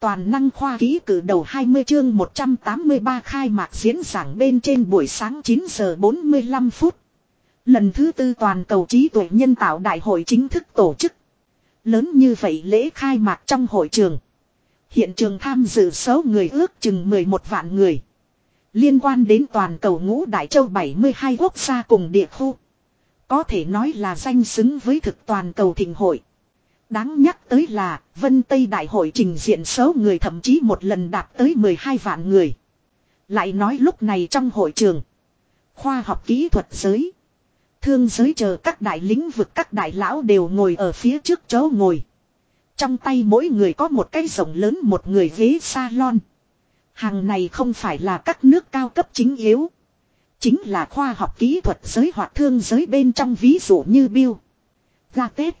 Toàn năng khoa ký cử đầu 20 chương 183 khai mạc diễn giảng bên trên buổi sáng 9 giờ 45 phút. Lần thứ tư toàn cầu trí tuệ nhân tạo đại hội chính thức tổ chức. Lớn như vậy lễ khai mạc trong hội trường. Hiện trường tham dự số người ước chừng 11 vạn người. Liên quan đến toàn cầu ngũ đại châu 72 quốc gia cùng địa khu. Có thể nói là danh xứng với thực toàn cầu thịnh hội. Đáng nhắc tới là, Vân Tây Đại hội trình diện số người thậm chí một lần đạt tới 12 vạn người. Lại nói lúc này trong hội trường. Khoa học kỹ thuật giới. Thương giới chờ các đại lĩnh vực các đại lão đều ngồi ở phía trước chỗ ngồi. Trong tay mỗi người có một cái rồng lớn một người ghế salon. Hàng này không phải là các nước cao cấp chính yếu. Chính là khoa học kỹ thuật giới hoặc thương giới bên trong ví dụ như Bill. Ra Tết.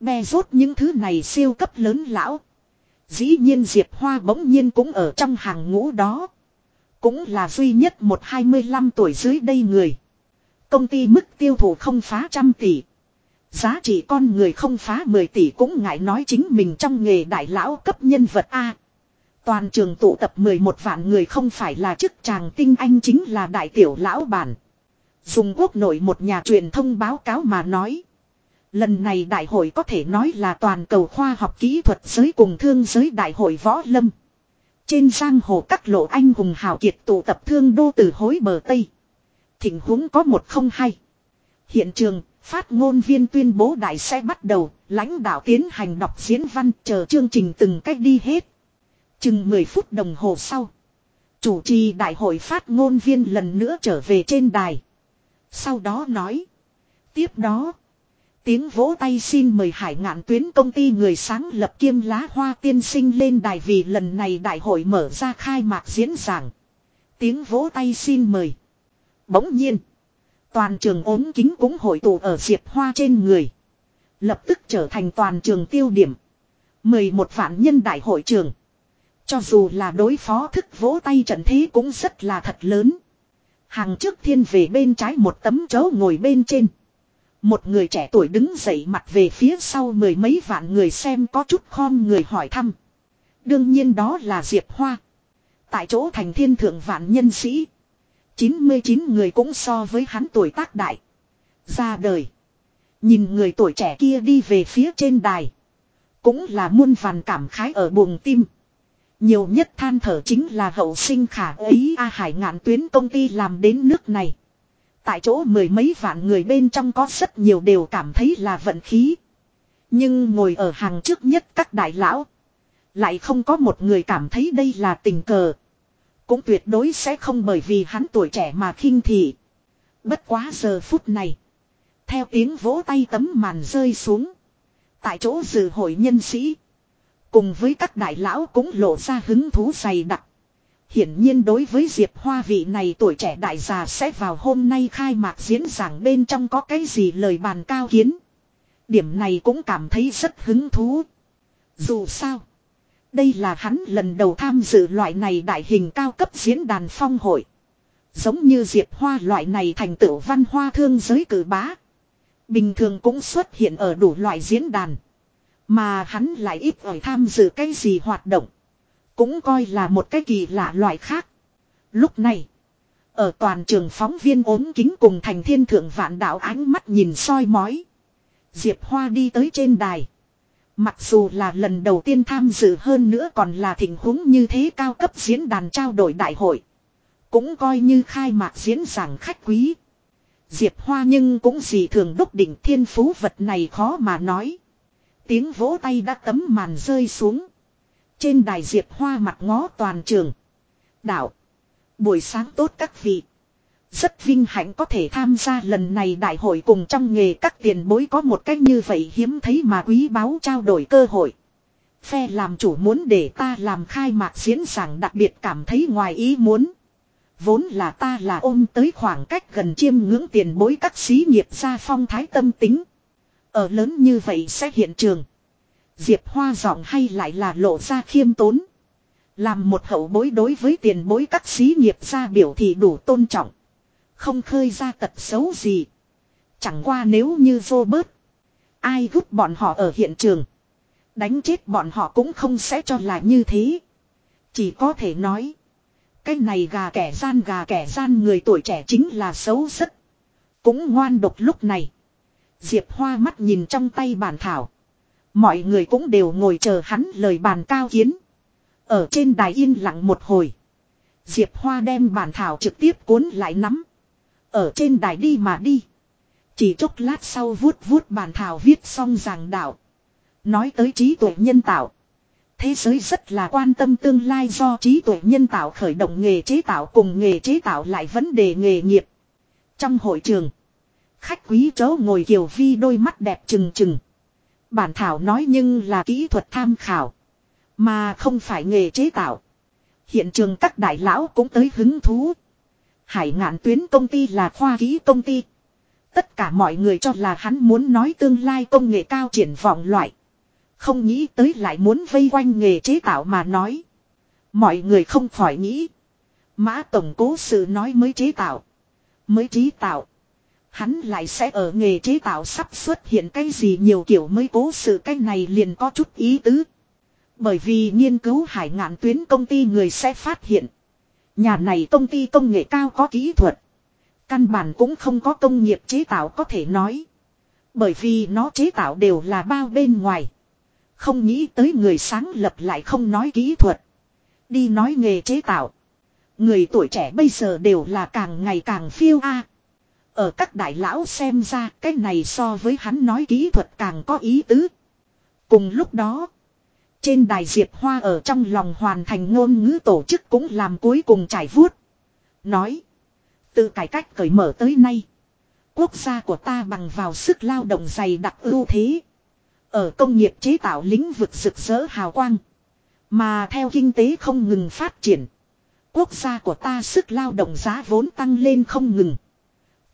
Be rốt những thứ này siêu cấp lớn lão. Dĩ nhiên Diệp Hoa bỗng nhiên cũng ở trong hàng ngũ đó. Cũng là duy nhất một 25 tuổi dưới đây người. Công ty mức tiêu thụ không phá trăm tỷ. Giá trị con người không phá 10 tỷ cũng ngại nói chính mình trong nghề đại lão cấp nhân vật A. Toàn trường tụ tập 11 vạn người không phải là chức chàng tinh anh chính là đại tiểu lão bản. Dùng quốc nội một nhà truyền thông báo cáo mà nói. Lần này đại hội có thể nói là toàn cầu khoa học kỹ thuật giới cùng thương giới đại hội võ lâm. Trên giang hồ các lộ anh hùng hào kiệt tụ tập thương đô từ hối bờ Tây. Thỉnh huống có một không hay. Hiện trường, phát ngôn viên tuyên bố đại sẽ bắt đầu, lãnh đạo tiến hành đọc diễn văn chờ chương trình từng cách đi hết. Chừng 10 phút đồng hồ sau. Chủ trì đại hội phát ngôn viên lần nữa trở về trên đài. Sau đó nói. Tiếp đó. Tiếng vỗ tay xin mời hải ngạn tuyến công ty người sáng lập kiêm lá hoa tiên sinh lên đài vì lần này đại hội mở ra khai mạc diễn giảng. Tiếng vỗ tay xin mời. Bỗng nhiên. Toàn trường ốm kính cũng hội tụ ở diệp hoa trên người. Lập tức trở thành toàn trường tiêu điểm. Mời một vạn nhân đại hội trường. Cho dù là đối phó thức vỗ tay trận thế cũng rất là thật lớn. Hàng trước thiên về bên trái một tấm chấu ngồi bên trên. Một người trẻ tuổi đứng dậy mặt về phía sau mười mấy vạn người xem có chút khom người hỏi thăm. Đương nhiên đó là Diệp Hoa. Tại chỗ thành thiên thượng vạn nhân sĩ. 99 người cũng so với hắn tuổi tác đại. Ra đời. Nhìn người tuổi trẻ kia đi về phía trên đài. Cũng là muôn vàn cảm khái ở buồng tim. Nhiều nhất than thở chính là hậu sinh khả ấy A Hải ngạn tuyến công ty làm đến nước này. Tại chỗ mười mấy vạn người bên trong có rất nhiều đều cảm thấy là vận khí. Nhưng ngồi ở hàng trước nhất các đại lão. Lại không có một người cảm thấy đây là tình cờ. Cũng tuyệt đối sẽ không bởi vì hắn tuổi trẻ mà khinh thị. Bất quá giờ phút này. Theo tiếng vỗ tay tấm màn rơi xuống. Tại chỗ dự hội nhân sĩ. Cùng với các đại lão cũng lộ ra hứng thú dày đặc. Hiển nhiên đối với Diệp Hoa vị này tuổi trẻ đại già sẽ vào hôm nay khai mạc diễn giảng bên trong có cái gì lời bàn cao kiến. Điểm này cũng cảm thấy rất hứng thú. Dù sao. Đây là hắn lần đầu tham dự loại này đại hình cao cấp diễn đàn phong hội. Giống như Diệp Hoa loại này thành tựu văn hoa thương giới cử bá. Bình thường cũng xuất hiện ở đủ loại diễn đàn. Mà hắn lại ít ở tham dự cái gì hoạt động. Cũng coi là một cái kỳ lạ loại khác. Lúc này. Ở toàn trường phóng viên ốm kính cùng thành thiên thượng vạn đạo ánh mắt nhìn soi mói. Diệp Hoa đi tới trên đài. Mặc dù là lần đầu tiên tham dự hơn nữa còn là tình huống như thế cao cấp diễn đàn trao đổi đại hội. Cũng coi như khai mạc diễn giảng khách quý. Diệp Hoa nhưng cũng gì thường đúc đỉnh thiên phú vật này khó mà nói. Tiếng vỗ tay đã tấm màn rơi xuống. Trên đài Diệp Hoa mặt ngó toàn trường. Đạo. Buổi sáng tốt các vị. Rất vinh hạnh có thể tham gia lần này đại hội cùng trong nghề các tiền bối có một cách như vậy hiếm thấy mà quý báu trao đổi cơ hội. Phe làm chủ muốn để ta làm khai mạc diễn giảng đặc biệt cảm thấy ngoài ý muốn. Vốn là ta là ôm tới khoảng cách gần chiêm ngưỡng tiền bối các xí nghiệp ra phong thái tâm tính. Ở lớn như vậy sẽ hiện trường. Diệp Hoa giọng hay lại là lộ ra khiêm tốn. Làm một hậu bối đối với tiền bối các xí nghiệp ra biểu thì đủ tôn trọng. Không khơi ra tật xấu gì. Chẳng qua nếu như vô bớt. Ai gút bọn họ ở hiện trường. Đánh chết bọn họ cũng không sẽ cho là như thế. Chỉ có thể nói. Cái này gà kẻ gian gà kẻ gian người tuổi trẻ chính là xấu rất. Cũng ngoan độc lúc này. Diệp Hoa mắt nhìn trong tay bản thảo. Mọi người cũng đều ngồi chờ hắn lời bàn cao kiến. Ở trên đài yên lặng một hồi. Diệp Hoa đem bản thảo trực tiếp cuốn lại nắm. Ở trên đài đi mà đi. Chỉ chốc lát sau vuốt vuốt bản thảo viết xong giảng đạo. Nói tới trí tuệ nhân tạo. Thế giới rất là quan tâm tương lai do trí tuệ nhân tạo khởi động nghề chế tạo cùng nghề chế tạo lại vấn đề nghề nghiệp. Trong hội trường, khách quý chớ ngồi kiều vi đôi mắt đẹp trừng trừng. Bản thảo nói nhưng là kỹ thuật tham khảo, mà không phải nghề chế tạo. Hiện trường các đại lão cũng tới hứng thú. Hải ngạn tuyến công ty là khoa kỹ công ty. Tất cả mọi người cho là hắn muốn nói tương lai công nghệ cao triển vọng loại. Không nghĩ tới lại muốn vây quanh nghề chế tạo mà nói. Mọi người không khỏi nghĩ. Mã Tổng cố sự nói mới chế tạo. Mới trí tạo. Hắn lại sẽ ở nghề chế tạo sắp xuất hiện cái gì nhiều kiểu mới cố sự cái này liền có chút ý tứ. Bởi vì nghiên cứu hải ngạn tuyến công ty người sẽ phát hiện. Nhà này công ty công nghệ cao có kỹ thuật. Căn bản cũng không có công nghiệp chế tạo có thể nói. Bởi vì nó chế tạo đều là bao bên ngoài. Không nghĩ tới người sáng lập lại không nói kỹ thuật. Đi nói nghề chế tạo. Người tuổi trẻ bây giờ đều là càng ngày càng phiêu a. Ở các đại lão xem ra, cái này so với hắn nói kỹ thuật càng có ý tứ. Cùng lúc đó. Trên đài Diệp Hoa ở trong lòng hoàn thành ngôn ngữ tổ chức cũng làm cuối cùng trải vuốt. Nói. Từ cải cách cởi mở tới nay. Quốc gia của ta bằng vào sức lao động dày đặc ưu thế. Ở công nghiệp chế tạo lĩnh vực rực rỡ hào quang. Mà theo kinh tế không ngừng phát triển. Quốc gia của ta sức lao động giá vốn tăng lên không ngừng.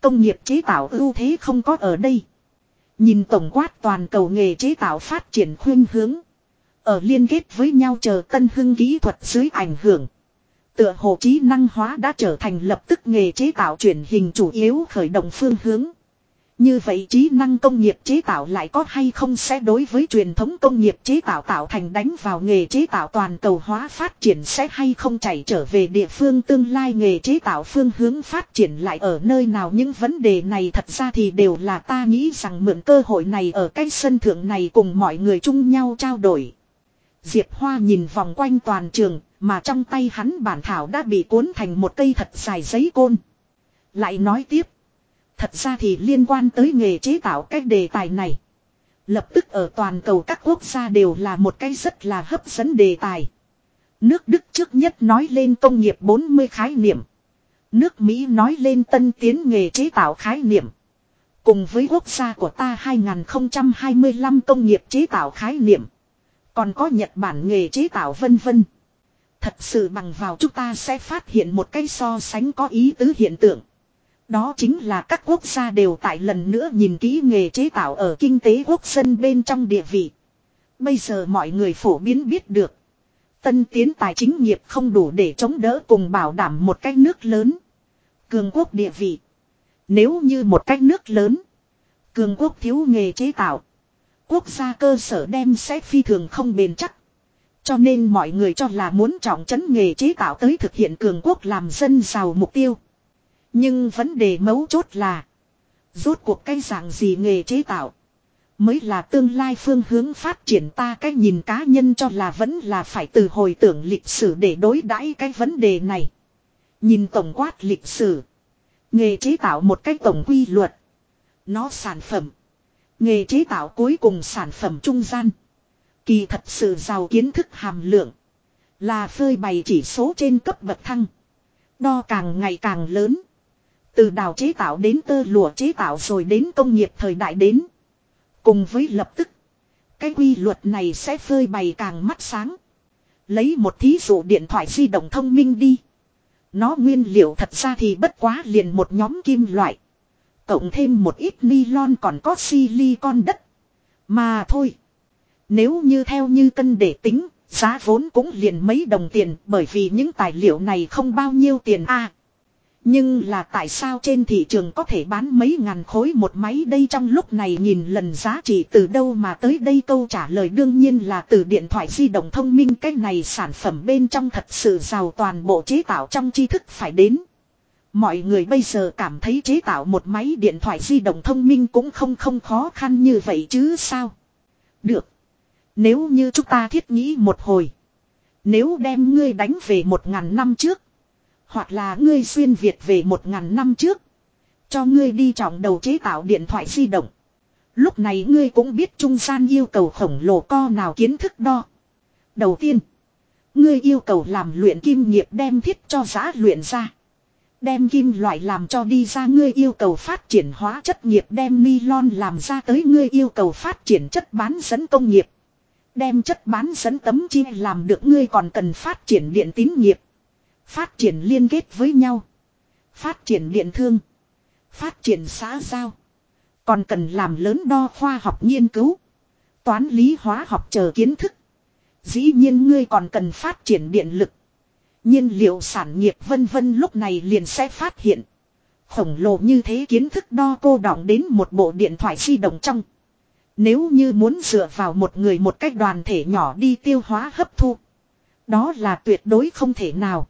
Công nghiệp chế tạo ưu thế không có ở đây. Nhìn tổng quát toàn cầu nghề chế tạo phát triển khuyên hướng. Ở liên kết với nhau chờ tân hưng kỹ thuật dưới ảnh hưởng. Tựa hồ trí năng hóa đã trở thành lập tức nghề chế tạo chuyển hình chủ yếu khởi động phương hướng. Như vậy trí năng công nghiệp chế tạo lại có hay không sẽ đối với truyền thống công nghiệp chế tạo tạo thành đánh vào nghề chế tạo toàn cầu hóa phát triển sẽ hay không chảy trở về địa phương tương lai nghề chế tạo phương hướng phát triển lại ở nơi nào những vấn đề này thật ra thì đều là ta nghĩ rằng mượn cơ hội này ở cái sân thượng này cùng mọi người chung nhau trao đổi. Diệp Hoa nhìn vòng quanh toàn trường, mà trong tay hắn bản thảo đã bị cuốn thành một cây thật dài giấy côn. Lại nói tiếp. Thật ra thì liên quan tới nghề chế tạo cái đề tài này. Lập tức ở toàn cầu các quốc gia đều là một cái rất là hấp dẫn đề tài. Nước Đức trước nhất nói lên công nghiệp 40 khái niệm. Nước Mỹ nói lên tân tiến nghề chế tạo khái niệm. Cùng với quốc gia của ta 2025 công nghiệp chế tạo khái niệm. Còn có Nhật Bản nghề chế tạo vân vân. Thật sự bằng vào chúng ta sẽ phát hiện một cái so sánh có ý tứ hiện tượng. Đó chính là các quốc gia đều tại lần nữa nhìn kỹ nghề chế tạo ở kinh tế quốc dân bên trong địa vị. Bây giờ mọi người phổ biến biết được. Tân tiến tài chính nghiệp không đủ để chống đỡ cùng bảo đảm một cái nước lớn. Cường quốc địa vị. Nếu như một cái nước lớn. Cường quốc thiếu nghề chế tạo. Quốc gia cơ sở đem sẽ phi thường không bền chắc. Cho nên mọi người cho là muốn trọng trấn nghề chế tạo tới thực hiện cường quốc làm dân giàu mục tiêu. Nhưng vấn đề mấu chốt là. Rốt cuộc cái dạng gì nghề chế tạo. Mới là tương lai phương hướng phát triển ta cái nhìn cá nhân cho là vẫn là phải từ hồi tưởng lịch sử để đối đãi cái vấn đề này. Nhìn tổng quát lịch sử. Nghề chế tạo một cái tổng quy luật. Nó sản phẩm. Nghề chế tạo cuối cùng sản phẩm trung gian. Kỳ thật sự giàu kiến thức hàm lượng. Là phơi bày chỉ số trên cấp bậc thăng. Đo càng ngày càng lớn. Từ đào chế tạo đến tơ lụa chế tạo rồi đến công nghiệp thời đại đến. Cùng với lập tức. Cái quy luật này sẽ phơi bày càng mắt sáng. Lấy một thí dụ điện thoại di động thông minh đi. Nó nguyên liệu thật ra thì bất quá liền một nhóm kim loại. Cộng thêm một ít nylon còn có silicon đất. Mà thôi. Nếu như theo như cân để tính, giá vốn cũng liền mấy đồng tiền bởi vì những tài liệu này không bao nhiêu tiền a nhưng là tại sao trên thị trường có thể bán mấy ngàn khối một máy đây trong lúc này nhìn lần giá trị từ đâu mà tới đây câu trả lời đương nhiên là từ điện thoại di động thông minh, cái này sản phẩm bên trong thật sự giàu toàn bộ chế tạo trong tri thức phải đến. Mọi người bây giờ cảm thấy chế tạo một máy điện thoại di động thông minh cũng không không khó khăn như vậy chứ sao. Được. Nếu như chúng ta thiết nghĩ một hồi. Nếu đem ngươi đánh về một ngàn năm trước. Hoặc là ngươi xuyên Việt về một ngàn năm trước. Cho ngươi đi trọng đầu chế tạo điện thoại di động. Lúc này ngươi cũng biết trung gian yêu cầu khổng lồ co nào kiến thức đo. Đầu tiên. Ngươi yêu cầu làm luyện kim nghiệp đem thiết cho giá luyện ra. Đem kim loại làm cho đi ra ngươi yêu cầu phát triển hóa chất nghiệp đem nylon làm ra tới ngươi yêu cầu phát triển chất bán dẫn công nghiệp. Đem chất bán dẫn tấm chi làm được ngươi còn cần phát triển điện tín nghiệp. Phát triển liên kết với nhau. Phát triển điện thương. Phát triển xã giao. Còn cần làm lớn đo khoa học nghiên cứu. Toán lý hóa học chờ kiến thức. Dĩ nhiên ngươi còn cần phát triển điện lực. nhiên liệu sản nghiệp vân vân lúc này liền sẽ phát hiện. Khổng lồ như thế kiến thức đo cô đọng đến một bộ điện thoại di động trong. Nếu như muốn dựa vào một người một cách đoàn thể nhỏ đi tiêu hóa hấp thu. Đó là tuyệt đối không thể nào.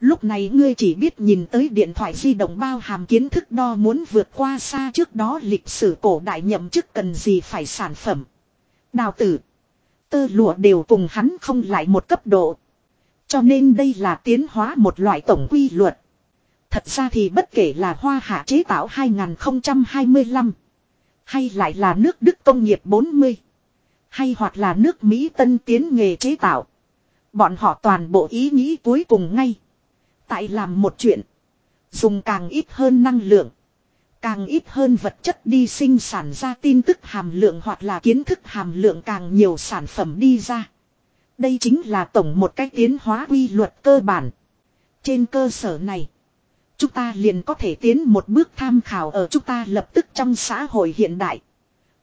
Lúc này ngươi chỉ biết nhìn tới điện thoại di động bao hàm kiến thức đo muốn vượt qua xa trước đó lịch sử cổ đại nhậm chức cần gì phải sản phẩm. Đào tử. Tơ lụa đều cùng hắn không lại một cấp độ. Cho nên đây là tiến hóa một loại tổng quy luật. Thật ra thì bất kể là hoa hạ chế tạo 2025 hay lại là nước Đức công nghiệp 40 hay hoặc là nước Mỹ tân tiến nghề chế tạo. Bọn họ toàn bộ ý nghĩ cuối cùng ngay. Tại làm một chuyện. Dùng càng ít hơn năng lượng. Càng ít hơn vật chất đi sinh sản ra tin tức hàm lượng hoặc là kiến thức hàm lượng càng nhiều sản phẩm đi ra. Đây chính là tổng một cách tiến hóa quy luật cơ bản. Trên cơ sở này, chúng ta liền có thể tiến một bước tham khảo ở chúng ta lập tức trong xã hội hiện đại.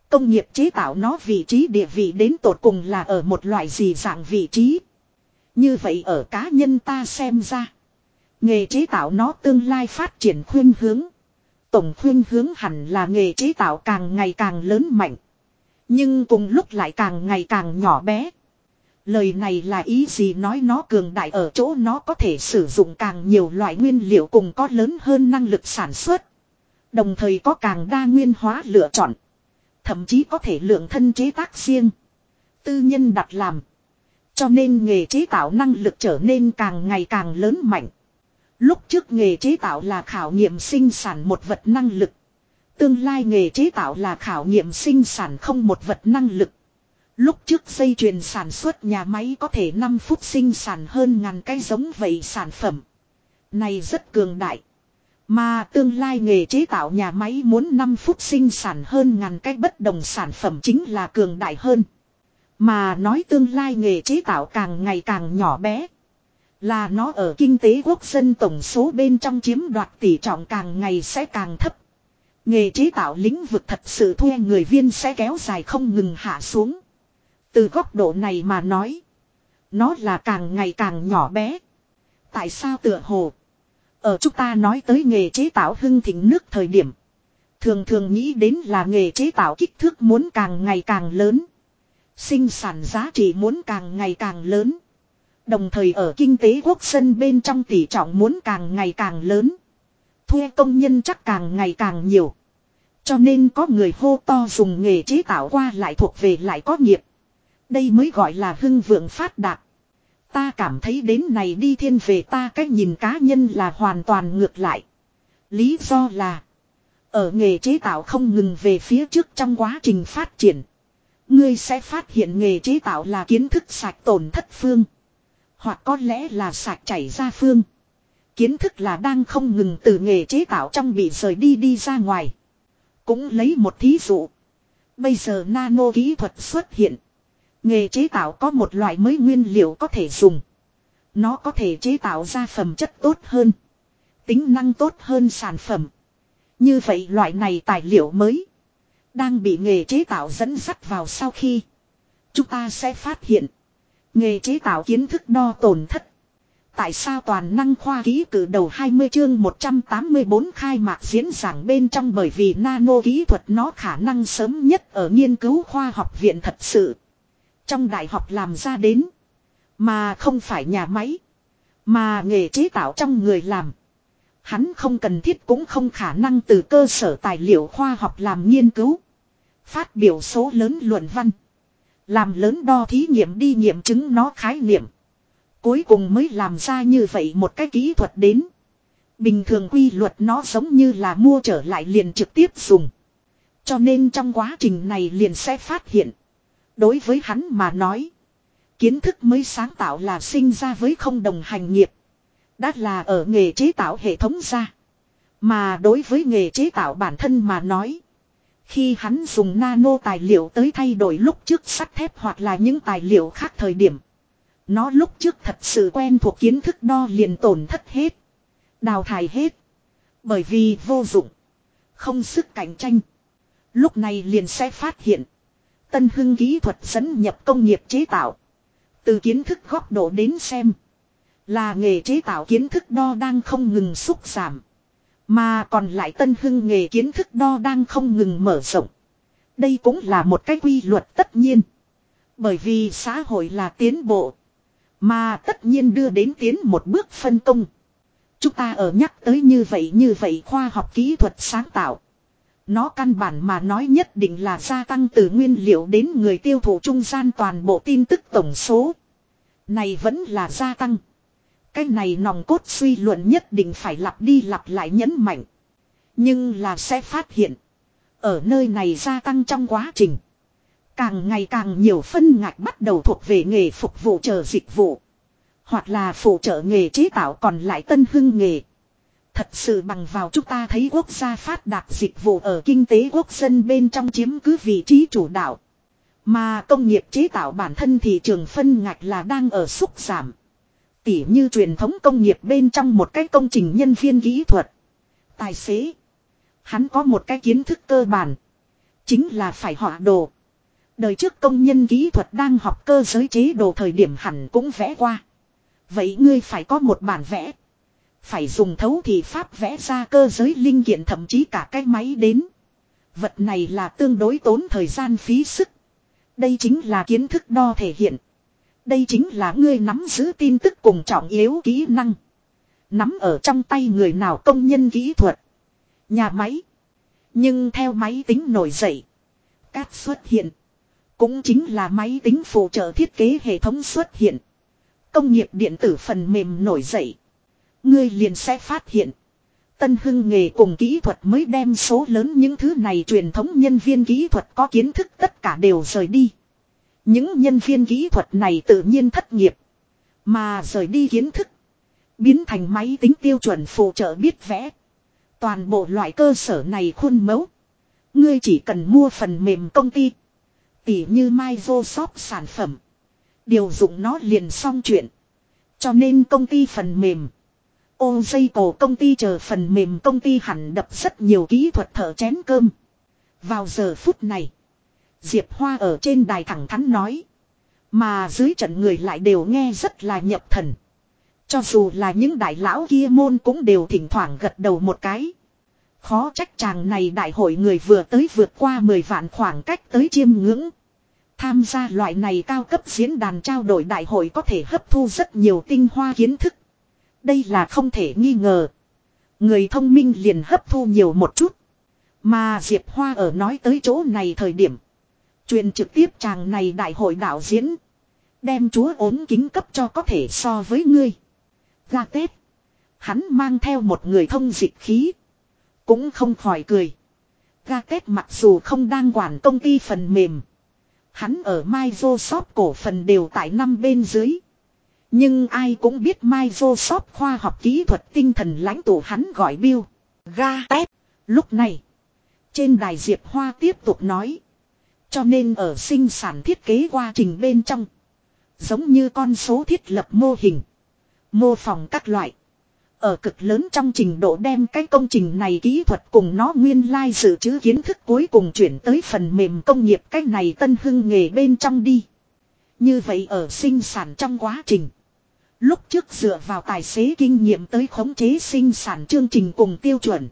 Công nghiệp chế tạo nó vị trí địa vị đến tột cùng là ở một loại gì dạng vị trí. Như vậy ở cá nhân ta xem ra. Nghề chế tạo nó tương lai phát triển khuyên hướng. Tổng khuyên hướng hẳn là nghề chế tạo càng ngày càng lớn mạnh. Nhưng cùng lúc lại càng ngày càng nhỏ bé. Lời này là ý gì nói nó cường đại ở chỗ nó có thể sử dụng càng nhiều loại nguyên liệu cùng có lớn hơn năng lực sản xuất. Đồng thời có càng đa nguyên hóa lựa chọn. Thậm chí có thể lượng thân chế tác riêng. Tư nhân đặt làm. Cho nên nghề chế tạo năng lực trở nên càng ngày càng lớn mạnh. Lúc trước nghề chế tạo là khảo nghiệm sinh sản một vật năng lực. Tương lai nghề chế tạo là khảo nghiệm sinh sản không một vật năng lực. Lúc trước dây chuyền sản xuất nhà máy có thể 5 phút sinh sản hơn ngàn cái giống vậy sản phẩm. Này rất cường đại. Mà tương lai nghề chế tạo nhà máy muốn 5 phút sinh sản hơn ngàn cái bất đồng sản phẩm chính là cường đại hơn. Mà nói tương lai nghề chế tạo càng ngày càng nhỏ bé. Là nó ở kinh tế quốc dân tổng số bên trong chiếm đoạt tỷ trọng càng ngày sẽ càng thấp. Nghề chế tạo lĩnh vực thật sự thuê người viên sẽ kéo dài không ngừng hạ xuống. Từ góc độ này mà nói. Nó là càng ngày càng nhỏ bé. Tại sao tựa hồ? Ở chúng ta nói tới nghề chế tạo hưng thịnh nước thời điểm. Thường thường nghĩ đến là nghề chế tạo kích thước muốn càng ngày càng lớn. Sinh sản giá trị muốn càng ngày càng lớn. Đồng thời ở kinh tế quốc dân bên trong tỷ trọng muốn càng ngày càng lớn. Thuê công nhân chắc càng ngày càng nhiều. Cho nên có người hô to dùng nghề chế tạo qua lại thuộc về lại có nghiệp. Đây mới gọi là hưng vượng phát đạt. Ta cảm thấy đến này đi thiên về ta cách nhìn cá nhân là hoàn toàn ngược lại. Lý do là. Ở nghề chế tạo không ngừng về phía trước trong quá trình phát triển. Ngươi sẽ phát hiện nghề chế tạo là kiến thức sạch tổn thất phương. Hoặc có lẽ là sạc chảy ra phương. Kiến thức là đang không ngừng từ nghề chế tạo trong bị rời đi đi ra ngoài. Cũng lấy một thí dụ. Bây giờ nano kỹ thuật xuất hiện. Nghề chế tạo có một loại mới nguyên liệu có thể dùng. Nó có thể chế tạo ra phẩm chất tốt hơn. Tính năng tốt hơn sản phẩm. Như vậy loại này tài liệu mới. Đang bị nghề chế tạo dẫn dắt vào sau khi. Chúng ta sẽ phát hiện. Nghề chế tạo kiến thức đo tổn thất. Tại sao toàn năng khoa ký cử đầu 20 chương 184 khai mạc diễn giảng bên trong bởi vì nano kỹ thuật nó khả năng sớm nhất ở nghiên cứu khoa học viện thật sự. Trong đại học làm ra đến. Mà không phải nhà máy. Mà nghề chế tạo trong người làm. Hắn không cần thiết cũng không khả năng từ cơ sở tài liệu khoa học làm nghiên cứu. Phát biểu số lớn luận văn. Làm lớn đo thí nghiệm đi nghiệm chứng nó khái niệm. Cuối cùng mới làm ra như vậy một cái kỹ thuật đến. Bình thường quy luật nó giống như là mua trở lại liền trực tiếp dùng. Cho nên trong quá trình này liền sẽ phát hiện. Đối với hắn mà nói. Kiến thức mới sáng tạo là sinh ra với không đồng hành nghiệp. Đã là ở nghề chế tạo hệ thống ra. Mà đối với nghề chế tạo bản thân mà nói. Khi hắn dùng nano tài liệu tới thay đổi lúc trước sắt thép hoặc là những tài liệu khác thời điểm. Nó lúc trước thật sự quen thuộc kiến thức đo liền tổn thất hết. Đào thải hết. Bởi vì vô dụng. Không sức cạnh tranh. Lúc này liền sẽ phát hiện. Tân hưng kỹ thuật dẫn nhập công nghiệp chế tạo. Từ kiến thức góc độ đến xem. Là nghề chế tạo kiến thức đo đang không ngừng xúc giảm. Mà còn lại tân hưng nghề kiến thức đo đang không ngừng mở rộng. Đây cũng là một cái quy luật tất nhiên. Bởi vì xã hội là tiến bộ. Mà tất nhiên đưa đến tiến một bước phân công. Chúng ta ở nhắc tới như vậy như vậy khoa học kỹ thuật sáng tạo. Nó căn bản mà nói nhất định là gia tăng từ nguyên liệu đến người tiêu thụ trung gian toàn bộ tin tức tổng số. Này vẫn là gia tăng. Cái này nòng cốt suy luận nhất định phải lặp đi lặp lại nhấn mạnh. Nhưng là sẽ phát hiện. Ở nơi này gia tăng trong quá trình. Càng ngày càng nhiều phân ngạch bắt đầu thuộc về nghề phục vụ chờ dịch vụ. Hoặc là phụ trợ nghề chế tạo còn lại tân hưng nghề. Thật sự bằng vào chúng ta thấy quốc gia phát đạt dịch vụ ở kinh tế quốc dân bên trong chiếm cứ vị trí chủ đạo. Mà công nghiệp chế tạo bản thân thị trường phân ngạch là đang ở xúc giảm. Tỉ như truyền thống công nghiệp bên trong một cái công trình nhân viên kỹ thuật. Tài xế. Hắn có một cái kiến thức cơ bản. Chính là phải họa đồ. Đời trước công nhân kỹ thuật đang học cơ giới chế đồ thời điểm hẳn cũng vẽ qua. Vậy ngươi phải có một bản vẽ. Phải dùng thấu thì pháp vẽ ra cơ giới linh kiện thậm chí cả cái máy đến. Vật này là tương đối tốn thời gian phí sức. Đây chính là kiến thức đo thể hiện. Đây chính là ngươi nắm giữ tin tức cùng trọng yếu kỹ năng. Nắm ở trong tay người nào công nhân kỹ thuật. Nhà máy. Nhưng theo máy tính nổi dậy. Cát xuất hiện. Cũng chính là máy tính phụ trợ thiết kế hệ thống xuất hiện. Công nghiệp điện tử phần mềm nổi dậy. Ngươi liền sẽ phát hiện. Tân hưng nghề cùng kỹ thuật mới đem số lớn những thứ này truyền thống nhân viên kỹ thuật có kiến thức tất cả đều rời đi. Những nhân viên kỹ thuật này tự nhiên thất nghiệp. Mà rời đi kiến thức. Biến thành máy tính tiêu chuẩn phụ trợ biết vẽ. Toàn bộ loại cơ sở này khuôn mẫu. Ngươi chỉ cần mua phần mềm công ty. Tỉ như Microsoft sản phẩm. Điều dụng nó liền xong chuyện. Cho nên công ty phần mềm. Ô dây cổ công ty chờ phần mềm công ty hẳn đập rất nhiều kỹ thuật thợ chén cơm. Vào giờ phút này. Diệp Hoa ở trên đài thẳng thắn nói. Mà dưới trận người lại đều nghe rất là nhập thần. Cho dù là những đại lão kia môn cũng đều thỉnh thoảng gật đầu một cái. Khó trách chàng này đại hội người vừa tới vượt qua 10 vạn khoảng cách tới chiêm ngưỡng. Tham gia loại này cao cấp diễn đàn trao đổi đại hội có thể hấp thu rất nhiều tinh hoa kiến thức. Đây là không thể nghi ngờ. Người thông minh liền hấp thu nhiều một chút. Mà Diệp Hoa ở nói tới chỗ này thời điểm. Truyền trực tiếp chàng này đại hội đạo diễn. Đem chúa ốm kính cấp cho có thể so với ngươi. Ra Tết. Hắn mang theo một người thông dịch khí. Cũng không khỏi cười. Ga Tết mặc dù không đang quản công ty phần mềm. Hắn ở Microsoft cổ phần đều tại năm bên dưới. Nhưng ai cũng biết Microsoft khoa học kỹ thuật tinh thần lãnh tụ hắn gọi Bill. tết Lúc này. Trên đài Diệp Hoa tiếp tục nói. Cho nên ở sinh sản thiết kế quá trình bên trong. Giống như con số thiết lập mô hình. Mô phỏng các loại. Ở cực lớn trong trình độ đem cái công trình này kỹ thuật cùng nó nguyên lai dự trữ kiến thức cuối cùng chuyển tới phần mềm công nghiệp cái này tân hưng nghề bên trong đi. Như vậy ở sinh sản trong quá trình. Lúc trước dựa vào tài xế kinh nghiệm tới khống chế sinh sản chương trình cùng tiêu chuẩn.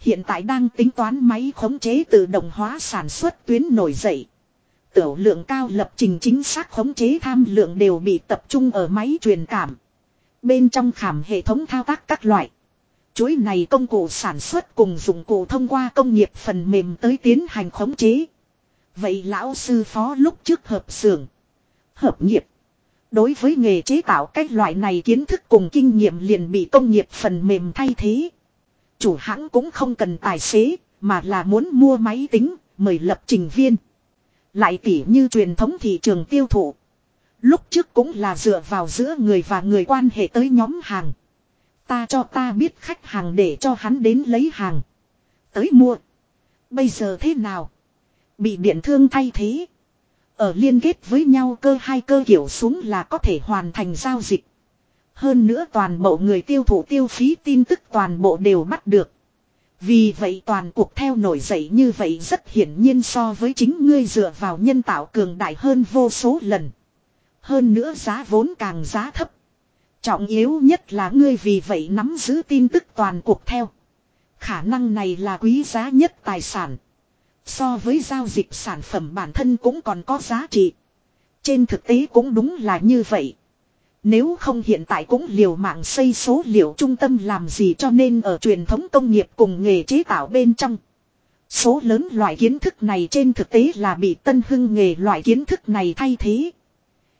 Hiện tại đang tính toán máy khống chế tự động hóa sản xuất tuyến nổi dậy. Tiểu lượng cao lập trình chính xác khống chế tham lượng đều bị tập trung ở máy truyền cảm. Bên trong khảm hệ thống thao tác các loại. Chuỗi này công cụ sản xuất cùng dụng cụ thông qua công nghiệp phần mềm tới tiến hành khống chế. Vậy lão sư phó lúc trước hợp xưởng. Hợp nghiệp. Đối với nghề chế tạo cách loại này kiến thức cùng kinh nghiệm liền bị công nghiệp phần mềm thay thế. Chủ hãng cũng không cần tài xế, mà là muốn mua máy tính, mời lập trình viên. Lại tỉ như truyền thống thị trường tiêu thụ. Lúc trước cũng là dựa vào giữa người và người quan hệ tới nhóm hàng. Ta cho ta biết khách hàng để cho hắn đến lấy hàng. Tới mua. Bây giờ thế nào? Bị điện thương thay thế. Ở liên kết với nhau cơ hai cơ kiểu xuống là có thể hoàn thành giao dịch. Hơn nữa toàn bộ người tiêu thụ tiêu phí tin tức toàn bộ đều bắt được. Vì vậy toàn cuộc theo nổi dậy như vậy rất hiển nhiên so với chính ngươi dựa vào nhân tạo cường đại hơn vô số lần. Hơn nữa giá vốn càng giá thấp. Trọng yếu nhất là ngươi vì vậy nắm giữ tin tức toàn cuộc theo. Khả năng này là quý giá nhất tài sản. So với giao dịch sản phẩm bản thân cũng còn có giá trị. Trên thực tế cũng đúng là như vậy. Nếu không hiện tại cũng liều mạng xây số liệu trung tâm làm gì cho nên ở truyền thống công nghiệp cùng nghề chế tạo bên trong. Số lớn loại kiến thức này trên thực tế là bị tân hưng nghề loại kiến thức này thay thế.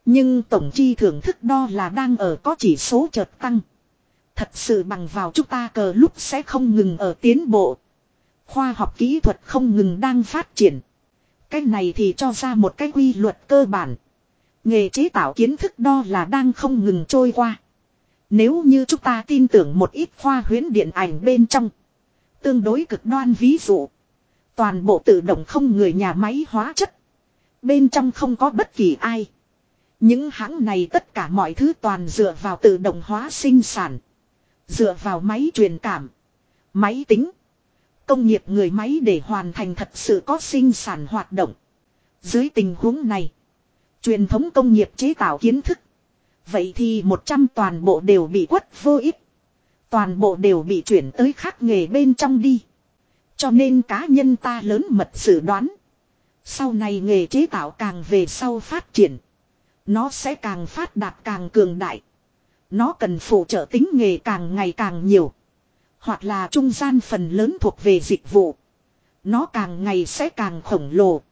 Nhưng tổng chi thưởng thức đo là đang ở có chỉ số chợt tăng. Thật sự bằng vào chúng ta cờ lúc sẽ không ngừng ở tiến bộ. Khoa học kỹ thuật không ngừng đang phát triển. Cái này thì cho ra một cái quy luật cơ bản. Nghề chế tạo kiến thức đo là đang không ngừng trôi qua. Nếu như chúng ta tin tưởng một ít khoa huyến điện ảnh bên trong. Tương đối cực đoan ví dụ. Toàn bộ tự động không người nhà máy hóa chất. Bên trong không có bất kỳ ai. Những hãng này tất cả mọi thứ toàn dựa vào tự động hóa sinh sản. Dựa vào máy truyền cảm. Máy tính. Công nghiệp người máy để hoàn thành thật sự có sinh sản hoạt động. Dưới tình huống này. Truyền thống công nghiệp chế tạo kiến thức. Vậy thì 100 toàn bộ đều bị quất vô ích. Toàn bộ đều bị chuyển tới khác nghề bên trong đi. Cho nên cá nhân ta lớn mật dự đoán. Sau này nghề chế tạo càng về sau phát triển. Nó sẽ càng phát đạt càng cường đại. Nó cần phụ trợ tính nghề càng ngày càng nhiều. Hoặc là trung gian phần lớn thuộc về dịch vụ. Nó càng ngày sẽ càng khổng lồ.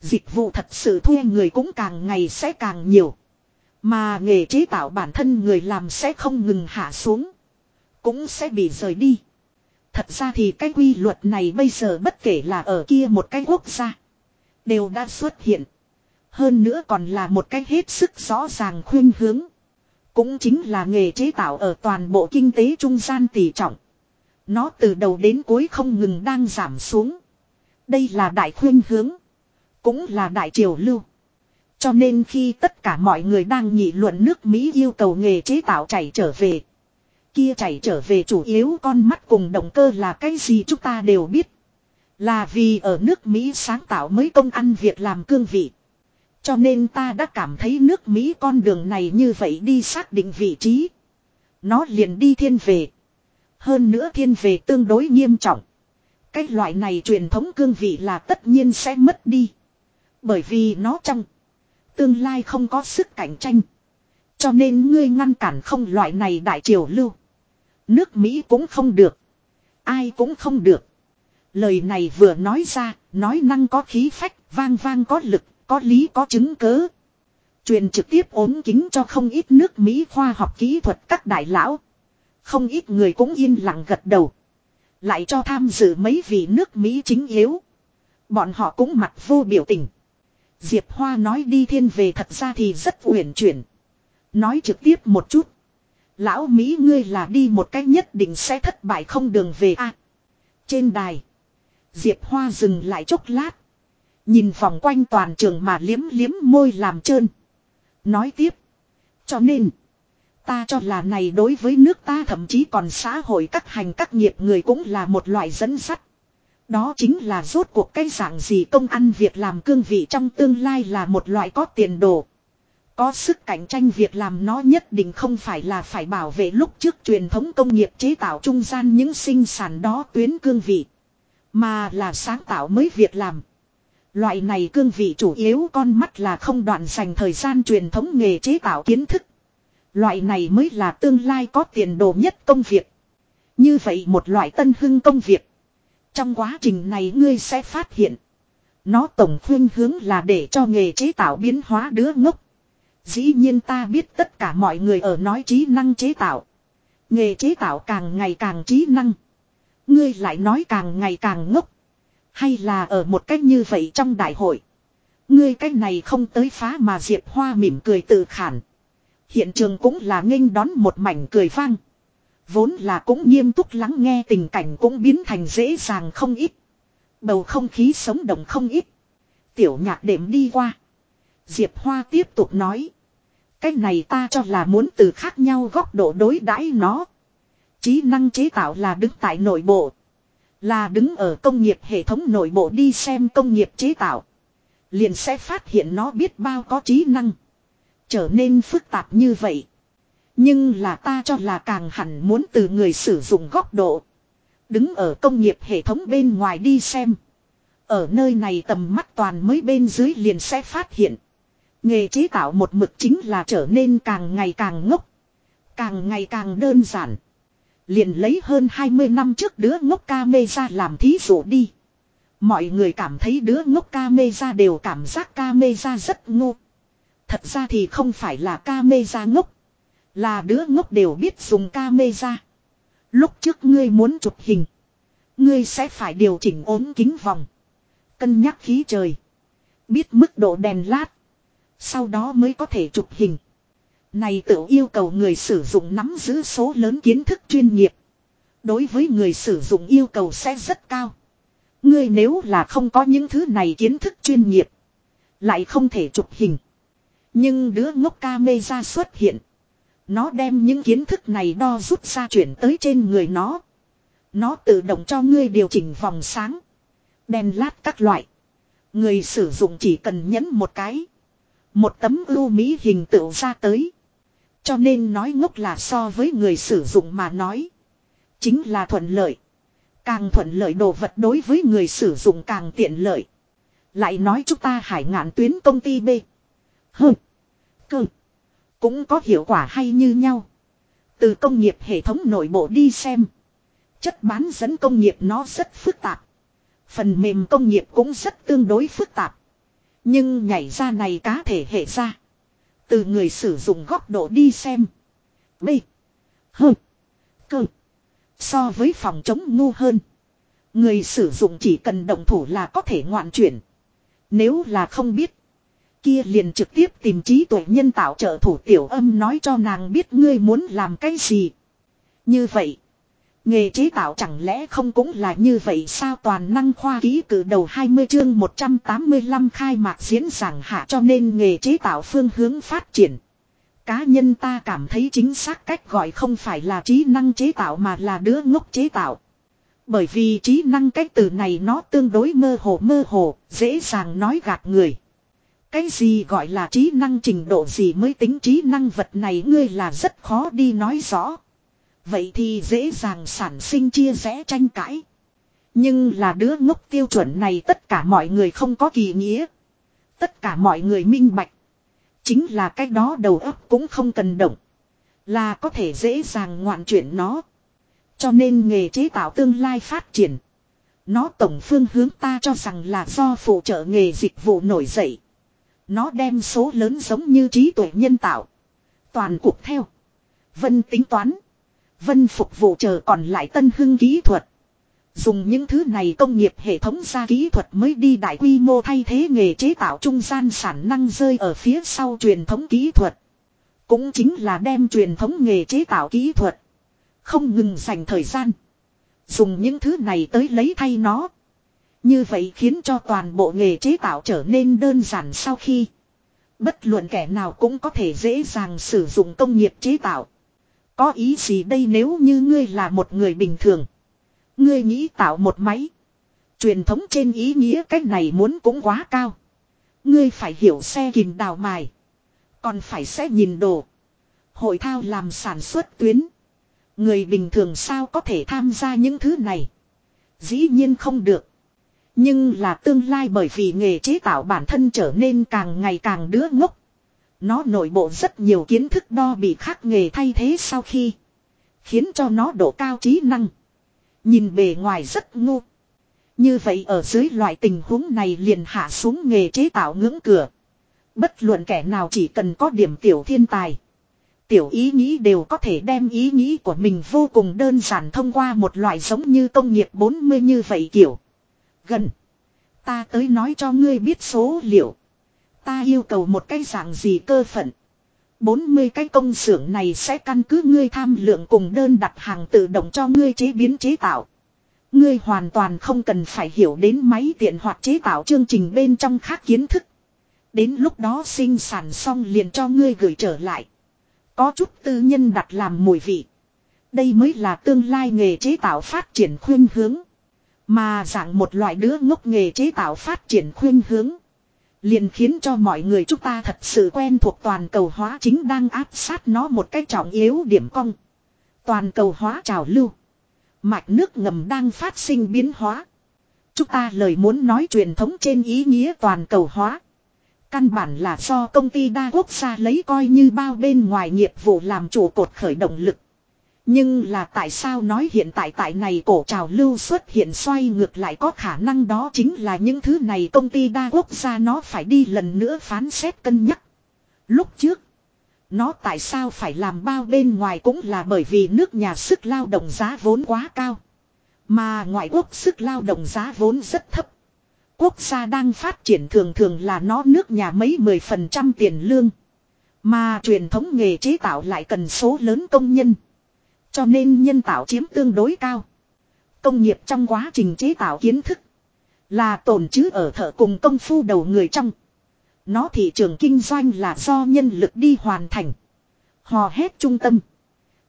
Dịch vụ thật sự thuê người cũng càng ngày sẽ càng nhiều. Mà nghề chế tạo bản thân người làm sẽ không ngừng hạ xuống. Cũng sẽ bị rời đi. Thật ra thì cái quy luật này bây giờ bất kể là ở kia một cái quốc gia. Đều đã xuất hiện. Hơn nữa còn là một cách hết sức rõ ràng khuyên hướng. Cũng chính là nghề chế tạo ở toàn bộ kinh tế trung gian tỷ trọng. Nó từ đầu đến cuối không ngừng đang giảm xuống. Đây là đại khuyên hướng. Cũng là đại triều lưu. Cho nên khi tất cả mọi người đang nghị luận nước Mỹ yêu cầu nghề chế tạo chảy trở về. Kia chảy trở về chủ yếu con mắt cùng động cơ là cái gì chúng ta đều biết. Là vì ở nước Mỹ sáng tạo mới công ăn việc làm cương vị. Cho nên ta đã cảm thấy nước Mỹ con đường này như vậy đi xác định vị trí. Nó liền đi thiên về. Hơn nữa thiên về tương đối nghiêm trọng. Cái loại này truyền thống cương vị là tất nhiên sẽ mất đi. Bởi vì nó trong tương lai không có sức cạnh tranh. Cho nên ngươi ngăn cản không loại này đại triều lưu. Nước Mỹ cũng không được. Ai cũng không được. Lời này vừa nói ra, nói năng có khí phách, vang vang có lực, có lý có chứng cớ. Truyền trực tiếp ốm kính cho không ít nước Mỹ khoa học kỹ thuật các đại lão. Không ít người cũng yên lặng gật đầu. Lại cho tham dự mấy vị nước Mỹ chính yếu. Bọn họ cũng mặt vô biểu tình. Diệp Hoa nói đi thiên về thật ra thì rất uyển chuyển. Nói trực tiếp một chút. Lão Mỹ ngươi là đi một cách nhất định sẽ thất bại không đường về a. trên đài. Diệp Hoa dừng lại chốc lát. Nhìn vòng quanh toàn trường mà liếm liếm môi làm trơn. Nói tiếp. Cho nên. Ta cho là này đối với nước ta thậm chí còn xã hội các hành các nghiệp người cũng là một loại dẫn sắt. Đó chính là rốt cuộc cái dạng gì công ăn việc làm cương vị trong tương lai là một loại có tiền đồ. Có sức cạnh tranh việc làm nó nhất định không phải là phải bảo vệ lúc trước truyền thống công nghiệp chế tạo trung gian những sinh sản đó tuyến cương vị. Mà là sáng tạo mới việc làm. Loại này cương vị chủ yếu con mắt là không đoạn dành thời gian truyền thống nghề chế tạo kiến thức. Loại này mới là tương lai có tiền đồ nhất công việc. Như vậy một loại tân hưng công việc. Trong quá trình này ngươi sẽ phát hiện. Nó tổng khuyên hướng là để cho nghề chế tạo biến hóa đứa ngốc. Dĩ nhiên ta biết tất cả mọi người ở nói trí năng chế tạo. Nghề chế tạo càng ngày càng trí năng. Ngươi lại nói càng ngày càng ngốc. Hay là ở một cách như vậy trong đại hội. Ngươi cách này không tới phá mà Diệp Hoa mỉm cười tự khản. Hiện trường cũng là nghênh đón một mảnh cười vang. Vốn là cũng nghiêm túc lắng nghe tình cảnh cũng biến thành dễ dàng không ít. Bầu không khí sống động không ít. Tiểu nhạc đệm đi qua. Diệp Hoa tiếp tục nói. Cái này ta cho là muốn từ khác nhau góc độ đối đãi nó. Trí năng chế tạo là đứng tại nội bộ. Là đứng ở công nghiệp hệ thống nội bộ đi xem công nghiệp chế tạo. Liền sẽ phát hiện nó biết bao có trí năng. Trở nên phức tạp như vậy. Nhưng là ta cho là càng hẳn muốn từ người sử dụng góc độ. Đứng ở công nghiệp hệ thống bên ngoài đi xem. Ở nơi này tầm mắt toàn mới bên dưới liền sẽ phát hiện. Nghề chế tạo một mực chính là trở nên càng ngày càng ngốc. Càng ngày càng đơn giản. Liền lấy hơn 20 năm trước đứa ngốc ca mê ra làm thí dụ đi. Mọi người cảm thấy đứa ngốc ca mê ra đều cảm giác ca mê ra rất ngu. Thật ra thì không phải là ca mê ra ngốc. Là đứa ngốc đều biết dùng ca mê ra. Lúc trước ngươi muốn chụp hình. Ngươi sẽ phải điều chỉnh ốm kính vòng. Cân nhắc khí trời. Biết mức độ đèn lát. Sau đó mới có thể chụp hình. Này tự yêu cầu người sử dụng nắm giữ số lớn kiến thức chuyên nghiệp. Đối với người sử dụng yêu cầu sẽ rất cao. Ngươi nếu là không có những thứ này kiến thức chuyên nghiệp. Lại không thể chụp hình. Nhưng đứa ngốc ca mê ra xuất hiện. Nó đem những kiến thức này đo rút ra chuyển tới trên người nó. Nó tự động cho ngươi điều chỉnh vòng sáng. Đèn lát các loại. Người sử dụng chỉ cần nhấn một cái. Một tấm ưu mỹ hình tựu ra tới. Cho nên nói ngốc là so với người sử dụng mà nói. Chính là thuận lợi. Càng thuận lợi đồ vật đối với người sử dụng càng tiện lợi. Lại nói chúng ta hải ngạn tuyến công ty B. Hơn. Cơ. Cũng có hiệu quả hay như nhau. Từ công nghiệp hệ thống nội bộ đi xem. Chất bán dẫn công nghiệp nó rất phức tạp. Phần mềm công nghiệp cũng rất tương đối phức tạp. Nhưng nhảy ra này cá thể hệ ra. Từ người sử dụng góc độ đi xem. B. h, Cơ. So với phòng chống ngu hơn. Người sử dụng chỉ cần động thủ là có thể ngoạn chuyển. Nếu là không biết. Kia liền trực tiếp tìm trí tuệ nhân tạo trợ thủ tiểu âm nói cho nàng biết ngươi muốn làm cái gì. Như vậy. Nghề chế tạo chẳng lẽ không cũng là như vậy sao toàn năng khoa ký cử đầu 20 chương 185 khai mạc diễn giảng hạ cho nên nghề chế tạo phương hướng phát triển. Cá nhân ta cảm thấy chính xác cách gọi không phải là trí năng chế tạo mà là đứa ngốc chế tạo. Bởi vì trí năng cách từ này nó tương đối mơ hồ mơ hồ, dễ dàng nói gạt người. Cái gì gọi là trí năng trình độ gì mới tính trí năng vật này ngươi là rất khó đi nói rõ. Vậy thì dễ dàng sản sinh chia rẽ tranh cãi. Nhưng là đứa ngốc tiêu chuẩn này tất cả mọi người không có kỳ nghĩa. Tất cả mọi người minh bạch. Chính là cái đó đầu óc cũng không cần động. Là có thể dễ dàng ngoạn chuyển nó. Cho nên nghề chế tạo tương lai phát triển. Nó tổng phương hướng ta cho rằng là do phụ trợ nghề dịch vụ nổi dậy. Nó đem số lớn giống như trí tuệ nhân tạo. Toàn cuộc theo. Vân tính toán. Vân phục vụ chờ còn lại tân hưng kỹ thuật. Dùng những thứ này công nghiệp hệ thống ra kỹ thuật mới đi đại quy mô thay thế nghề chế tạo trung gian sản năng rơi ở phía sau truyền thống kỹ thuật. Cũng chính là đem truyền thống nghề chế tạo kỹ thuật. Không ngừng dành thời gian. Dùng những thứ này tới lấy thay nó. Như vậy khiến cho toàn bộ nghề chế tạo trở nên đơn giản sau khi. Bất luận kẻ nào cũng có thể dễ dàng sử dụng công nghiệp chế tạo. Có ý gì đây nếu như ngươi là một người bình thường. Ngươi nghĩ tạo một máy. Truyền thống trên ý nghĩa cách này muốn cũng quá cao. Ngươi phải hiểu xe kìm đào mài. Còn phải sẽ nhìn đồ. Hội thao làm sản xuất tuyến. Người bình thường sao có thể tham gia những thứ này. Dĩ nhiên không được. Nhưng là tương lai bởi vì nghề chế tạo bản thân trở nên càng ngày càng đứa ngốc. Nó nội bộ rất nhiều kiến thức đo bị khác nghề thay thế sau khi. Khiến cho nó độ cao trí năng. Nhìn bề ngoài rất ngu. Như vậy ở dưới loại tình huống này liền hạ xuống nghề chế tạo ngưỡng cửa. Bất luận kẻ nào chỉ cần có điểm tiểu thiên tài. Tiểu ý nghĩ đều có thể đem ý nghĩ của mình vô cùng đơn giản thông qua một loại giống như công nghiệp 40 như vậy kiểu. Gần. Ta tới nói cho ngươi biết số liệu. Ta yêu cầu một cái dạng gì cơ phận. 40 cái công xưởng này sẽ căn cứ ngươi tham lượng cùng đơn đặt hàng tự động cho ngươi chế biến chế tạo. Ngươi hoàn toàn không cần phải hiểu đến máy tiện hoặc chế tạo chương trình bên trong khác kiến thức. Đến lúc đó sinh sản xong liền cho ngươi gửi trở lại. Có chút tư nhân đặt làm mùi vị. Đây mới là tương lai nghề chế tạo phát triển khuyên hướng. Mà dạng một loại đứa ngốc nghề chế tạo phát triển khuyên hướng. Liền khiến cho mọi người chúng ta thật sự quen thuộc toàn cầu hóa chính đang áp sát nó một cách trọng yếu điểm cong. Toàn cầu hóa trào lưu. Mạch nước ngầm đang phát sinh biến hóa. Chúng ta lời muốn nói truyền thống trên ý nghĩa toàn cầu hóa. Căn bản là do công ty đa quốc gia lấy coi như bao bên ngoài nghiệp vụ làm chủ cột khởi động lực. Nhưng là tại sao nói hiện tại tại này cổ trào lưu xuất hiện xoay ngược lại có khả năng đó chính là những thứ này công ty đa quốc gia nó phải đi lần nữa phán xét cân nhắc. Lúc trước, nó tại sao phải làm bao bên ngoài cũng là bởi vì nước nhà sức lao động giá vốn quá cao. Mà ngoại quốc sức lao động giá vốn rất thấp. Quốc gia đang phát triển thường thường là nó nước nhà mấy mười phần trăm tiền lương. Mà truyền thống nghề chế tạo lại cần số lớn công nhân. Cho nên nhân tạo chiếm tương đối cao. Công nghiệp trong quá trình chế tạo kiến thức. Là tồn chứ ở thợ cùng công phu đầu người trong. Nó thị trường kinh doanh là do nhân lực đi hoàn thành. Hò hét trung tâm.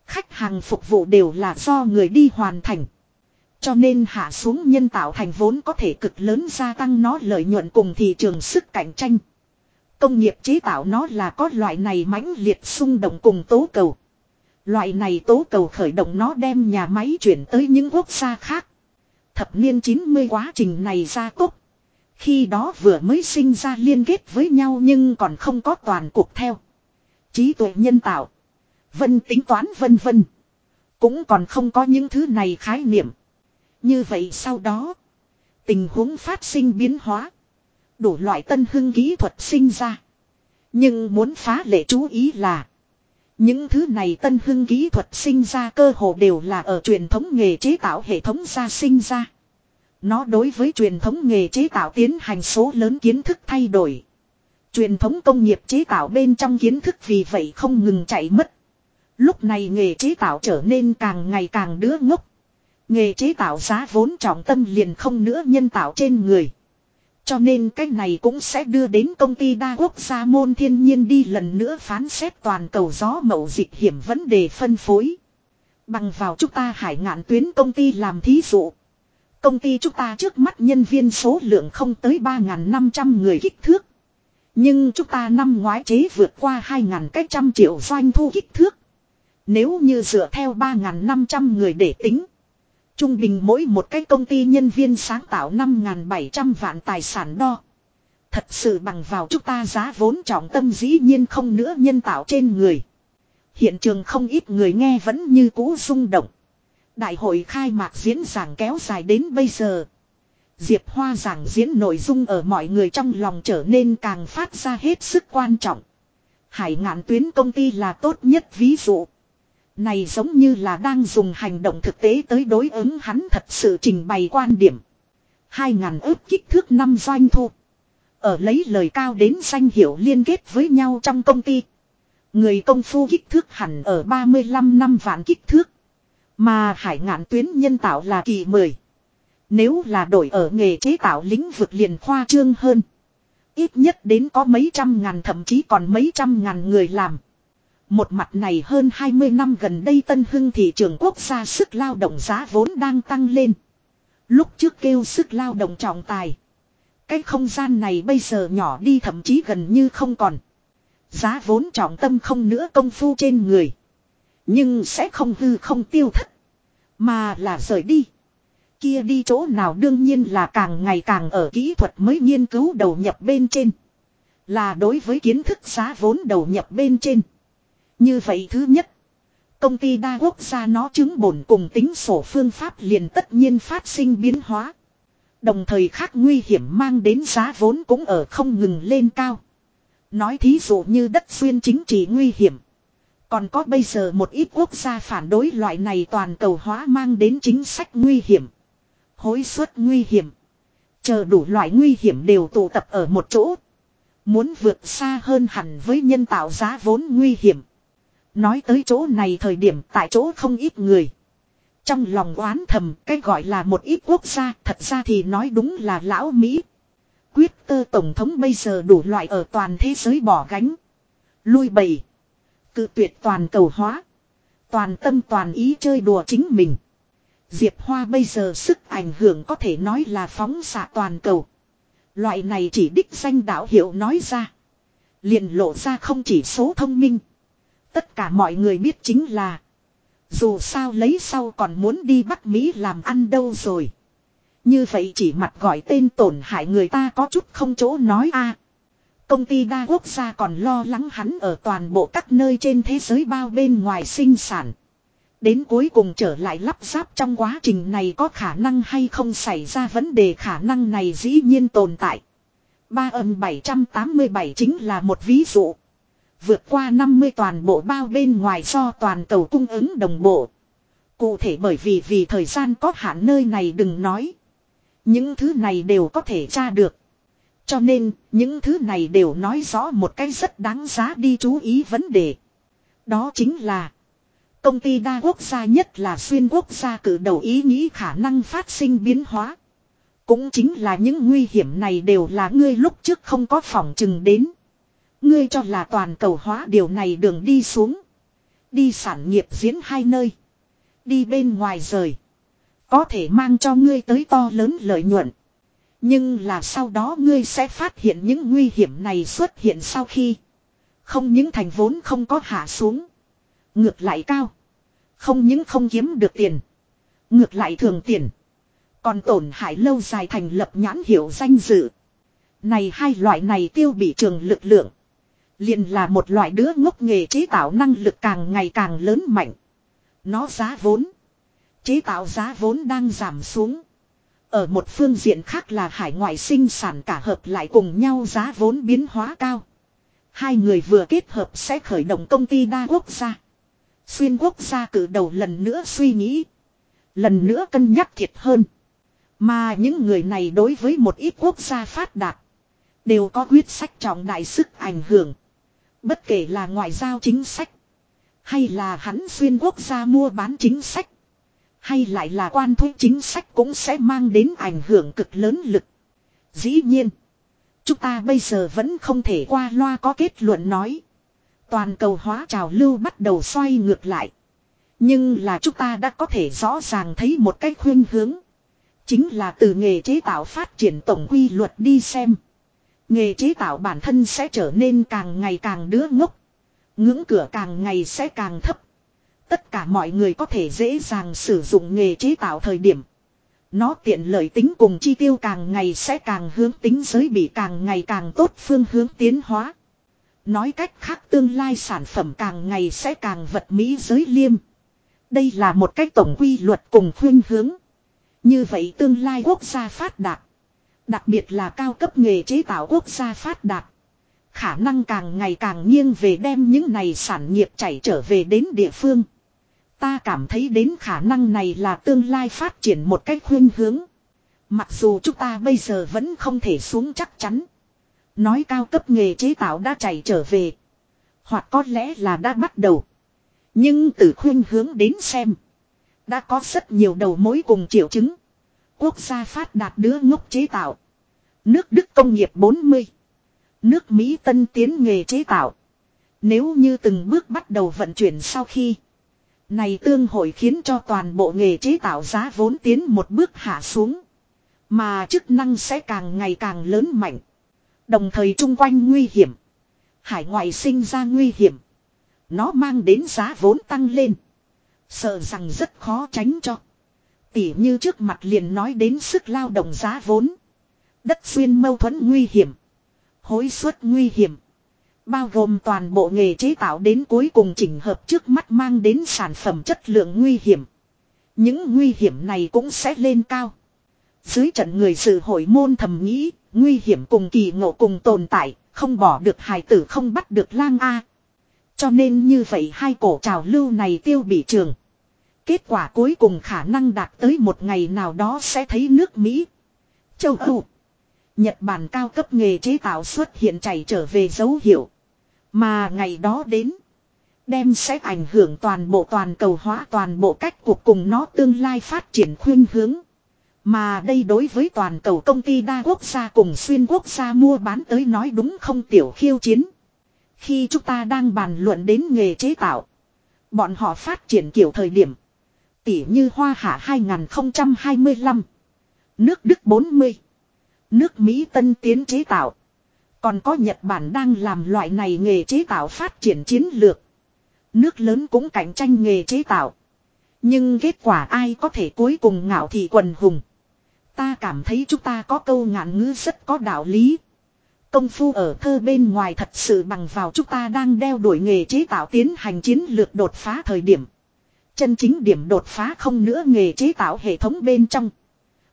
Khách hàng phục vụ đều là do người đi hoàn thành. Cho nên hạ xuống nhân tạo thành vốn có thể cực lớn gia tăng nó lợi nhuận cùng thị trường sức cạnh tranh. Công nghiệp chế tạo nó là có loại này mãnh liệt xung động cùng tố cầu. Loại này tố cầu khởi động nó đem nhà máy chuyển tới những quốc gia khác. Thập niên 90 quá trình này ra tốt. Khi đó vừa mới sinh ra liên kết với nhau nhưng còn không có toàn cuộc theo. Trí tuệ nhân tạo. Vân tính toán vân vân. Cũng còn không có những thứ này khái niệm. Như vậy sau đó. Tình huống phát sinh biến hóa. Đủ loại tân hưng kỹ thuật sinh ra. Nhưng muốn phá lệ chú ý là. Những thứ này tân hưng kỹ thuật sinh ra cơ hồ đều là ở truyền thống nghề chế tạo hệ thống ra sinh ra. Nó đối với truyền thống nghề chế tạo tiến hành số lớn kiến thức thay đổi. Truyền thống công nghiệp chế tạo bên trong kiến thức vì vậy không ngừng chạy mất. Lúc này nghề chế tạo trở nên càng ngày càng đứa ngốc. Nghề chế tạo giá vốn trọng tâm liền không nữa nhân tạo trên người. Cho nên cái này cũng sẽ đưa đến công ty đa quốc gia môn thiên nhiên đi lần nữa phán xét toàn cầu gió mậu dịch hiểm vấn đề phân phối. Bằng vào chúng ta hải ngạn tuyến công ty làm thí dụ. Công ty chúng ta trước mắt nhân viên số lượng không tới 3.500 người kích thước. Nhưng chúng ta năm ngoái chế vượt qua 2.000 cách trăm triệu doanh thu kích thước. Nếu như dựa theo 3.500 người để tính. Trung bình mỗi một cái công ty nhân viên sáng tạo 5.700 vạn tài sản đo. Thật sự bằng vào chúng ta giá vốn trọng tâm dĩ nhiên không nữa nhân tạo trên người. Hiện trường không ít người nghe vẫn như cũ rung động. Đại hội khai mạc diễn giảng kéo dài đến bây giờ. Diệp Hoa giảng diễn nội dung ở mọi người trong lòng trở nên càng phát ra hết sức quan trọng. Hải ngạn tuyến công ty là tốt nhất ví dụ. Này giống như là đang dùng hành động thực tế tới đối ứng hắn thật sự trình bày quan điểm. Hai ngàn ước kích thước năm doanh thu. Ở lấy lời cao đến danh hiệu liên kết với nhau trong công ty. Người công phu kích thước hẳn ở 35 năm vạn kích thước. Mà hải ngạn tuyến nhân tạo là kỳ 10. Nếu là đổi ở nghề chế tạo lĩnh vực liền khoa trương hơn. Ít nhất đến có mấy trăm ngàn, thậm chí còn mấy trăm ngàn người làm. Một mặt này hơn 20 năm gần đây tân hưng thị trường quốc gia sức lao động giá vốn đang tăng lên. Lúc trước kêu sức lao động trọng tài. Cái không gian này bây giờ nhỏ đi thậm chí gần như không còn. Giá vốn trọng tâm không nữa công phu trên người. Nhưng sẽ không hư không tiêu thất. Mà là rời đi. Kia đi chỗ nào đương nhiên là càng ngày càng ở kỹ thuật mới nghiên cứu đầu nhập bên trên. Là đối với kiến thức giá vốn đầu nhập bên trên. Như vậy thứ nhất. Công ty đa quốc gia nó chứng bổn cùng tính sổ phương pháp liền tất nhiên phát sinh biến hóa. Đồng thời khác nguy hiểm mang đến giá vốn cũng ở không ngừng lên cao. Nói thí dụ như đất xuyên chính trị nguy hiểm. Còn có bây giờ một ít quốc gia phản đối loại này toàn cầu hóa mang đến chính sách nguy hiểm. Hối suất nguy hiểm. Chờ đủ loại nguy hiểm đều tụ tập ở một chỗ. Muốn vượt xa hơn hẳn với nhân tạo giá vốn nguy hiểm. Nói tới chỗ này thời điểm tại chỗ không ít người. Trong lòng oán thầm, cái gọi là một ít quốc gia, thật ra thì nói đúng là lão Mỹ. Quyết tơ tổng thống bây giờ đủ loại ở toàn thế giới bỏ gánh. Lui bầy. Cự tuyệt toàn cầu hóa. Toàn tâm toàn ý chơi đùa chính mình. Diệp Hoa bây giờ sức ảnh hưởng có thể nói là phóng xạ toàn cầu. Loại này chỉ đích danh đạo hiệu nói ra. liền lộ ra không chỉ số thông minh. Tất cả mọi người biết chính là. Dù sao lấy sau còn muốn đi Bắc Mỹ làm ăn đâu rồi. Như vậy chỉ mặt gọi tên tổn hại người ta có chút không chỗ nói a. Công ty đa quốc gia còn lo lắng hắn ở toàn bộ các nơi trên thế giới bao bên ngoài sinh sản. Đến cuối cùng trở lại lắp ráp trong quá trình này có khả năng hay không xảy ra vấn đề khả năng này dĩ nhiên tồn tại. Ba âm 787 chính là một ví dụ. Vượt qua 50 toàn bộ bao bên ngoài do toàn cầu cung ứng đồng bộ. Cụ thể bởi vì vì thời gian có hạn nơi này đừng nói. Những thứ này đều có thể tra được. Cho nên, những thứ này đều nói rõ một cái rất đáng giá đi chú ý vấn đề. Đó chính là Công ty đa quốc gia nhất là xuyên quốc gia cử đầu ý nghĩ khả năng phát sinh biến hóa. Cũng chính là những nguy hiểm này đều là ngươi lúc trước không có phòng chừng đến. Ngươi cho là toàn cầu hóa điều này đường đi xuống. Đi sản nghiệp diễn hai nơi. Đi bên ngoài rời. Có thể mang cho ngươi tới to lớn lợi nhuận. Nhưng là sau đó ngươi sẽ phát hiện những nguy hiểm này xuất hiện sau khi. Không những thành vốn không có hạ xuống. Ngược lại cao. Không những không kiếm được tiền. Ngược lại thường tiền. Còn tổn hại lâu dài thành lập nhãn hiệu danh dự. Này hai loại này tiêu bị trường lực lượng liền là một loại đứa ngốc nghề chế tạo năng lực càng ngày càng lớn mạnh. Nó giá vốn. Chế tạo giá vốn đang giảm xuống. Ở một phương diện khác là hải ngoại sinh sản cả hợp lại cùng nhau giá vốn biến hóa cao. Hai người vừa kết hợp sẽ khởi động công ty đa quốc gia. Xuyên quốc gia cử đầu lần nữa suy nghĩ. Lần nữa cân nhắc thiệt hơn. Mà những người này đối với một ít quốc gia phát đạt. Đều có quyết sách trọng đại sức ảnh hưởng. Bất kể là ngoại giao chính sách. Hay là hắn xuyên quốc gia mua bán chính sách. Hay lại là quan thuế chính sách cũng sẽ mang đến ảnh hưởng cực lớn lực. Dĩ nhiên. Chúng ta bây giờ vẫn không thể qua loa có kết luận nói. Toàn cầu hóa trào lưu bắt đầu xoay ngược lại. Nhưng là chúng ta đã có thể rõ ràng thấy một cách khuyên hướng. Chính là từ nghề chế tạo phát triển tổng quy luật đi xem. Nghề chế tạo bản thân sẽ trở nên càng ngày càng đứa ngốc. Ngưỡng cửa càng ngày sẽ càng thấp. Tất cả mọi người có thể dễ dàng sử dụng nghề chế tạo thời điểm. Nó tiện lợi tính cùng chi tiêu càng ngày sẽ càng hướng tính giới bị càng ngày càng tốt phương hướng tiến hóa. Nói cách khác tương lai sản phẩm càng ngày sẽ càng vật mỹ giới liêm. Đây là một cách tổng quy luật cùng khuyên hướng. Như vậy tương lai quốc gia phát đạt. Đặc biệt là cao cấp nghề chế tạo quốc gia phát đạt. Khả năng càng ngày càng nghiêng về đem những này sản nghiệp chảy trở về đến địa phương. Ta cảm thấy đến khả năng này là tương lai phát triển một cách khuyên hướng. Mặc dù chúng ta bây giờ vẫn không thể xuống chắc chắn. Nói cao cấp nghề chế tạo đã chảy trở về. Hoặc có lẽ là đã bắt đầu. Nhưng từ khuyên hướng đến xem. Đã có rất nhiều đầu mối cùng triệu chứng. Quốc gia phát đạt đứa ngốc chế tạo. Nước Đức công nghiệp 40. Nước Mỹ tân tiến nghề chế tạo. Nếu như từng bước bắt đầu vận chuyển sau khi. Này tương hội khiến cho toàn bộ nghề chế tạo giá vốn tiến một bước hạ xuống. Mà chức năng sẽ càng ngày càng lớn mạnh. Đồng thời chung quanh nguy hiểm. Hải ngoại sinh ra nguy hiểm. Nó mang đến giá vốn tăng lên. Sợ rằng rất khó tránh cho. Tỉ như trước mặt liền nói đến sức lao động giá vốn. Đất xuyên mâu thuẫn nguy hiểm. Hối suất nguy hiểm. Bao gồm toàn bộ nghề chế tạo đến cuối cùng chỉnh hợp trước mắt mang đến sản phẩm chất lượng nguy hiểm. Những nguy hiểm này cũng sẽ lên cao. Dưới trận người sự hội môn thầm nghĩ, nguy hiểm cùng kỳ ngộ cùng tồn tại, không bỏ được hài tử không bắt được lang A. Cho nên như vậy hai cổ trào lưu này tiêu bị trường. Kết quả cuối cùng khả năng đạt tới một ngày nào đó sẽ thấy nước Mỹ. Châu Âu. Nhật Bản cao cấp nghề chế tạo xuất hiện chảy trở về dấu hiệu. Mà ngày đó đến. Đem sẽ ảnh hưởng toàn bộ toàn cầu hóa toàn bộ cách cuộc cùng nó tương lai phát triển khuyên hướng. Mà đây đối với toàn cầu công ty đa quốc gia cùng xuyên quốc gia mua bán tới nói đúng không tiểu khiêu chiến. Khi chúng ta đang bàn luận đến nghề chế tạo. Bọn họ phát triển kiểu thời điểm. Tỉ như Hoa Hạ 2025. Nước Đức 40. Nước Mỹ tân tiến chế tạo. Còn có Nhật Bản đang làm loại này nghề chế tạo phát triển chiến lược. Nước lớn cũng cạnh tranh nghề chế tạo. Nhưng kết quả ai có thể cuối cùng ngạo thị quần hùng. Ta cảm thấy chúng ta có câu ngạn ngữ rất có đạo lý. Công phu ở thơ bên ngoài thật sự bằng vào chúng ta đang đeo đuổi nghề chế tạo tiến hành chiến lược đột phá thời điểm. Chân chính điểm đột phá không nữa nghề chế tạo hệ thống bên trong.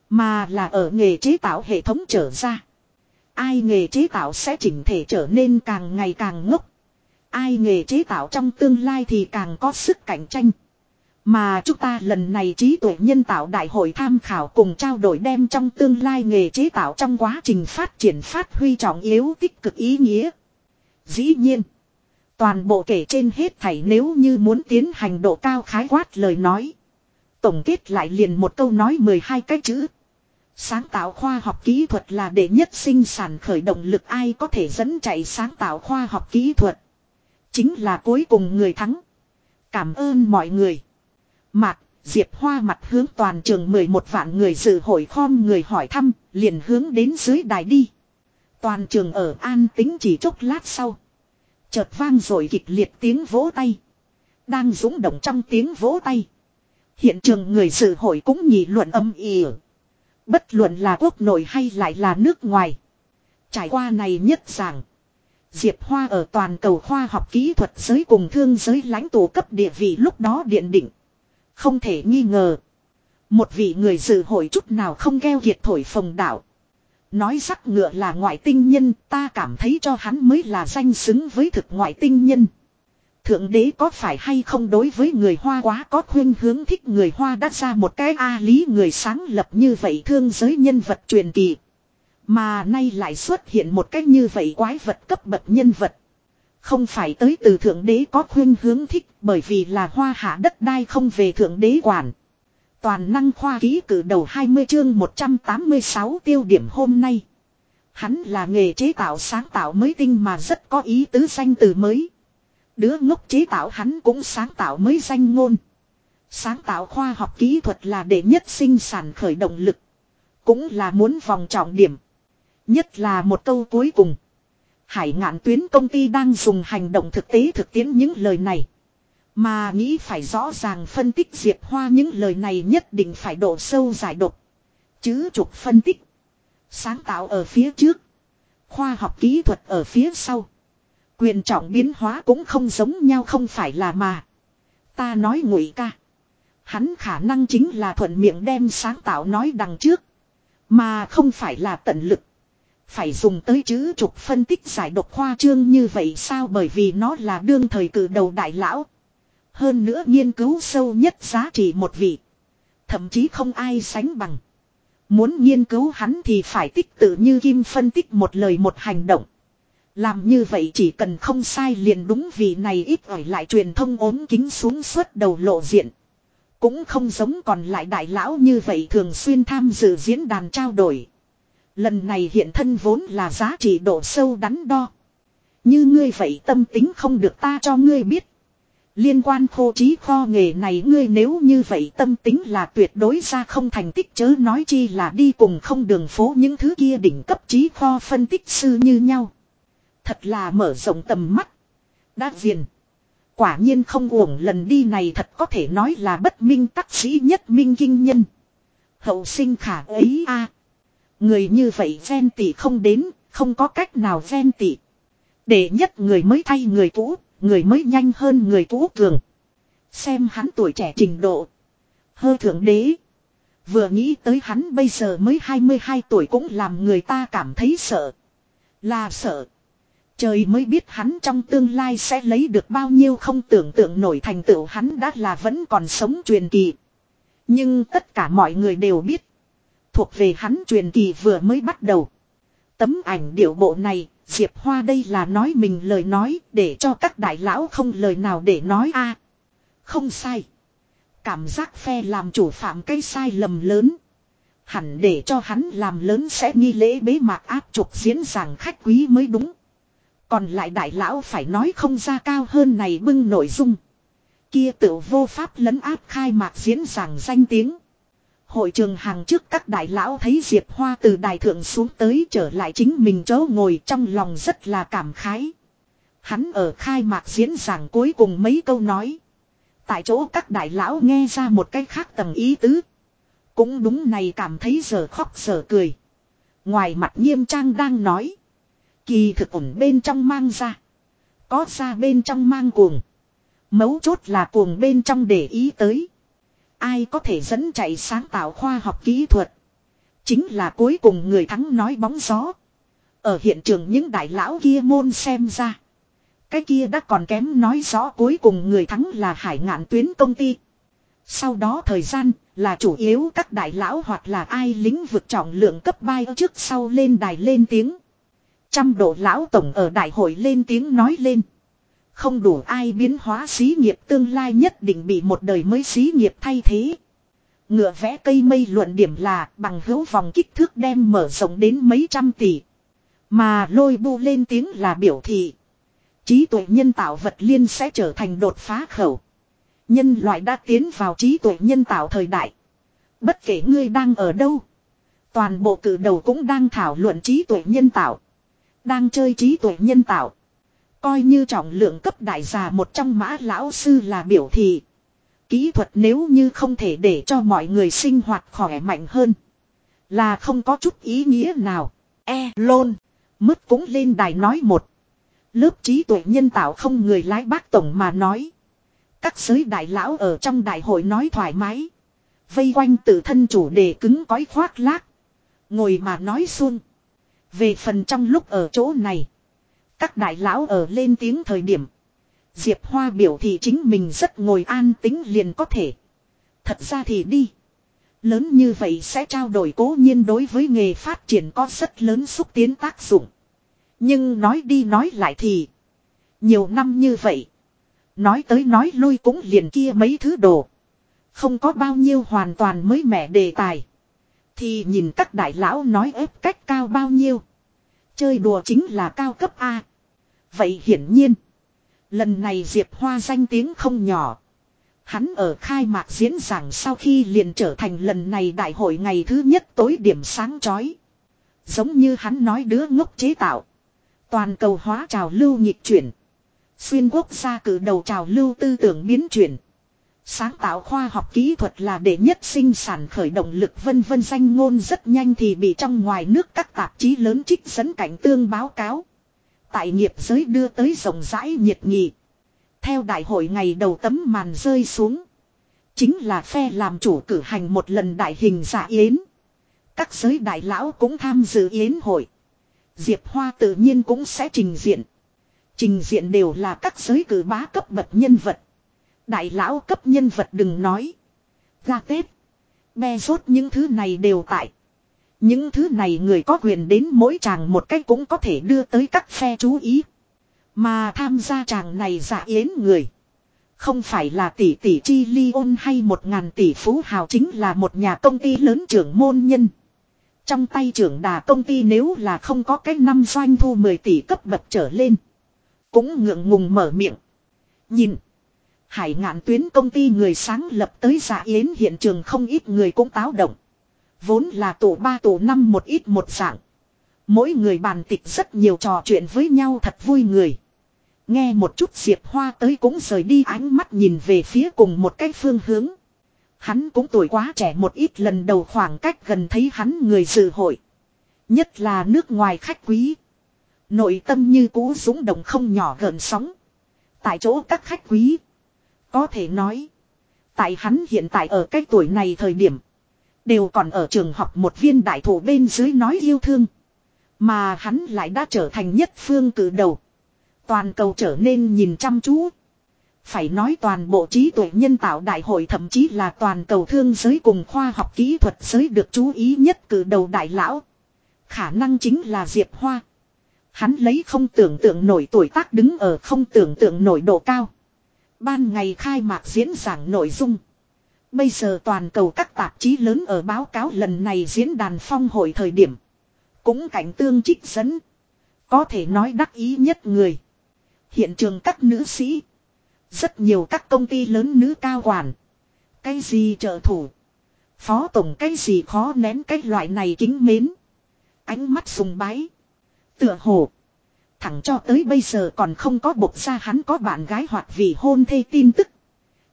Mà là ở nghề chế tạo hệ thống trở ra. Ai nghề chế tạo sẽ chỉnh thể trở nên càng ngày càng ngốc. Ai nghề chế tạo trong tương lai thì càng có sức cạnh tranh. Mà chúng ta lần này trí tuệ nhân tạo đại hội tham khảo cùng trao đổi đem trong tương lai nghề chế tạo trong quá trình phát triển phát huy trọng yếu tích cực ý nghĩa. Dĩ nhiên, toàn bộ kể trên hết thảy nếu như muốn tiến hành độ cao khái quát lời nói. Tổng kết lại liền một câu nói 12 cái chữ. Sáng tạo khoa học kỹ thuật là đệ nhất sinh sản khởi động lực ai có thể dẫn chạy sáng tạo khoa học kỹ thuật. Chính là cuối cùng người thắng. Cảm ơn mọi người. Mạc, Diệp Hoa mặt hướng toàn trường 11 vạn người dự hội khom người hỏi thăm, liền hướng đến dưới đài đi. Toàn trường ở an tính chỉ chốc lát sau. Chợt vang rồi kịch liệt tiếng vỗ tay. Đang dũng động trong tiếng vỗ tay. Hiện trường người sự hội cũng nhị luận âm ỉ. Bất luận là quốc nội hay lại là nước ngoài. Trải qua này nhất rằng. Diệp Hoa ở toàn cầu khoa học kỹ thuật giới cùng thương giới lãnh tụ cấp địa vị lúc đó điện định. Không thể nghi ngờ. Một vị người dự hội chút nào không gheo kiệt thổi phồng đạo. Nói sắc ngựa là ngoại tinh nhân, ta cảm thấy cho hắn mới là danh xứng với thực ngoại tinh nhân. Thượng đế có phải hay không đối với người Hoa quá có khuyên hướng thích người Hoa đã ra một cái A lý người sáng lập như vậy thương giới nhân vật truyền kỳ. Mà nay lại xuất hiện một cách như vậy quái vật cấp bậc nhân vật. Không phải tới từ thượng đế có khuyên hướng thích bởi vì là hoa hạ đất đai không về thượng đế quản. Toàn năng khoa ký cử đầu 20 chương 186 tiêu điểm hôm nay. Hắn là nghề chế tạo sáng tạo mới tinh mà rất có ý tứ danh từ mới. Đứa ngốc chế tạo hắn cũng sáng tạo mới danh ngôn. Sáng tạo khoa học kỹ thuật là để nhất sinh sản khởi động lực. Cũng là muốn vòng trọng điểm. Nhất là một câu cuối cùng. Hải ngạn tuyến công ty đang dùng hành động thực tế thực tiễn những lời này. Mà nghĩ phải rõ ràng phân tích Diệp Hoa những lời này nhất định phải độ sâu giải độc. Chứ trục phân tích. Sáng tạo ở phía trước. Khoa học kỹ thuật ở phía sau. Quyền trọng biến hóa cũng không giống nhau không phải là mà. Ta nói ngụy ca. Hắn khả năng chính là thuận miệng đem sáng tạo nói đằng trước. Mà không phải là tận lực. Phải dùng tới chữ trục phân tích giải độc khoa trương như vậy sao bởi vì nó là đương thời cử đầu đại lão. Hơn nữa nghiên cứu sâu nhất giá trị một vị. Thậm chí không ai sánh bằng. Muốn nghiên cứu hắn thì phải tích tự như kim phân tích một lời một hành động. Làm như vậy chỉ cần không sai liền đúng vì này ít ỏi lại truyền thông ốm kính xuống suốt đầu lộ diện. Cũng không giống còn lại đại lão như vậy thường xuyên tham dự diễn đàn trao đổi. Lần này hiện thân vốn là giá trị độ sâu đắn đo. Như ngươi vậy tâm tính không được ta cho ngươi biết. Liên quan khô trí kho nghề này ngươi nếu như vậy tâm tính là tuyệt đối ra không thành tích chớ nói chi là đi cùng không đường phố những thứ kia đỉnh cấp trí kho phân tích sư như nhau. Thật là mở rộng tầm mắt. Đã viền. Quả nhiên không uổng lần đi này thật có thể nói là bất minh tắc sĩ nhất minh kinh nhân. Hậu sinh khả ấy a Người như vậy ven tỷ không đến, không có cách nào ven tỷ. Để nhất người mới thay người cũ, người mới nhanh hơn người cũ cường. Xem hắn tuổi trẻ trình độ. Hơ thượng đế. Vừa nghĩ tới hắn bây giờ mới 22 tuổi cũng làm người ta cảm thấy sợ. Là sợ. Trời mới biết hắn trong tương lai sẽ lấy được bao nhiêu không tưởng tượng nổi thành tựu hắn đã là vẫn còn sống truyền kỳ. Nhưng tất cả mọi người đều biết. Thuộc về hắn truyền kỳ vừa mới bắt đầu. Tấm ảnh điệu bộ này, Diệp Hoa đây là nói mình lời nói, để cho các đại lão không lời nào để nói a Không sai. Cảm giác phe làm chủ phạm cái sai lầm lớn. Hẳn để cho hắn làm lớn sẽ nghi lễ bế mạc áp trục diễn giảng khách quý mới đúng. Còn lại đại lão phải nói không ra cao hơn này bưng nội dung. Kia tự vô pháp lấn áp khai mạc diễn giảng danh tiếng. Hội trường hàng trước các đại lão thấy Diệp Hoa từ đài thượng xuống tới trở lại chính mình chỗ ngồi trong lòng rất là cảm khái. Hắn ở khai mạc diễn giảng cuối cùng mấy câu nói. Tại chỗ các đại lão nghe ra một cái khác tầng ý tứ. Cũng đúng này cảm thấy giờ khóc giờ cười. Ngoài mặt nghiêm trang đang nói. Kỳ thực ổn bên trong mang ra. Có ra bên trong mang cuồng. Mấu chốt là cuồng bên trong để ý tới. Ai có thể dẫn chạy sáng tạo khoa học kỹ thuật. Chính là cuối cùng người thắng nói bóng gió. Ở hiện trường những đại lão kia môn xem ra. Cái kia đã còn kém nói rõ cuối cùng người thắng là hải ngạn tuyến công ty. Sau đó thời gian là chủ yếu các đại lão hoặc là ai lĩnh vực trọng lượng cấp bay trước sau lên đài lên tiếng. Trăm độ lão tổng ở đại hội lên tiếng nói lên. Không đủ ai biến hóa xí nghiệp tương lai nhất định bị một đời mới xí nghiệp thay thế. Ngựa vẽ cây mây luận điểm là bằng hữu vòng kích thước đem mở rộng đến mấy trăm tỷ. Mà lôi bu lên tiếng là biểu thị. Trí tuệ nhân tạo vật liên sẽ trở thành đột phá khẩu. Nhân loại đã tiến vào trí tuệ nhân tạo thời đại. Bất kể ngươi đang ở đâu. Toàn bộ cử đầu cũng đang thảo luận trí tuệ nhân tạo. Đang chơi trí tuệ nhân tạo. Coi như trọng lượng cấp đại già một trong mã lão sư là biểu thị. Kỹ thuật nếu như không thể để cho mọi người sinh hoạt khỏe mạnh hơn. Là không có chút ý nghĩa nào. E lôn. Mứt cũng lên đài nói một. Lớp trí tuệ nhân tạo không người lái bác tổng mà nói. Các giới đại lão ở trong đại hội nói thoải mái. Vây quanh tự thân chủ đề cứng cói khoác lác. Ngồi mà nói xuông. Về phần trong lúc ở chỗ này. Các đại lão ở lên tiếng thời điểm. Diệp Hoa biểu thị chính mình rất ngồi an tính liền có thể. Thật ra thì đi. Lớn như vậy sẽ trao đổi cố nhiên đối với nghề phát triển có rất lớn xúc tiến tác dụng. Nhưng nói đi nói lại thì. Nhiều năm như vậy. Nói tới nói lui cũng liền kia mấy thứ đồ. Không có bao nhiêu hoàn toàn mới mẻ đề tài. Thì nhìn các đại lão nói ép cách cao bao nhiêu. Chơi đùa chính là cao cấp A. Vậy hiển nhiên. Lần này Diệp Hoa danh tiếng không nhỏ. Hắn ở khai mạc diễn giảng sau khi liền trở thành lần này đại hội ngày thứ nhất tối điểm sáng chói. Giống như hắn nói đứa ngốc chế tạo. Toàn cầu hóa trào lưu nhịp chuyển. Xuyên quốc gia cử đầu trào lưu tư tưởng biến chuyển. Sáng tạo khoa học kỹ thuật là để nhất sinh sản khởi động lực vân vân danh ngôn rất nhanh thì bị trong ngoài nước các tạp chí lớn trích dẫn cảnh tương báo cáo. Tại nghiệp giới đưa tới rộng rãi nhiệt nghị. Theo đại hội ngày đầu tấm màn rơi xuống. Chính là phe làm chủ cử hành một lần đại hình giả yến. Các giới đại lão cũng tham dự yến hội. Diệp Hoa tự nhiên cũng sẽ trình diện. Trình diện đều là các giới cử bá cấp bậc nhân vật. Đại lão cấp nhân vật đừng nói. Ra Tết. Be rốt những thứ này đều tại. Những thứ này người có quyền đến mỗi chàng một cách cũng có thể đưa tới các phe chú ý. Mà tham gia chàng này giả yến người. Không phải là tỷ tỷ chi ly ôn hay một ngàn tỷ phú hào chính là một nhà công ty lớn trưởng môn nhân. Trong tay trưởng đà công ty nếu là không có cái năm doanh thu 10 tỷ cấp bậc trở lên. Cũng ngượng ngùng mở miệng. Nhìn. Hải ngạn tuyến công ty người sáng lập tới giả yến hiện trường không ít người cũng táo động. Vốn là tổ ba tổ năm một ít một dạng. Mỗi người bàn tịch rất nhiều trò chuyện với nhau thật vui người. Nghe một chút Diệp Hoa tới cũng rời đi ánh mắt nhìn về phía cùng một cái phương hướng. Hắn cũng tuổi quá trẻ một ít lần đầu khoảng cách gần thấy hắn người dự hội. Nhất là nước ngoài khách quý. Nội tâm như cũ dũng động không nhỏ gần sóng. Tại chỗ các khách quý. Có thể nói. Tại hắn hiện tại ở cái tuổi này thời điểm. Đều còn ở trường học một viên đại thủ bên dưới nói yêu thương. Mà hắn lại đã trở thành nhất phương cử đầu. Toàn cầu trở nên nhìn chăm chú. Phải nói toàn bộ trí tuệ nhân tạo đại hội thậm chí là toàn cầu thương giới cùng khoa học kỹ thuật giới được chú ý nhất cử đầu đại lão. Khả năng chính là Diệp Hoa. Hắn lấy không tưởng tượng nổi tuổi tác đứng ở không tưởng tượng nổi độ cao. Ban ngày khai mạc diễn giảng nội dung. Bây giờ toàn cầu các tạp chí lớn ở báo cáo lần này diễn đàn phong hội thời điểm. Cũng cảnh tương trích dẫn. Có thể nói đắc ý nhất người. Hiện trường các nữ sĩ. Rất nhiều các công ty lớn nữ cao quản. Cái gì trợ thủ. Phó tổng cái gì khó nén cái loại này kính mến. Ánh mắt sùng bái. Tựa hồ. Thẳng cho tới bây giờ còn không có bộc ra hắn có bạn gái hoặc vì hôn thê tin tức.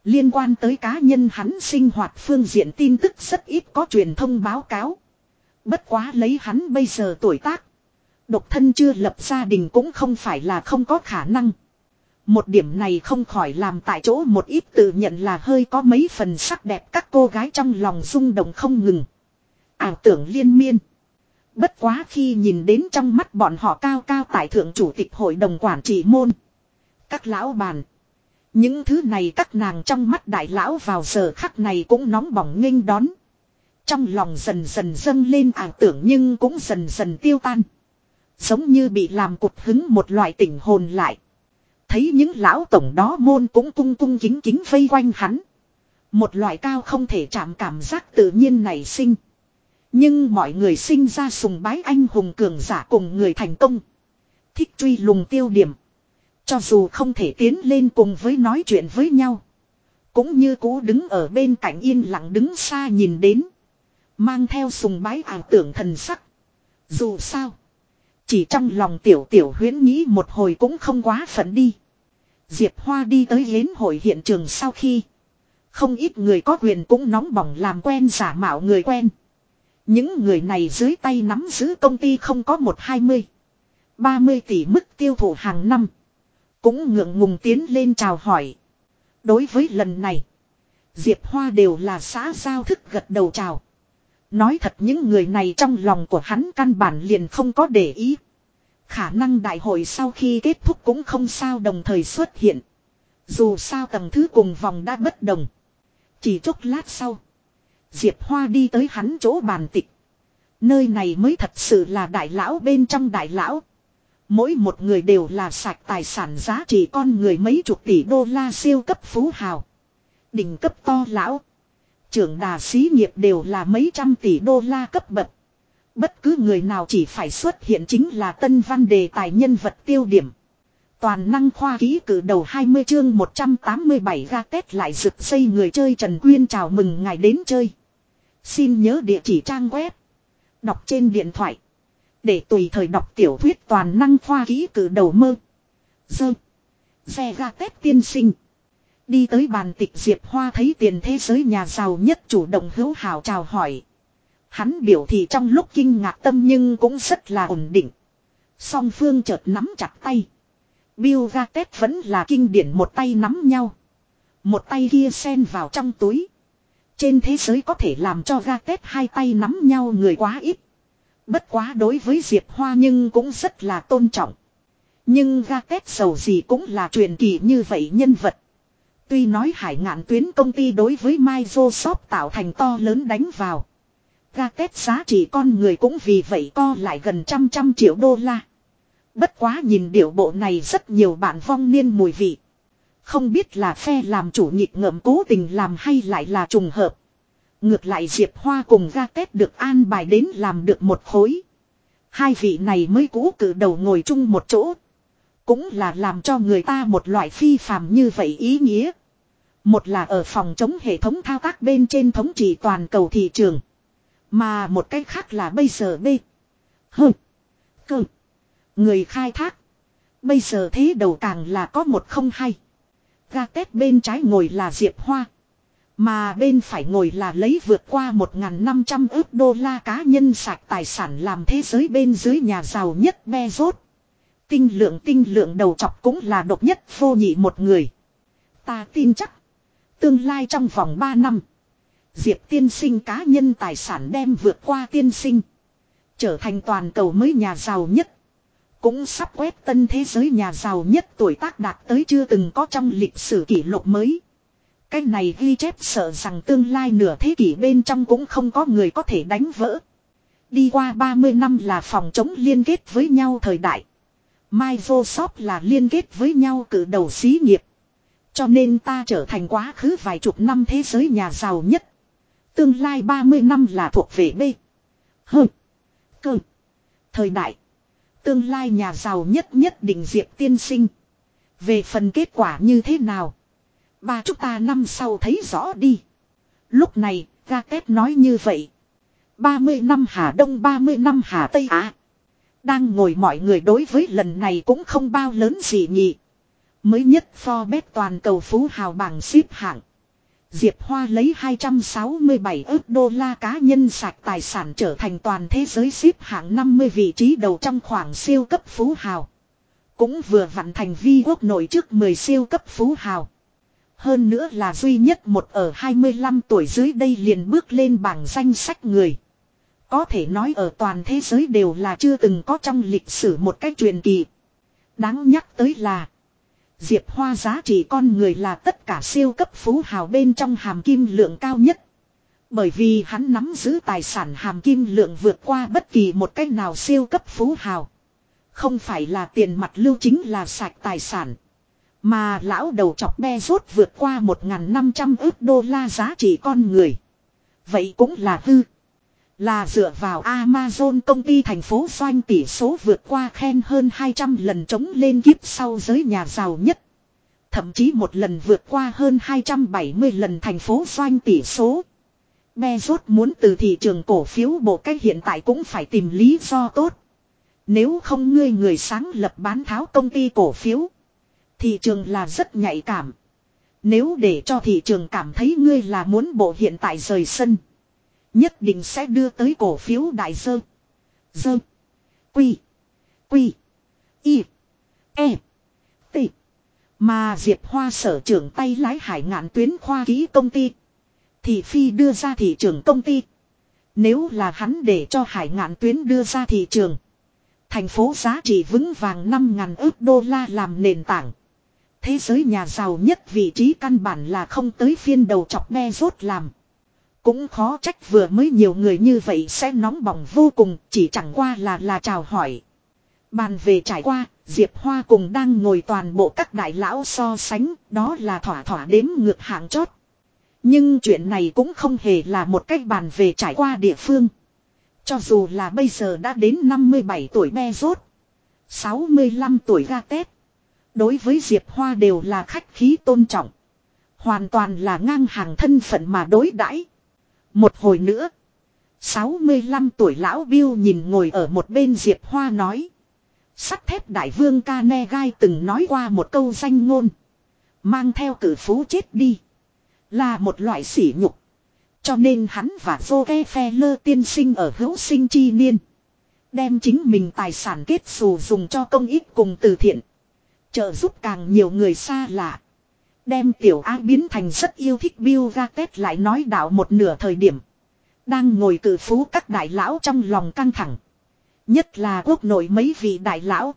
Liên quan tới cá nhân hắn sinh hoạt phương diện tin tức rất ít có truyền thông báo cáo. Bất quá lấy hắn bây giờ tuổi tác. Độc thân chưa lập gia đình cũng không phải là không có khả năng. Một điểm này không khỏi làm tại chỗ một ít tự nhận là hơi có mấy phần sắc đẹp các cô gái trong lòng rung động không ngừng. Ảo tưởng liên miên. Bất quá khi nhìn đến trong mắt bọn họ cao cao tại thượng chủ tịch hội đồng quản trị môn. Các lão bàn. Những thứ này các nàng trong mắt đại lão vào giờ khắc này cũng nóng bỏng nghênh đón. Trong lòng dần dần dâng lên ảo tưởng nhưng cũng dần dần tiêu tan. Giống như bị làm cụt hứng một loại tỉnh hồn lại. Thấy những lão tổng đó môn cũng cung cung kính kính vây quanh hắn. Một loại cao không thể chạm cảm giác tự nhiên nảy sinh. Nhưng mọi người sinh ra sùng bái anh hùng cường giả cùng người thành công. Thích truy lùng tiêu điểm. Cho dù không thể tiến lên cùng với nói chuyện với nhau. Cũng như cố đứng ở bên cạnh yên lặng đứng xa nhìn đến. Mang theo sùng bái ảo tưởng thần sắc. Dù sao. Chỉ trong lòng tiểu tiểu huyến nghĩ một hồi cũng không quá phận đi. Diệp Hoa đi tới yến hội hiện trường sau khi. Không ít người có quyền cũng nóng bỏng làm quen giả mạo người quen. Những người này dưới tay nắm giữ công ty không có một hai mươi. ba mươi tỷ mức tiêu thụ hàng năm. Cũng ngượng ngùng tiến lên chào hỏi. Đối với lần này. Diệp Hoa đều là xã giao thức gật đầu chào. Nói thật những người này trong lòng của hắn căn bản liền không có để ý. Khả năng đại hội sau khi kết thúc cũng không sao đồng thời xuất hiện. Dù sao tầng thứ cùng vòng đã bất đồng. Chỉ chốc lát sau. Diệp Hoa đi tới hắn chỗ bàn tịch. Nơi này mới thật sự là đại lão bên trong đại lão. Mỗi một người đều là sạch tài sản giá trị con người mấy chục tỷ đô la siêu cấp phú hào. Đỉnh cấp to lão. Trưởng đà xí nghiệp đều là mấy trăm tỷ đô la cấp bậc. Bất cứ người nào chỉ phải xuất hiện chính là tân văn đề tài nhân vật tiêu điểm. Toàn năng khoa ký cử đầu 20 chương 187 ga tết lại rực xây người chơi Trần Quyên chào mừng ngài đến chơi. Xin nhớ địa chỉ trang web. Đọc trên điện thoại. Để tùy thời đọc tiểu thuyết toàn năng khoa ký cử đầu mơ. Dơ. Xe ga tết tiên sinh. Đi tới bàn tịch Diệp Hoa thấy tiền thế giới nhà giàu nhất chủ động hữu hảo chào hỏi. Hắn biểu thị trong lúc kinh ngạc tâm nhưng cũng rất là ổn định. Song phương chợt nắm chặt tay. Bill Gates vẫn là kinh điển một tay nắm nhau. Một tay kia sen vào trong túi. Trên thế giới có thể làm cho Gates hai tay nắm nhau người quá ít. Bất quá đối với Diệp Hoa nhưng cũng rất là tôn trọng. Nhưng Gates sầu gì cũng là truyền kỳ như vậy nhân vật. Tuy nói hải ngạn tuyến công ty đối với Microsoft tạo thành to lớn đánh vào. Gates giá trị con người cũng vì vậy co lại gần trăm trăm triệu đô la. Bất quá nhìn điệu bộ này rất nhiều bạn vong niên mùi vị. Không biết là phe làm chủ nhịp ngợm cố tình làm hay lại là trùng hợp. Ngược lại Diệp Hoa cùng Gates được an bài đến làm được một khối. Hai vị này mới cũ cử đầu ngồi chung một chỗ. Cũng là làm cho người ta một loại phi phàm như vậy ý nghĩa. Một là ở phòng chống hệ thống thao tác bên trên thống trị toàn cầu thị trường. Mà một cách khác là bây giờ B. H. Cơ. Người khai thác. Bây giờ thế đầu càng là có một không hay. Ga tét bên trái ngồi là Diệp Hoa. Mà bên phải ngồi là lấy vượt qua 1.500 ước đô la cá nhân sạch tài sản làm thế giới bên dưới nhà giàu nhất Bezos. Tinh lượng tinh lượng đầu chọc cũng là độc nhất vô nhị một người. Ta tin chắc. Tương lai trong vòng 3 năm. Diệp tiên sinh cá nhân tài sản đem vượt qua tiên sinh. Trở thành toàn cầu mới nhà giàu nhất. Cũng sắp quét tân thế giới nhà giàu nhất tuổi tác đạt tới chưa từng có trong lịch sử kỷ lục mới. Cái này ghi chép sợ rằng tương lai nửa thế kỷ bên trong cũng không có người có thể đánh vỡ. Đi qua 30 năm là phòng chống liên kết với nhau thời đại. Microsoft là liên kết với nhau cử đầu xí nghiệp. Cho nên ta trở thành quá khứ vài chục năm thế giới nhà giàu nhất. Tương lai 30 năm là thuộc về B. H. Cơ. Thời đại. Tương lai nhà giàu nhất nhất định diệp tiên sinh. Về phần kết quả như thế nào? Ba chúng ta năm sau thấy rõ đi. Lúc này, ga kép nói như vậy. 30 năm Hà Đông 30 năm Hà Tây Á. Đang ngồi mọi người đối với lần này cũng không bao lớn gì nhỉ. Mới nhất Forbes toàn cầu phú hào bảng xếp hạng. Diệp Hoa lấy 267 ước đô la cá nhân sạch tài sản trở thành toàn thế giới xếp hạng 50 vị trí đầu trong khoảng siêu cấp phú hào. Cũng vừa vặn thành vi quốc nội trước 10 siêu cấp phú hào. Hơn nữa là duy nhất một ở 25 tuổi dưới đây liền bước lên bảng danh sách người. Có thể nói ở toàn thế giới đều là chưa từng có trong lịch sử một cách truyền kỳ. Đáng nhắc tới là Diệp Hoa giá trị con người là tất cả siêu cấp phú hào bên trong hàm kim lượng cao nhất. Bởi vì hắn nắm giữ tài sản hàm kim lượng vượt qua bất kỳ một cách nào siêu cấp phú hào. Không phải là tiền mặt lưu chính là sạch tài sản. Mà lão đầu chọc be rốt vượt qua 1.500 ước đô la giá trị con người. Vậy cũng là hư. Là dựa vào Amazon công ty thành phố doanh tỷ số vượt qua khen hơn 200 lần chống lên kiếp sau giới nhà giàu nhất. Thậm chí một lần vượt qua hơn 270 lần thành phố doanh tỷ số. Bezos muốn từ thị trường cổ phiếu bộ cách hiện tại cũng phải tìm lý do tốt. Nếu không ngươi người sáng lập bán tháo công ty cổ phiếu. Thị trường là rất nhạy cảm. Nếu để cho thị trường cảm thấy ngươi là muốn bộ hiện tại rời sân. Nhất định sẽ đưa tới cổ phiếu đại dơ. Dơ. Quy. Quy. Y. E. T. Mà Diệp Hoa sở trưởng tay lái hải ngạn tuyến khoa ký công ty. Thì phi đưa ra thị trường công ty. Nếu là hắn để cho hải ngạn tuyến đưa ra thị trường. Thành phố giá trị vững vàng 5.000 ước đô la làm nền tảng. Thế giới nhà giàu nhất vị trí căn bản là không tới phiên đầu chọc me rốt làm. Cũng khó trách vừa mới nhiều người như vậy sẽ nóng bỏng vô cùng, chỉ chẳng qua là là chào hỏi. Bàn về trải qua, Diệp Hoa cùng đang ngồi toàn bộ các đại lão so sánh, đó là thỏa thỏa đếm ngược hạng chót. Nhưng chuyện này cũng không hề là một cách bàn về trải qua địa phương. Cho dù là bây giờ đã đến 57 tuổi be rốt, 65 tuổi ga tét. Đối với Diệp Hoa đều là khách khí tôn trọng. Hoàn toàn là ngang hàng thân phận mà đối đãi. Một hồi nữa. 65 tuổi lão Bill nhìn ngồi ở một bên Diệp Hoa nói. Sắt thép đại vương ca ne gai từng nói qua một câu danh ngôn. Mang theo cử phú chết đi. Là một loại sỉ nhục. Cho nên hắn và Rockefeller tiên sinh ở hữu sinh chi niên. Đem chính mình tài sản kết xù dùng cho công ích cùng từ thiện. Trợ giúp càng nhiều người xa lạ. Đem tiểu á biến thành rất yêu thích Bill Gates lại nói đạo một nửa thời điểm. Đang ngồi cử phú các đại lão trong lòng căng thẳng. Nhất là quốc nội mấy vị đại lão.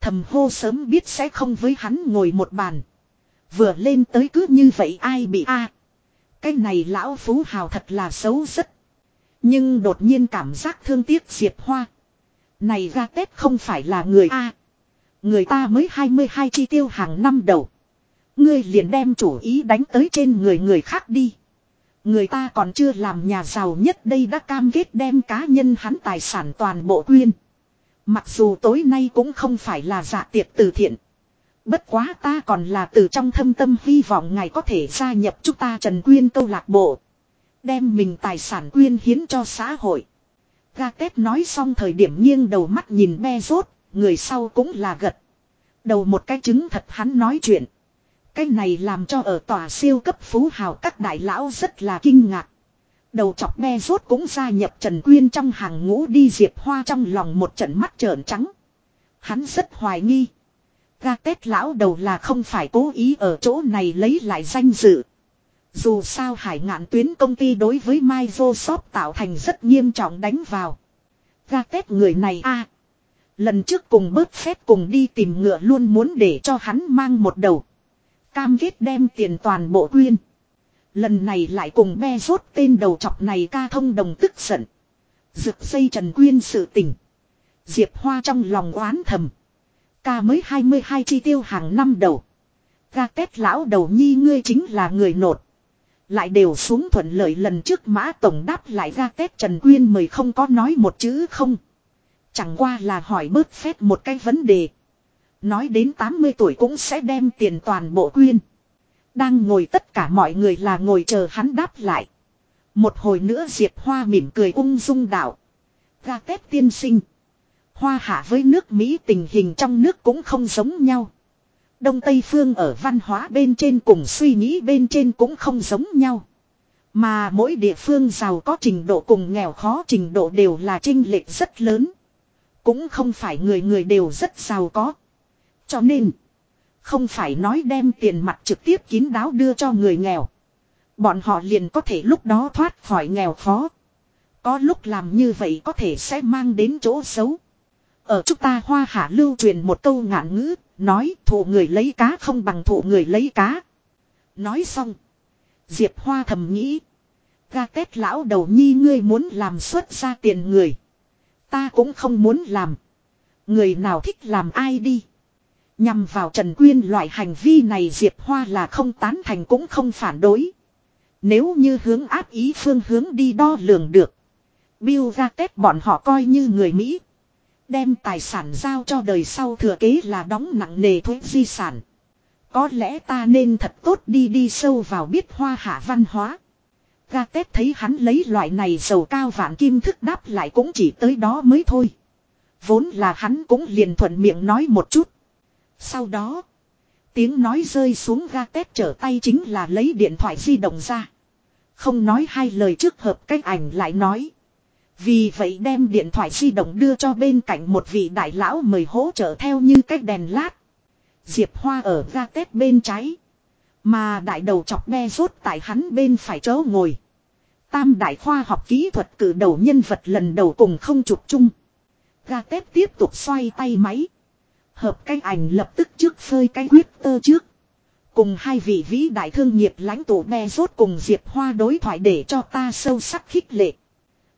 Thầm hô sớm biết sẽ không với hắn ngồi một bàn. Vừa lên tới cứ như vậy ai bị a Cái này lão phú hào thật là xấu rất. Nhưng đột nhiên cảm giác thương tiếc Diệp Hoa. Này ra Tết không phải là người A. Người ta mới 22 chi tiêu hàng năm đầu. Ngươi liền đem chủ ý đánh tới trên người người khác đi. Người ta còn chưa làm nhà giàu nhất đây đã cam kết đem cá nhân hắn tài sản toàn bộ quyên. Mặc dù tối nay cũng không phải là dạ tiệc từ thiện. Bất quá ta còn là từ trong thâm tâm hy vọng ngài có thể gia nhập chúng ta Trần Quyên câu lạc bộ. Đem mình tài sản quyên hiến cho xã hội. Gatet nói xong thời điểm nghiêng đầu mắt nhìn be rốt, người sau cũng là gật. Đầu một cái chứng thật hắn nói chuyện. Cái này làm cho ở tòa siêu cấp phú hào các đại lão rất là kinh ngạc. Đầu chọc me rốt cũng gia nhập Trần Quyên trong hàng ngũ đi Diệp Hoa trong lòng một trận mắt trợn trắng. Hắn rất hoài nghi. Ga tết lão đầu là không phải cố ý ở chỗ này lấy lại danh dự. Dù sao hải ngạn tuyến công ty đối với Microsoft tạo thành rất nghiêm trọng đánh vào. Ga tết người này a Lần trước cùng bớt phép cùng đi tìm ngựa luôn muốn để cho hắn mang một đầu. Cam kết đem tiền toàn bộ quyên. Lần này lại cùng be rốt tên đầu chọc này ca thông đồng tức giận. Rực dây Trần Quyên sự tình. Diệp Hoa trong lòng oán thầm. Ca mới 22 chi tiêu hàng năm đầu. Ga tết lão đầu nhi ngươi chính là người nột. Lại đều xuống thuận lợi lần trước mã tổng đáp lại ra tết Trần Quyên mời không có nói một chữ không. Chẳng qua là hỏi bớt phép một cái vấn đề. Nói đến 80 tuổi cũng sẽ đem tiền toàn bộ quyên. Đang ngồi tất cả mọi người là ngồi chờ hắn đáp lại. Một hồi nữa Diệp Hoa mỉm cười ung dung đạo. Ga tép tiên sinh. Hoa hạ với nước Mỹ tình hình trong nước cũng không giống nhau. Đông Tây Phương ở văn hóa bên trên cùng suy nghĩ bên trên cũng không giống nhau. Mà mỗi địa phương giàu có trình độ cùng nghèo khó trình độ đều là trinh lệch rất lớn. Cũng không phải người người đều rất giàu có. Cho nên, không phải nói đem tiền mặt trực tiếp kín đáo đưa cho người nghèo. Bọn họ liền có thể lúc đó thoát khỏi nghèo khó. Có lúc làm như vậy có thể sẽ mang đến chỗ xấu. Ở chúng ta hoa hạ lưu truyền một câu ngạn ngữ, nói thụ người lấy cá không bằng thụ người lấy cá. Nói xong. Diệp Hoa thầm nghĩ. Ga tết lão đầu nhi ngươi muốn làm xuất ra tiền người. Ta cũng không muốn làm. Người nào thích làm ai đi. Nhằm vào Trần Quyên loại hành vi này Diệp Hoa là không tán thành cũng không phản đối. Nếu như hướng áp ý phương hướng đi đo lường được. Bill ra Tết bọn họ coi như người Mỹ. Đem tài sản giao cho đời sau thừa kế là đóng nặng nề thuế di sản. Có lẽ ta nên thật tốt đi đi sâu vào biết hoa hạ văn hóa. Ga Tết thấy hắn lấy loại này dầu cao vạn kim thức đáp lại cũng chỉ tới đó mới thôi. Vốn là hắn cũng liền thuận miệng nói một chút. Sau đó, tiếng nói rơi xuống ga tét trở tay chính là lấy điện thoại di động ra. Không nói hai lời trước hợp cách ảnh lại nói. Vì vậy đem điện thoại di động đưa cho bên cạnh một vị đại lão mời hỗ trợ theo như cách đèn lát. Diệp Hoa ở ga tét bên trái. Mà đại đầu chọc be rốt tại hắn bên phải chỗ ngồi. Tam đại khoa học kỹ thuật cử đầu nhân vật lần đầu cùng không chụp chung. Ga tép tiếp tục xoay tay máy. Hợp cái ảnh lập tức trước phơi cái quyết tơ trước. Cùng hai vị vĩ đại thương nghiệp lãnh tụ be rốt cùng Diệp Hoa đối thoại để cho ta sâu sắc khích lệ.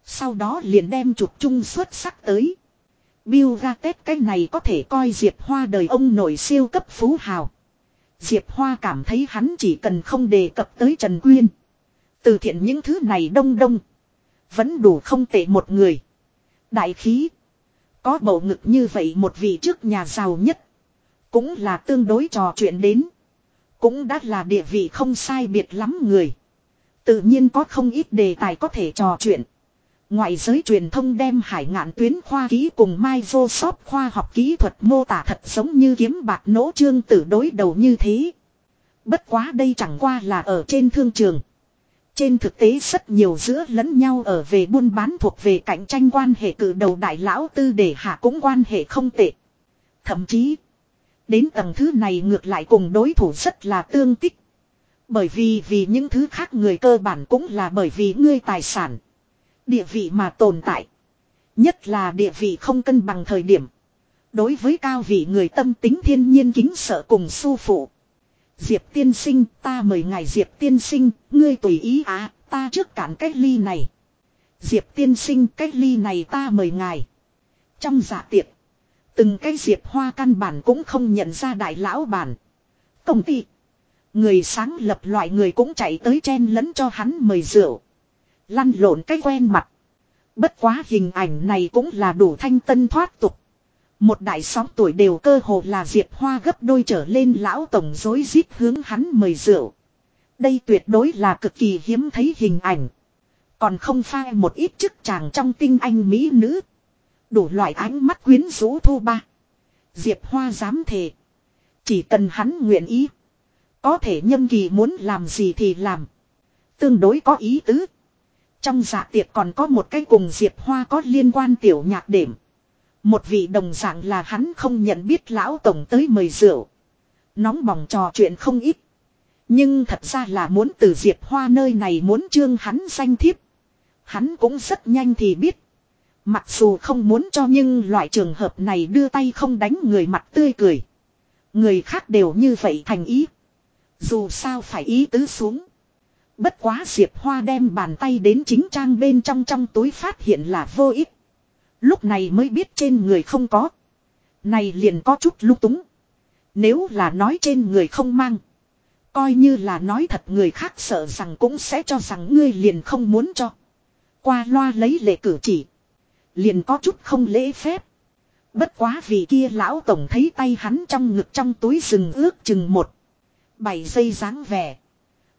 Sau đó liền đem chụp chung xuất sắc tới. Bill Gates cái này có thể coi Diệp Hoa đời ông nổi siêu cấp phú hào. Diệp Hoa cảm thấy hắn chỉ cần không đề cập tới Trần Quyên. Từ thiện những thứ này đông đông. Vẫn đủ không tệ một người. Đại khí. Có bầu ngực như vậy một vị trước nhà giàu nhất. Cũng là tương đối trò chuyện đến. Cũng đã là địa vị không sai biệt lắm người. Tự nhiên có không ít đề tài có thể trò chuyện. Ngoại giới truyền thông đem hải ngạn tuyến khoa ký cùng Microsoft khoa học kỹ thuật mô tả thật giống như kiếm bạc nỗ trương tử đối đầu như thế. Bất quá đây chẳng qua là ở trên thương trường. Trên thực tế rất nhiều giữa lẫn nhau ở về buôn bán thuộc về cạnh tranh quan hệ cử đầu đại lão tư để hạ cũng quan hệ không tệ. Thậm chí, đến tầng thứ này ngược lại cùng đối thủ rất là tương tích. Bởi vì vì những thứ khác người cơ bản cũng là bởi vì ngươi tài sản. Địa vị mà tồn tại. Nhất là địa vị không cân bằng thời điểm. Đối với cao vị người tâm tính thiên nhiên kính sợ cùng su phụ. Diệp tiên sinh, ta mời ngài Diệp tiên sinh, ngươi tùy ý à, ta trước cản cách ly này. Diệp tiên sinh cách ly này ta mời ngài. Trong dạ tiệc, từng cái Diệp hoa căn bản cũng không nhận ra đại lão bản. Công ty, người sáng lập loại người cũng chạy tới chen lẫn cho hắn mời rượu. Lăn lộn cái quen mặt. Bất quá hình ảnh này cũng là đủ thanh tân thoát tục. Một đại sóng tuổi đều cơ hồ là Diệp Hoa gấp đôi trở lên lão tổng dối rít hướng hắn mời rượu. Đây tuyệt đối là cực kỳ hiếm thấy hình ảnh. Còn không pha một ít chức chàng trong tinh anh mỹ nữ. Đủ loại ánh mắt quyến rũ thu ba. Diệp Hoa dám thề. Chỉ cần hắn nguyện ý. Có thể nhâm kỳ muốn làm gì thì làm. Tương đối có ý tứ. Trong dạ tiệc còn có một cái cùng Diệp Hoa có liên quan tiểu nhạc điểm. Một vị đồng dạng là hắn không nhận biết lão tổng tới mời rượu. Nóng bỏng trò chuyện không ít. Nhưng thật ra là muốn từ Diệp Hoa nơi này muốn trương hắn danh thiếp. Hắn cũng rất nhanh thì biết. Mặc dù không muốn cho nhưng loại trường hợp này đưa tay không đánh người mặt tươi cười. Người khác đều như vậy thành ý. Dù sao phải ý tứ xuống. Bất quá Diệp Hoa đem bàn tay đến chính trang bên trong trong túi phát hiện là vô ích. Lúc này mới biết trên người không có. Này liền có chút lúc túng. Nếu là nói trên người không mang. Coi như là nói thật người khác sợ rằng cũng sẽ cho rằng ngươi liền không muốn cho. Qua loa lấy lệ cử chỉ. Liền có chút không lễ phép. Bất quá vì kia lão tổng thấy tay hắn trong ngực trong túi rừng ước chừng một. Bảy giây dáng vẻ.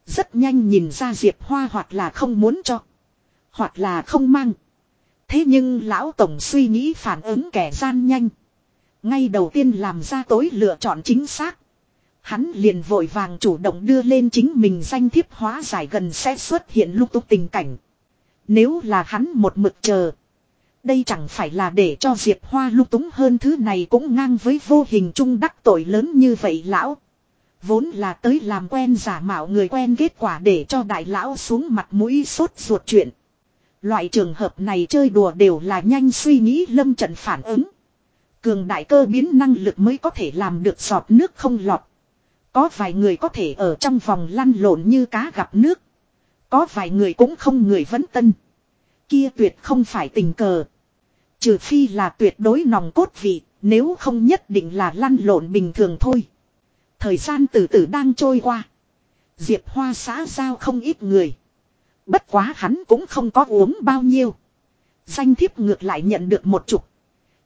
Rất nhanh nhìn ra Diệp Hoa hoặc là không muốn cho. Hoặc là không mang. Thế nhưng lão tổng suy nghĩ phản ứng kẻ gian nhanh. Ngay đầu tiên làm ra tối lựa chọn chính xác. Hắn liền vội vàng chủ động đưa lên chính mình danh thiếp hóa giải gần sẽ xuất hiện lúc tục tình cảnh. Nếu là hắn một mực chờ. Đây chẳng phải là để cho Diệp Hoa lúc túng hơn thứ này cũng ngang với vô hình trung đắc tội lớn như vậy lão. Vốn là tới làm quen giả mạo người quen kết quả để cho đại lão xuống mặt mũi sốt ruột chuyện. Loại trường hợp này chơi đùa đều là nhanh suy nghĩ lâm trận phản ứng. Cường đại cơ biến năng lực mới có thể làm được giọt nước không lọt. Có vài người có thể ở trong vòng lăn lộn như cá gặp nước. Có vài người cũng không người vấn tân. Kia tuyệt không phải tình cờ. Trừ phi là tuyệt đối nòng cốt vị, nếu không nhất định là lăn lộn bình thường thôi. Thời gian từ từ đang trôi qua. Diệp Hoa xã giao không ít người. Bất quá hắn cũng không có uống bao nhiêu. Danh thiếp ngược lại nhận được một chục.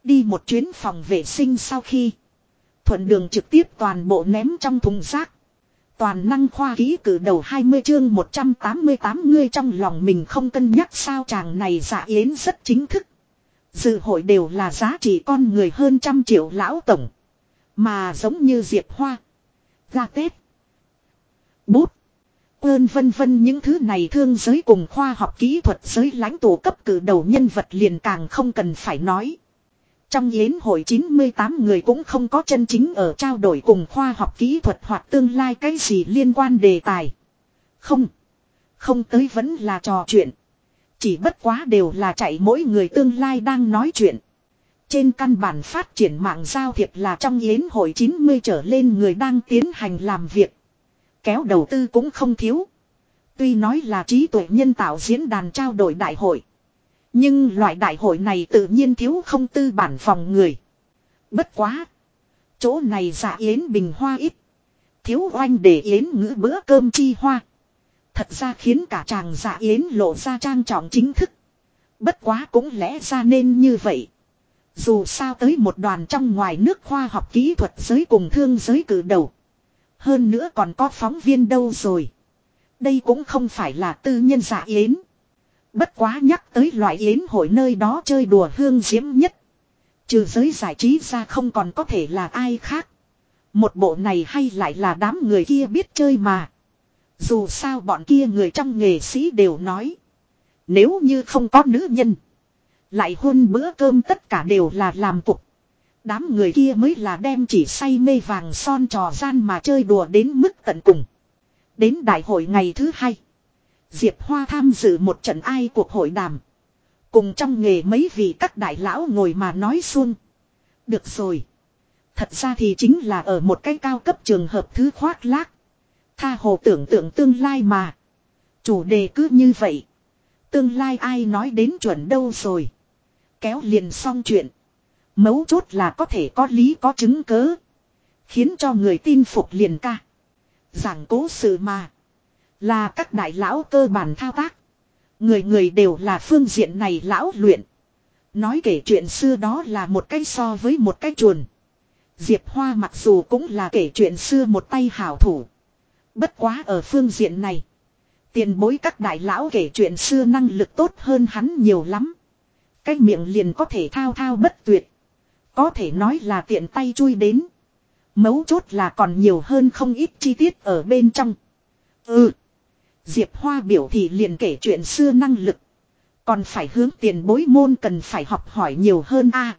Đi một chuyến phòng vệ sinh sau khi. Thuận đường trực tiếp toàn bộ ném trong thùng rác. Toàn năng khoa ký cử đầu 20 chương 188 ngươi trong lòng mình không cân nhắc sao chàng này giả yến rất chính thức. Dự hội đều là giá trị con người hơn trăm triệu lão tổng. Mà giống như Diệp Hoa. Ra Tết. Bút. Ơn vân vân những thứ này thương giới cùng khoa học kỹ thuật giới lãnh tụ cấp cử đầu nhân vật liền càng không cần phải nói. Trong yến hội 98 người cũng không có chân chính ở trao đổi cùng khoa học kỹ thuật hoặc tương lai cái gì liên quan đề tài. Không. Không tới vẫn là trò chuyện. Chỉ bất quá đều là chạy mỗi người tương lai đang nói chuyện. Trên căn bản phát triển mạng giao thiệp là trong yến hội 90 trở lên người đang tiến hành làm việc. Kéo đầu tư cũng không thiếu. Tuy nói là trí tuệ nhân tạo diễn đàn trao đổi đại hội. Nhưng loại đại hội này tự nhiên thiếu không tư bản phòng người. Bất quá. Chỗ này giả yến bình hoa ít. Thiếu oanh để yến ngữ bữa cơm chi hoa. Thật ra khiến cả chàng giả yến lộ ra trang trọng chính thức. Bất quá cũng lẽ ra nên như vậy. Dù sao tới một đoàn trong ngoài nước khoa học kỹ thuật giới cùng thương giới cử đầu. Hơn nữa còn có phóng viên đâu rồi. Đây cũng không phải là tư nhân giả yến. Bất quá nhắc tới loại yến hội nơi đó chơi đùa hương diễm nhất. Trừ giới giải trí ra không còn có thể là ai khác. Một bộ này hay lại là đám người kia biết chơi mà. Dù sao bọn kia người trong nghệ sĩ đều nói. Nếu như không có nữ nhân. Lại hôn bữa cơm tất cả đều là làm cục. Đám người kia mới là đem chỉ say mê vàng son trò gian mà chơi đùa đến mức tận cùng. Đến đại hội ngày thứ hai. Diệp Hoa tham dự một trận ai cuộc hội đàm. Cùng trong nghề mấy vị các đại lão ngồi mà nói xuông. Được rồi. Thật ra thì chính là ở một cái cao cấp trường hợp thứ khoác lác. Tha hồ tưởng tượng tương lai mà. Chủ đề cứ như vậy. Tương lai ai nói đến chuẩn đâu rồi. Kéo liền xong chuyện. Mấu chốt là có thể có lý có chứng cớ. Khiến cho người tin phục liền ca. Giảng cố sự mà. Là các đại lão cơ bản thao tác. Người người đều là phương diện này lão luyện. Nói kể chuyện xưa đó là một cái so với một cái chuồn. Diệp Hoa mặc dù cũng là kể chuyện xưa một tay hảo thủ. Bất quá ở phương diện này. Tiền bối các đại lão kể chuyện xưa năng lực tốt hơn hắn nhiều lắm. Cái miệng liền có thể thao thao bất tuyệt. Có thể nói là tiện tay chui đến. Mấu chốt là còn nhiều hơn không ít chi tiết ở bên trong. Ừ. Diệp Hoa biểu thị liền kể chuyện xưa năng lực. Còn phải hướng tiền bối môn cần phải học hỏi nhiều hơn a.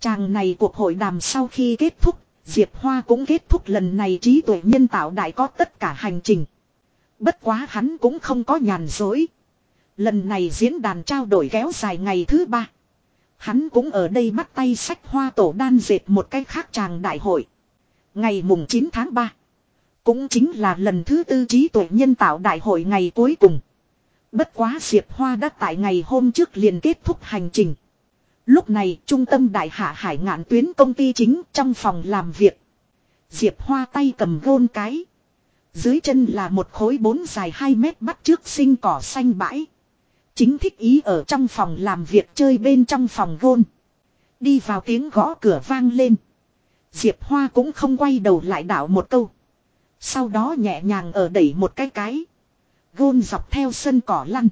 chàng này cuộc hội đàm sau khi kết thúc, Diệp Hoa cũng kết thúc lần này trí tuệ nhân tạo đại có tất cả hành trình. Bất quá hắn cũng không có nhàn dối. Lần này diễn đàn trao đổi kéo dài ngày thứ ba. Hắn cũng ở đây bắt tay sách hoa tổ đan dệt một cách khác chàng đại hội. Ngày mùng 9 tháng 3. Cũng chính là lần thứ tư trí tuệ nhân tạo đại hội ngày cuối cùng. Bất quá Diệp Hoa đã tại ngày hôm trước liền kết thúc hành trình. Lúc này, trung tâm đại hạ hải ngạn tuyến công ty chính trong phòng làm việc. Diệp Hoa tay cầm gôn cái. Dưới chân là một khối bốn dài 2 mét bắt trước sinh cỏ xanh bãi. Chính thích ý ở trong phòng làm việc chơi bên trong phòng gôn. Đi vào tiếng gõ cửa vang lên. Diệp Hoa cũng không quay đầu lại đảo một câu. Sau đó nhẹ nhàng ở đẩy một cái cái. Gôn dọc theo sân cỏ lăn.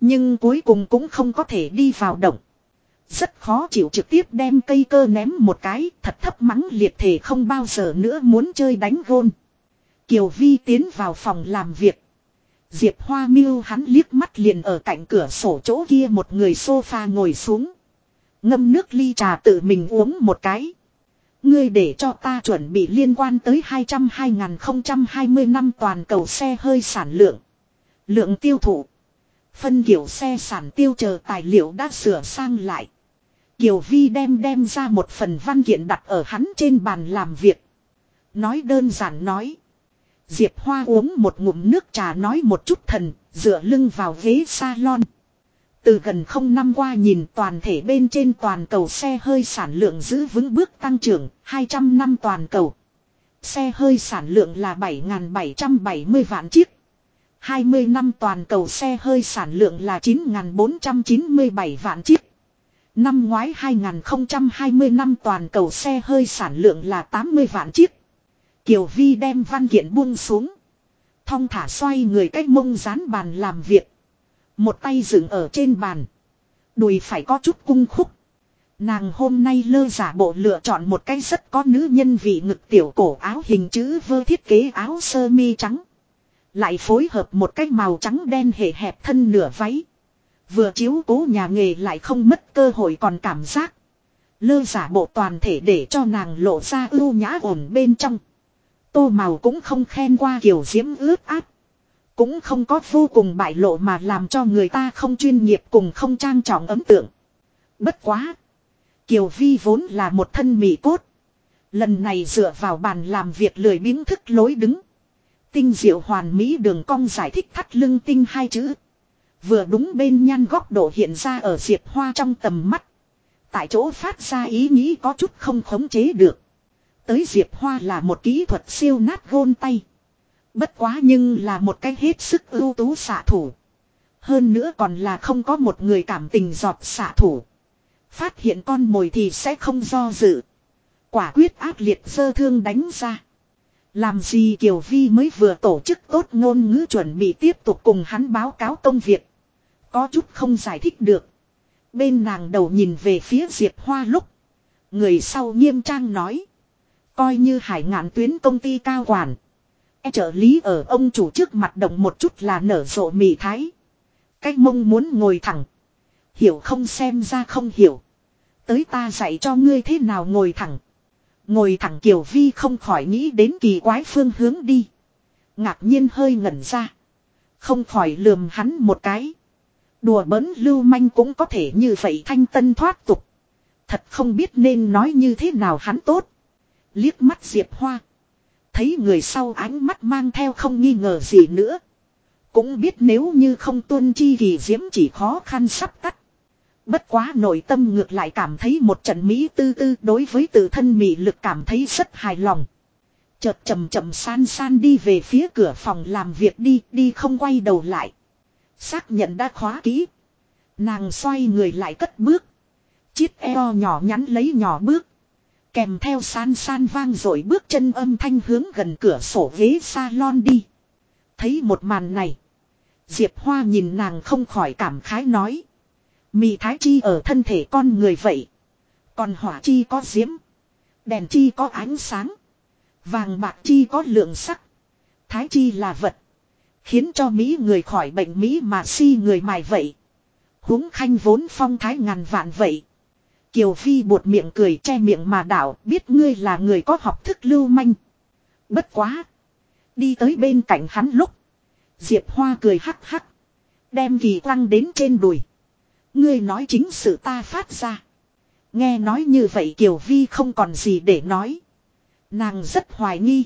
Nhưng cuối cùng cũng không có thể đi vào động. Rất khó chịu trực tiếp đem cây cơ ném một cái, thật thấp mắng liệt thể không bao giờ nữa muốn chơi đánh gôn. Kiều Vi tiến vào phòng làm việc. Diệp Hoa miêu hắn liếc mắt liền ở cạnh cửa sổ chỗ kia một người sofa ngồi xuống. Ngâm nước ly trà tự mình uống một cái. Ngươi để cho ta chuẩn bị liên quan tới 202.020 năm toàn cầu xe hơi sản lượng. Lượng tiêu thụ. Phân kiểu xe sản tiêu chờ tài liệu đã sửa sang lại. Kiều Vi đem đem ra một phần văn kiện đặt ở hắn trên bàn làm việc. Nói đơn giản nói. Diệp Hoa uống một ngụm nước trà nói một chút thần, dựa lưng vào ghế salon. Từ gần không năm qua nhìn toàn thể bên trên toàn cầu xe hơi sản lượng giữ vững bước tăng trưởng, 200 năm toàn cầu. Xe hơi sản lượng là 7.770 vạn chiếc. 20 năm toàn cầu xe hơi sản lượng là 9.497 vạn chiếc. Năm ngoái 2020 năm toàn cầu xe hơi sản lượng là 80 vạn chiếc. Kiều Vi đem văn kiện buông xuống. Thong thả xoay người cách mông dán bàn làm việc. Một tay dựng ở trên bàn. Đùi phải có chút cung khúc. Nàng hôm nay lơ giả bộ lựa chọn một cái rất có nữ nhân vị ngực tiểu cổ áo hình chữ vơ thiết kế áo sơ mi trắng. Lại phối hợp một cái màu trắng đen hệ hẹp thân nửa váy. Vừa chiếu cố nhà nghề lại không mất cơ hội còn cảm giác. Lơ giả bộ toàn thể để cho nàng lộ ra ưu nhã ổn bên trong. Tô màu cũng không khen qua kiểu diễm ướt áp. Cũng không có vô cùng bại lộ mà làm cho người ta không chuyên nghiệp cùng không trang trọng ấn tượng. Bất quá. Kiều Vi vốn là một thân mị cốt. Lần này dựa vào bàn làm việc lười biếng thức lối đứng. Tinh diệu hoàn mỹ đường cong giải thích thắt lưng tinh hai chữ. Vừa đúng bên nhan góc độ hiện ra ở diệp hoa trong tầm mắt. Tại chỗ phát ra ý nghĩ có chút không khống chế được. Tới diệp hoa là một kỹ thuật siêu nát gôn tay. Bất quá nhưng là một cái hết sức ưu tú xạ thủ. Hơn nữa còn là không có một người cảm tình giọt xạ thủ. Phát hiện con mồi thì sẽ không do dự. Quả quyết ác liệt sơ thương đánh ra. Làm gì Kiều Vi mới vừa tổ chức tốt ngôn ngữ chuẩn bị tiếp tục cùng hắn báo cáo công việc. Có chút không giải thích được. Bên nàng đầu nhìn về phía Diệp Hoa lúc. Người sau nghiêm trang nói. Coi như hải ngạn tuyến công ty cao quản. E trợ lý ở ông chủ trước mặt động một chút là nở rộ mì thái. Cách mông muốn ngồi thẳng. Hiểu không xem ra không hiểu. Tới ta dạy cho ngươi thế nào ngồi thẳng. Ngồi thẳng Kiều Vi không khỏi nghĩ đến kỳ quái phương hướng đi. Ngạc nhiên hơi ngẩn ra. Không khỏi lườm hắn một cái. Đùa bỡn lưu manh cũng có thể như vậy thanh tân thoát tục. Thật không biết nên nói như thế nào hắn tốt. Liếc mắt Diệp Hoa. Thấy người sau ánh mắt mang theo không nghi ngờ gì nữa. Cũng biết nếu như không tuân chi thì diễm chỉ khó khăn sắp tắt. Bất quá nội tâm ngược lại cảm thấy một trận Mỹ tư tư đối với tự thân mị lực cảm thấy rất hài lòng. Chợt chậm chậm san san đi về phía cửa phòng làm việc đi, đi không quay đầu lại. Xác nhận đã khóa kỹ. Nàng xoay người lại cất bước. Chiếc eo nhỏ nhắn lấy nhỏ bước. Kèm theo san san vang rồi bước chân âm thanh hướng gần cửa sổ ghế salon đi. Thấy một màn này. Diệp Hoa nhìn nàng không khỏi cảm khái nói. Mị thái chi ở thân thể con người vậy. Còn hỏa chi có diễm. Đèn chi có ánh sáng. Vàng bạc chi có lượng sắc. Thái chi là vật. Khiến cho Mỹ người khỏi bệnh Mỹ mà si người mài vậy. huống khanh vốn phong thái ngàn vạn vậy. Kiều Phi buột miệng cười che miệng mà đảo, biết ngươi là người có học thức lưu manh. Bất quá. Đi tới bên cạnh hắn lúc. Diệp Hoa cười hắc hắc. Đem kỳ quăng đến trên đùi. Ngươi nói chính sự ta phát ra. Nghe nói như vậy Kiều Vi không còn gì để nói. Nàng rất hoài nghi.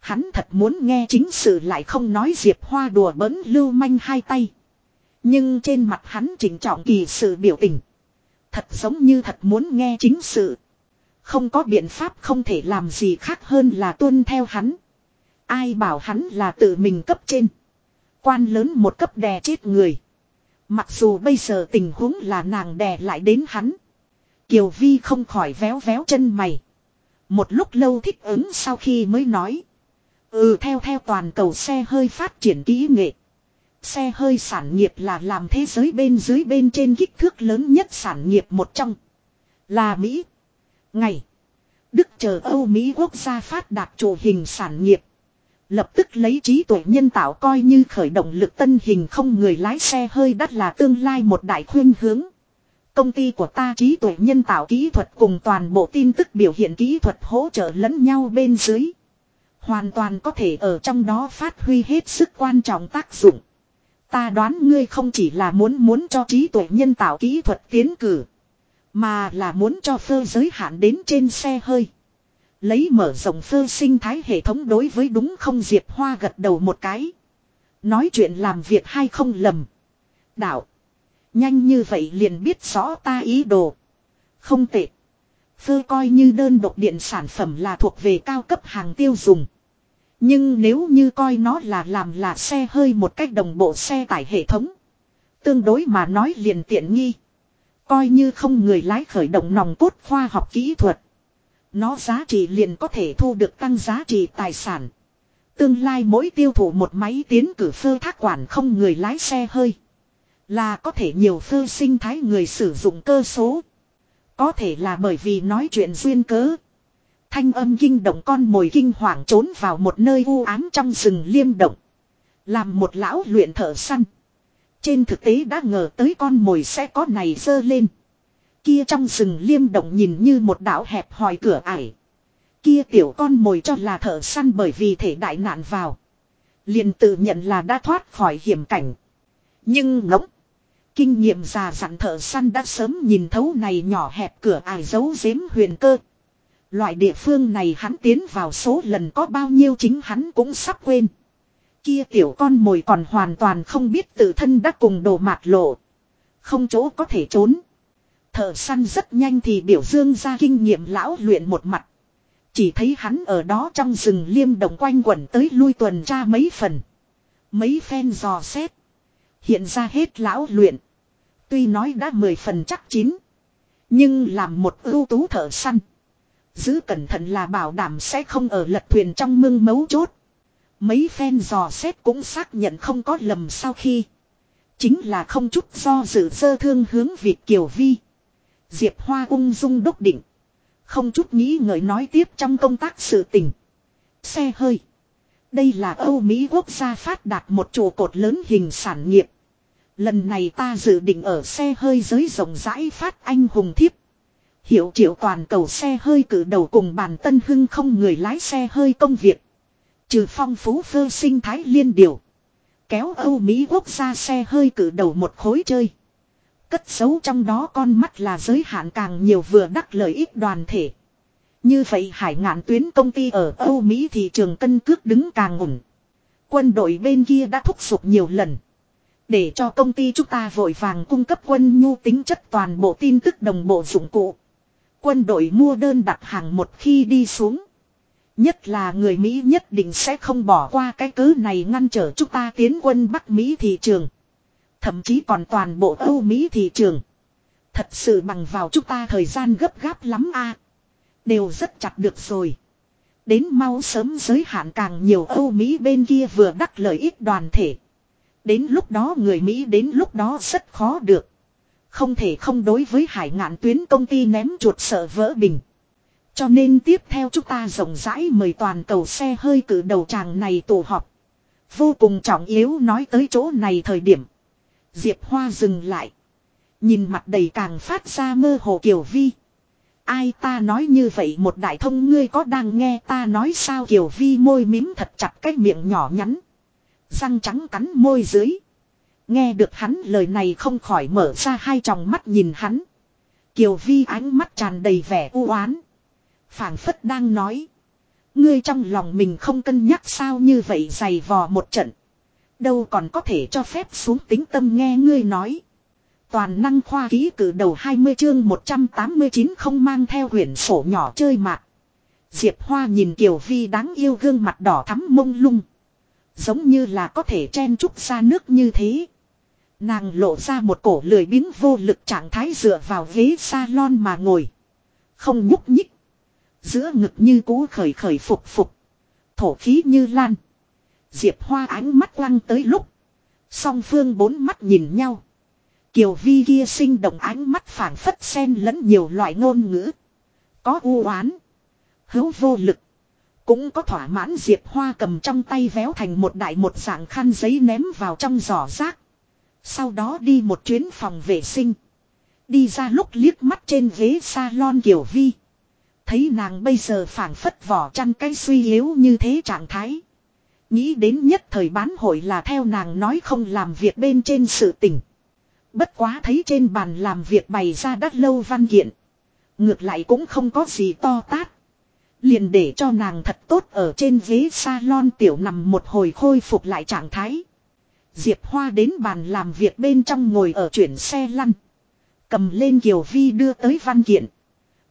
Hắn thật muốn nghe chính sự lại không nói Diệp Hoa đùa bỡn lưu manh hai tay. Nhưng trên mặt hắn chỉnh trọng kỳ sự biểu tình. Thật giống như thật muốn nghe chính sự. Không có biện pháp không thể làm gì khác hơn là tuân theo hắn. Ai bảo hắn là tự mình cấp trên. Quan lớn một cấp đè chết người. Mặc dù bây giờ tình huống là nàng đè lại đến hắn. Kiều Vi không khỏi véo véo chân mày. Một lúc lâu thích ứng sau khi mới nói. Ừ theo theo toàn cầu xe hơi phát triển kỹ nghệ. Xe hơi sản nghiệp là làm thế giới bên dưới bên trên kích thước lớn nhất sản nghiệp một trong. Là Mỹ. Ngày. Đức chờ Âu Mỹ quốc gia phát đạt chủ hình sản nghiệp. Lập tức lấy trí tuệ nhân tạo coi như khởi động lực tân hình không người lái xe hơi đắt là tương lai một đại khuyên hướng. Công ty của ta trí tuệ nhân tạo kỹ thuật cùng toàn bộ tin tức biểu hiện kỹ thuật hỗ trợ lẫn nhau bên dưới. Hoàn toàn có thể ở trong đó phát huy hết sức quan trọng tác dụng. Ta đoán ngươi không chỉ là muốn muốn cho trí tuệ nhân tạo kỹ thuật tiến cử. Mà là muốn cho phơ giới hạn đến trên xe hơi. Lấy mở rộng phơ sinh thái hệ thống đối với đúng không Diệp Hoa gật đầu một cái. Nói chuyện làm việc hay không lầm. Đạo. Nhanh như vậy liền biết rõ ta ý đồ. Không tệ. Phơ coi như đơn độc điện sản phẩm là thuộc về cao cấp hàng tiêu dùng. Nhưng nếu như coi nó là làm là xe hơi một cách đồng bộ xe tải hệ thống. Tương đối mà nói liền tiện nghi. Coi như không người lái khởi động nòng cốt khoa học kỹ thuật. Nó giá trị liền có thể thu được tăng giá trị tài sản. Tương lai mỗi tiêu thụ một máy tiến cử phơ thác quản không người lái xe hơi. Là có thể nhiều phơ sinh thái người sử dụng cơ số. Có thể là bởi vì nói chuyện duyên cớ. Thanh âm kinh động con mồi kinh hoàng trốn vào một nơi u ám trong rừng liêm động. Làm một lão luyện thợ săn. Trên thực tế đã ngờ tới con mồi sẽ có này dơ lên. Kia trong rừng liêm động nhìn như một đảo hẹp hòi cửa ải. Kia tiểu con mồi cho là thợ săn bởi vì thể đại nạn vào. liền tự nhận là đã thoát khỏi hiểm cảnh. Nhưng ngỗng. Kinh nghiệm già dặn thợ săn đã sớm nhìn thấu này nhỏ hẹp cửa ải giấu giếm huyền cơ. Loại địa phương này hắn tiến vào số lần có bao nhiêu chính hắn cũng sắp quên. Kia tiểu con mồi còn hoàn toàn không biết tự thân đã cùng đồ mạt lộ. Không chỗ có thể trốn. Thợ săn rất nhanh thì biểu dương ra kinh nghiệm lão luyện một mặt. Chỉ thấy hắn ở đó trong rừng liêm đồng quanh quẩn tới lui tuần tra mấy phần. Mấy phen dò xét. Hiện ra hết lão luyện. Tuy nói đã mười phần chắc chín. Nhưng làm một ưu tú thợ săn. Giữ cẩn thận là bảo đảm sẽ không ở lật thuyền trong mương mấu chốt. Mấy phen dò xét cũng xác nhận không có lầm sau khi. Chính là không chút do dự sơ thương hướng Việt Kiều Vi. Diệp Hoa ung dung đốc định. Không chút nghĩ ngợi nói tiếp trong công tác sự tình. Xe hơi. Đây là Âu Mỹ quốc gia phát đạt một trụ cột lớn hình sản nghiệp. Lần này ta dự định ở xe hơi giới rộng rãi phát anh hùng thiếp. Hiệu triệu toàn cầu xe hơi cử đầu cùng bàn tân hưng không người lái xe hơi công việc. Trừ phong phú phơ sinh thái liên điều. Kéo Âu Mỹ quốc gia xe hơi cử đầu một khối chơi. Cất xấu trong đó con mắt là giới hạn càng nhiều vừa đắc lợi ích đoàn thể. Như vậy hải ngạn tuyến công ty ở Âu Mỹ thị trường cân cước đứng càng ủng. Quân đội bên kia đã thúc giục nhiều lần. Để cho công ty chúng ta vội vàng cung cấp quân nhu tính chất toàn bộ tin tức đồng bộ dụng cụ. Quân đội mua đơn đặt hàng một khi đi xuống. Nhất là người Mỹ nhất định sẽ không bỏ qua cái cớ này ngăn trở chúng ta tiến quân Bắc Mỹ thị trường. Thậm chí còn toàn bộ Âu Mỹ thị trường. Thật sự bằng vào chúng ta thời gian gấp gáp lắm a Đều rất chặt được rồi. Đến mau sớm giới hạn càng nhiều Âu Mỹ bên kia vừa đắc lợi ích đoàn thể. Đến lúc đó người Mỹ đến lúc đó rất khó được. Không thể không đối với hải ngạn tuyến công ty ném chuột sợ vỡ bình. Cho nên tiếp theo chúng ta rộng rãi mời toàn cầu xe hơi cử đầu tràng này tụ họp. Vô cùng trọng yếu nói tới chỗ này thời điểm. Diệp Hoa dừng lại. Nhìn mặt đầy càng phát ra mơ hồ Kiều Vi. Ai ta nói như vậy một đại thông ngươi có đang nghe ta nói sao Kiều Vi môi mím thật chặt cái miệng nhỏ nhắn. Răng trắng cắn môi dưới. Nghe được hắn lời này không khỏi mở ra hai tròng mắt nhìn hắn. Kiều Vi ánh mắt tràn đầy vẻ u oán phảng phất đang nói. Ngươi trong lòng mình không cân nhắc sao như vậy dày vò một trận. Đâu còn có thể cho phép xuống tính tâm nghe ngươi nói. Toàn năng khoa ký cử đầu 20 chương 189 không mang theo quyển sổ nhỏ chơi mạc. Diệp Hoa nhìn Kiều Vi đáng yêu gương mặt đỏ thắm mông lung. Giống như là có thể chen chút ra nước như thế. Nàng lộ ra một cổ lười biếng vô lực trạng thái dựa vào ghế salon mà ngồi. Không nhúc nhích. Giữa ngực như cú khởi khởi phục phục. Thổ khí như lan. Diệp Hoa ánh mắt quăng tới lúc. Song phương bốn mắt nhìn nhau. Kiều Vi kia sinh động ánh mắt phản phất xen lẫn nhiều loại ngôn ngữ. Có u oán, hữu vô lực. Cũng có thỏa mãn Diệp Hoa cầm trong tay véo thành một đại một dạng khăn giấy ném vào trong giỏ rác. Sau đó đi một chuyến phòng vệ sinh. Đi ra lúc liếc mắt trên ghế salon Kiều Vi. Thấy nàng bây giờ phản phất vỏ chăn cái suy yếu như thế trạng thái. Nghĩ đến nhất thời bán hội là theo nàng nói không làm việc bên trên sự tình. Bất quá thấy trên bàn làm việc bày ra đắt lâu văn kiện. Ngược lại cũng không có gì to tát. Liền để cho nàng thật tốt ở trên ghế salon tiểu nằm một hồi khôi phục lại trạng thái. Diệp Hoa đến bàn làm việc bên trong ngồi ở chuyển xe lăn. Cầm lên Kiều Vi đưa tới văn kiện.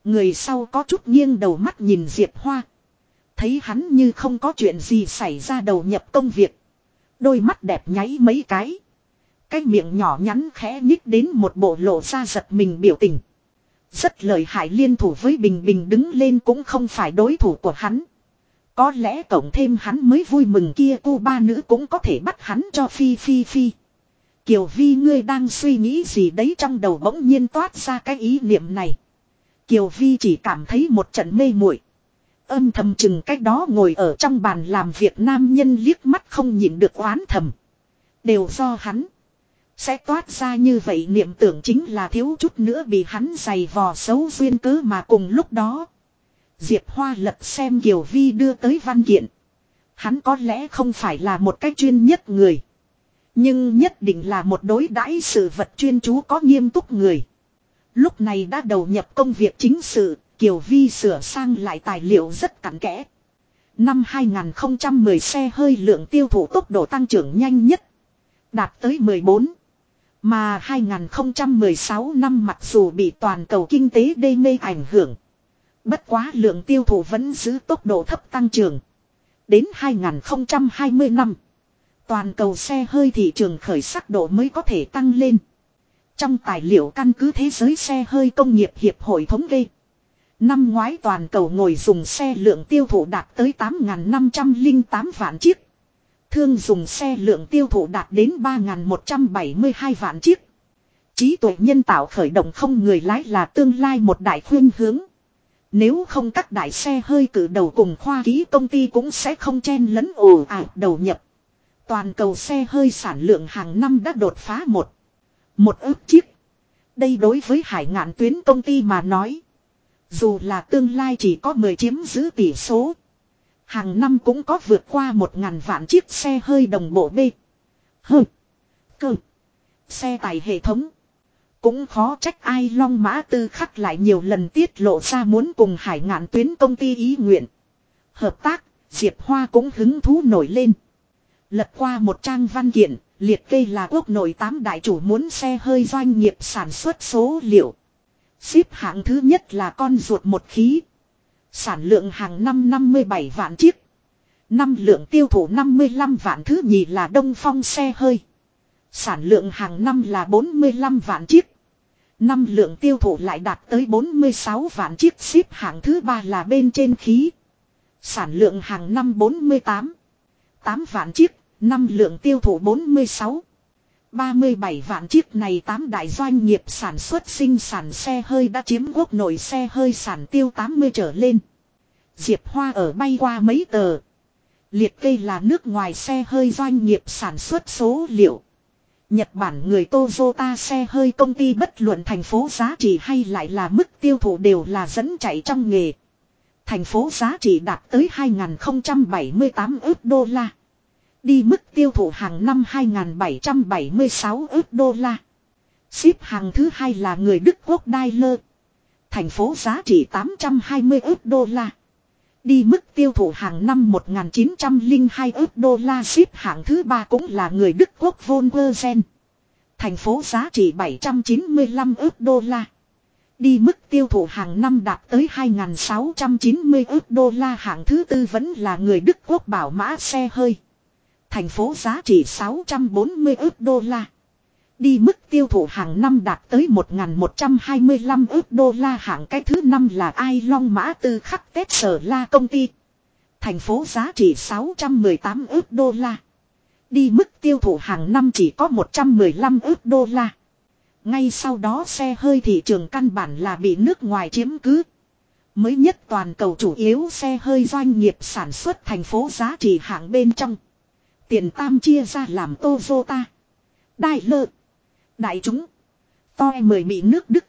Người sau có chút nghiêng đầu mắt nhìn Diệp Hoa. Thấy hắn như không có chuyện gì xảy ra đầu nhập công việc. Đôi mắt đẹp nháy mấy cái. Cái miệng nhỏ nhắn khẽ nhích đến một bộ lộ ra giật mình biểu tình. Rất lợi hại liên thủ với Bình Bình đứng lên cũng không phải đối thủ của hắn. Có lẽ cộng thêm hắn mới vui mừng kia cô ba nữ cũng có thể bắt hắn cho phi phi phi. Kiều Vi, ngươi đang suy nghĩ gì đấy trong đầu bỗng nhiên toát ra cái ý niệm này. Kiều Vi chỉ cảm thấy một trận mê muội Âm thầm chừng cách đó ngồi ở trong bàn làm việc nam nhân liếc mắt không nhịn được oán thầm. Đều do hắn. Sẽ toát ra như vậy niệm tưởng chính là thiếu chút nữa bị hắn giày vò xấu duyên cứ mà cùng lúc đó. Diệp Hoa lật xem Kiều Vi đưa tới văn kiện. Hắn có lẽ không phải là một cách chuyên nhất người. Nhưng nhất định là một đối đãi sự vật chuyên chú có nghiêm túc người. Lúc này đã đầu nhập công việc chính sự, Kiều Vi sửa sang lại tài liệu rất cặn kẽ. Năm 2010 xe hơi lượng tiêu thụ tốc độ tăng trưởng nhanh nhất. Đạt tới 14. Mà 2016 năm mặc dù bị toàn cầu kinh tế đê mê ảnh hưởng. Bất quá lượng tiêu thụ vẫn giữ tốc độ thấp tăng trưởng. Đến 2020 năm. Toàn cầu xe hơi thị trường khởi sắc độ mới có thể tăng lên. Trong tài liệu căn cứ thế giới xe hơi công nghiệp hiệp hội thống kê. Năm ngoái toàn cầu ngồi dùng xe lượng tiêu thụ đạt tới 8.508 vạn chiếc. Thương dùng xe lượng tiêu thụ đạt đến 3.172 vạn chiếc. Trí tuệ nhân tạo khởi động không người lái là tương lai một đại khuyên hướng. Nếu không các đại xe hơi cử đầu cùng khoa ký công ty cũng sẽ không chen lấn ồ ạt đầu nhập. Toàn cầu xe hơi sản lượng hàng năm đã đột phá một một ước chiếc. Đây đối với hải ngạn tuyến công ty mà nói. Dù là tương lai chỉ có 10 chiếm giữ tỷ số. Hàng năm cũng có vượt qua một ngàn vạn chiếc xe hơi đồng bộ B. H. Cơ. Xe tải hệ thống. Cũng khó trách ai long mã tư khắc lại nhiều lần tiết lộ ra muốn cùng hải ngạn tuyến công ty ý nguyện. Hợp tác, Diệp Hoa cũng hứng thú nổi lên. Lật qua một trang văn kiện, Liệt kê là quốc nội tám đại chủ muốn xe hơi doanh nghiệp sản xuất số liệu. Xếp hạng thứ nhất là con ruột một khí. Sản lượng hàng năm 57 vạn chiếc. Năm lượng tiêu thụ 55 vạn thứ nhì là đông phong xe hơi. Sản lượng hàng năm là 45 vạn chiếc. Năm lượng tiêu thụ lại đạt tới 46 vạn chiếc xếp hạng thứ ba là bên trên khí. Sản lượng hàng năm 48. 8 vạn chiếc, Năm lượng tiêu thụ 46. 37 vạn chiếc này tám đại doanh nghiệp sản xuất sinh sản xe hơi đã chiếm quốc nội xe hơi sản tiêu 80 trở lên. Diệp Hoa ở bay qua mấy tờ. Liệt kê là nước ngoài xe hơi doanh nghiệp sản xuất số liệu. Nhật Bản người Toyota xe hơi công ty bất luận thành phố giá trị hay lại là mức tiêu thụ đều là dẫn chạy trong nghề. Thành phố giá trị đạt tới 2078 ước đô la. Đi mức tiêu thụ hàng năm 2776 ước đô la. Ship hàng thứ hai là người Đức Quốc Daimler. Thành phố giá trị 820 ước đô la. Đi mức tiêu thụ hàng năm 1902 ước đô la ship hạng thứ ba cũng là người Đức quốc Volkswagen. Thành phố giá trị 795 ước đô la. Đi mức tiêu thụ hàng năm đạt tới 2.690 ước đô la hạng thứ tư vẫn là người Đức quốc bảo mã xe hơi. Thành phố giá trị 640 ước đô la. Đi mức tiêu thụ hàng năm đạt tới 1.125 ước đô la hạng cái thứ năm là ai long mã tư khắc Tết sở la công ty. Thành phố giá trị 618 ước đô la. Đi mức tiêu thụ hàng năm chỉ có 115 ước đô la. Ngay sau đó xe hơi thị trường căn bản là bị nước ngoài chiếm cứ. Mới nhất toàn cầu chủ yếu xe hơi doanh nghiệp sản xuất thành phố giá trị hạng bên trong. Tiền tam chia ra làm Toyota. Đại Lợi, Đại chúng. Toi mười bị nước Đức.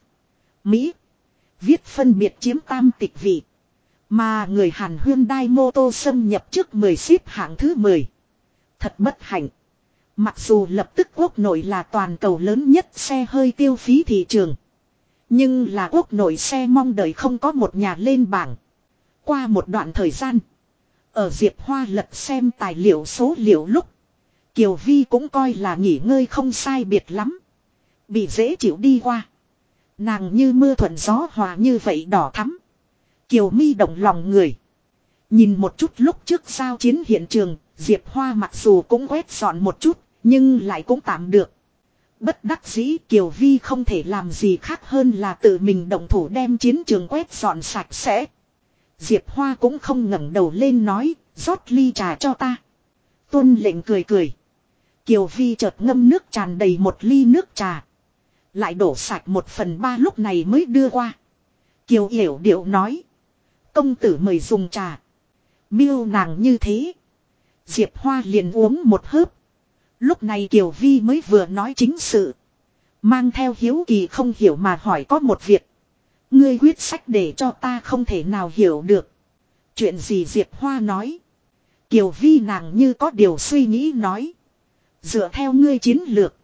Mỹ. Viết phân biệt chiếm tam tịch vị. Mà người Hàn Huyên Đai Mô Tô xâm nhập trước 10 xếp hạng thứ 10. Thật bất hạnh. Mặc dù lập tức quốc nội là toàn cầu lớn nhất xe hơi tiêu phí thị trường. Nhưng là quốc nội xe mong đợi không có một nhà lên bảng. Qua một đoạn thời gian. Ở Diệp Hoa lật xem tài liệu số liệu lúc. Kiều Vi cũng coi là nghỉ ngơi không sai biệt lắm. Bị dễ chịu đi qua. Nàng như mưa thuận gió hòa như vậy đỏ thắm. Kiều mi động lòng người. Nhìn một chút lúc trước sao chiến hiện trường, Diệp Hoa mặc dù cũng quét dọn một chút, nhưng lại cũng tạm được. Bất đắc dĩ Kiều Vi không thể làm gì khác hơn là tự mình động thủ đem chiến trường quét dọn sạch sẽ. Diệp Hoa cũng không ngẩng đầu lên nói, rót ly trà cho ta. Tuân lệnh cười cười. Kiều Vi chợt ngâm nước tràn đầy một ly nước trà. Lại đổ sạch một phần ba lúc này mới đưa qua. Kiều hiểu điệu nói. Công tử mời dùng trà. Miêu nàng như thế. Diệp Hoa liền uống một hớp. Lúc này Kiều Vi mới vừa nói chính sự. Mang theo hiếu kỳ không hiểu mà hỏi có một việc. Ngươi quyết sách để cho ta không thể nào hiểu được. Chuyện gì Diệp Hoa nói. Kiều Vi nàng như có điều suy nghĩ nói. Dựa theo ngươi chiến lược.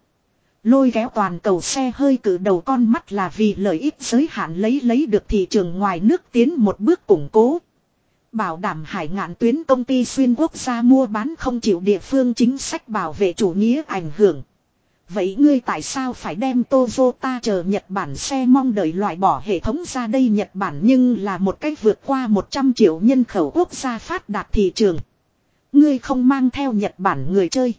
Lôi kéo toàn cầu xe hơi cử đầu con mắt là vì lợi ích giới hạn lấy lấy được thị trường ngoài nước tiến một bước củng cố. Bảo đảm hải ngạn tuyến công ty xuyên quốc gia mua bán không chịu địa phương chính sách bảo vệ chủ nghĩa ảnh hưởng. Vậy ngươi tại sao phải đem Toyota chờ Nhật Bản xe mong đợi loại bỏ hệ thống ra đây Nhật Bản nhưng là một cách vượt qua 100 triệu nhân khẩu quốc gia phát đạt thị trường. Ngươi không mang theo Nhật Bản người chơi.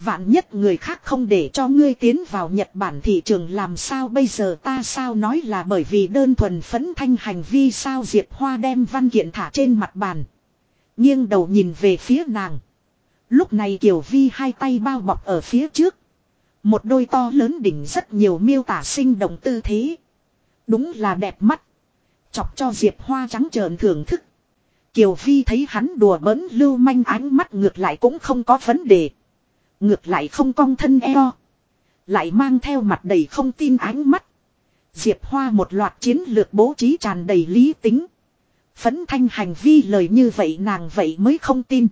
Vạn nhất người khác không để cho ngươi tiến vào Nhật Bản thị trường làm sao bây giờ ta sao nói là bởi vì đơn thuần phấn thanh hành vi sao Diệp Hoa đem văn kiện thả trên mặt bàn. nghiêng đầu nhìn về phía nàng. Lúc này Kiều Vi hai tay bao bọc ở phía trước. Một đôi to lớn đỉnh rất nhiều miêu tả sinh động tư thế. Đúng là đẹp mắt. Chọc cho Diệp Hoa trắng trợn thưởng thức. Kiều Vi thấy hắn đùa bỡn lưu manh ánh mắt ngược lại cũng không có vấn đề. Ngược lại không cong thân eo. Lại mang theo mặt đầy không tin ánh mắt. Diệp Hoa một loạt chiến lược bố trí tràn đầy lý tính. Phấn thanh hành vi lời như vậy nàng vậy mới không tin.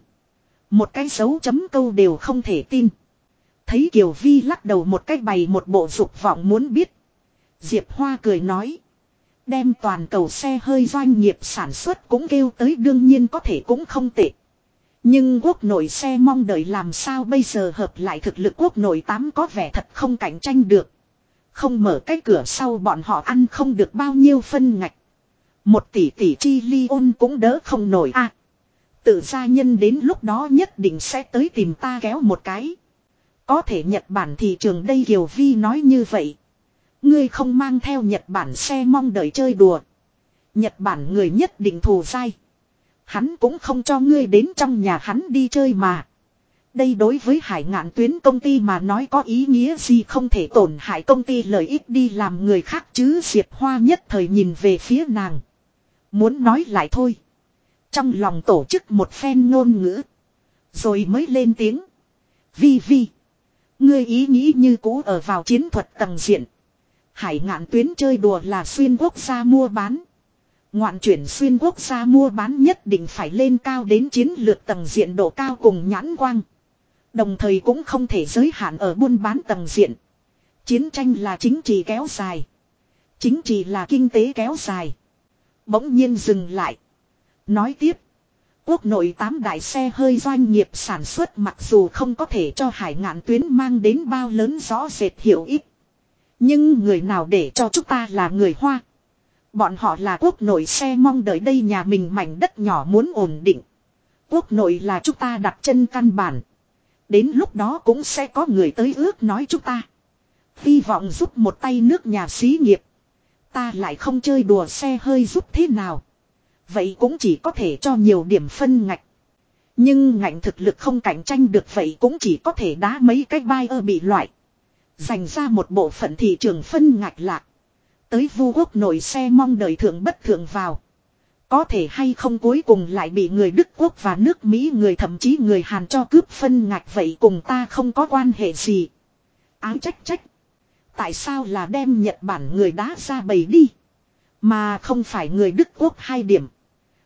Một cái dấu chấm câu đều không thể tin. Thấy Kiều Vi lắc đầu một cái bày một bộ dục vọng muốn biết. Diệp Hoa cười nói. Đem toàn cầu xe hơi doanh nghiệp sản xuất cũng kêu tới đương nhiên có thể cũng không tệ. Nhưng quốc nội xe mong đợi làm sao bây giờ hợp lại thực lực quốc nội tám có vẻ thật không cạnh tranh được. Không mở cái cửa sau bọn họ ăn không được bao nhiêu phân ngạch. Một tỷ tỷ chi ly ôn cũng đỡ không nổi a. À, tự gia nhân đến lúc đó nhất định sẽ tới tìm ta kéo một cái. Có thể Nhật Bản thị trường đây Kiều Vi nói như vậy. Ngươi không mang theo Nhật Bản xe mong đợi chơi đùa. Nhật Bản người nhất định thù dai. Hắn cũng không cho ngươi đến trong nhà hắn đi chơi mà. Đây đối với hải ngạn tuyến công ty mà nói có ý nghĩa gì không thể tổn hại công ty lợi ích đi làm người khác chứ Diệp Hoa nhất thời nhìn về phía nàng. Muốn nói lại thôi. Trong lòng tổ chức một phen ngôn ngữ. Rồi mới lên tiếng. Vi vi. Ngươi ý nghĩ như cũ ở vào chiến thuật tầng diện. Hải ngạn tuyến chơi đùa là xuyên quốc gia mua bán. Ngoạn chuyển xuyên quốc gia mua bán nhất định phải lên cao đến chiến lược tầng diện độ cao cùng nhãn quang. Đồng thời cũng không thể giới hạn ở buôn bán tầng diện. Chiến tranh là chính trị kéo dài. Chính trị là kinh tế kéo dài. Bỗng nhiên dừng lại. Nói tiếp. Quốc nội tám đại xe hơi doanh nghiệp sản xuất mặc dù không có thể cho hải ngạn tuyến mang đến bao lớn rõ rệt hiệu ích. Nhưng người nào để cho chúng ta là người Hoa. Bọn họ là quốc nội xe mong đợi đây nhà mình mảnh đất nhỏ muốn ổn định. Quốc nội là chúng ta đặt chân căn bản. Đến lúc đó cũng sẽ có người tới ước nói chúng ta. Hy vọng giúp một tay nước nhà xí nghiệp. Ta lại không chơi đùa xe hơi giúp thế nào. Vậy cũng chỉ có thể cho nhiều điểm phân ngạch. Nhưng ngạnh thực lực không cạnh tranh được vậy cũng chỉ có thể đá mấy cái bai ơ bị loại. Dành ra một bộ phận thị trường phân ngạch lạc. Tới vu quốc nội xe mong đợi thượng bất thượng vào. Có thể hay không cuối cùng lại bị người Đức Quốc và nước Mỹ người thậm chí người Hàn cho cướp phân ngạch vậy cùng ta không có quan hệ gì. áng trách trách. Tại sao là đem Nhật Bản người đá ra bầy đi. Mà không phải người Đức Quốc hai điểm.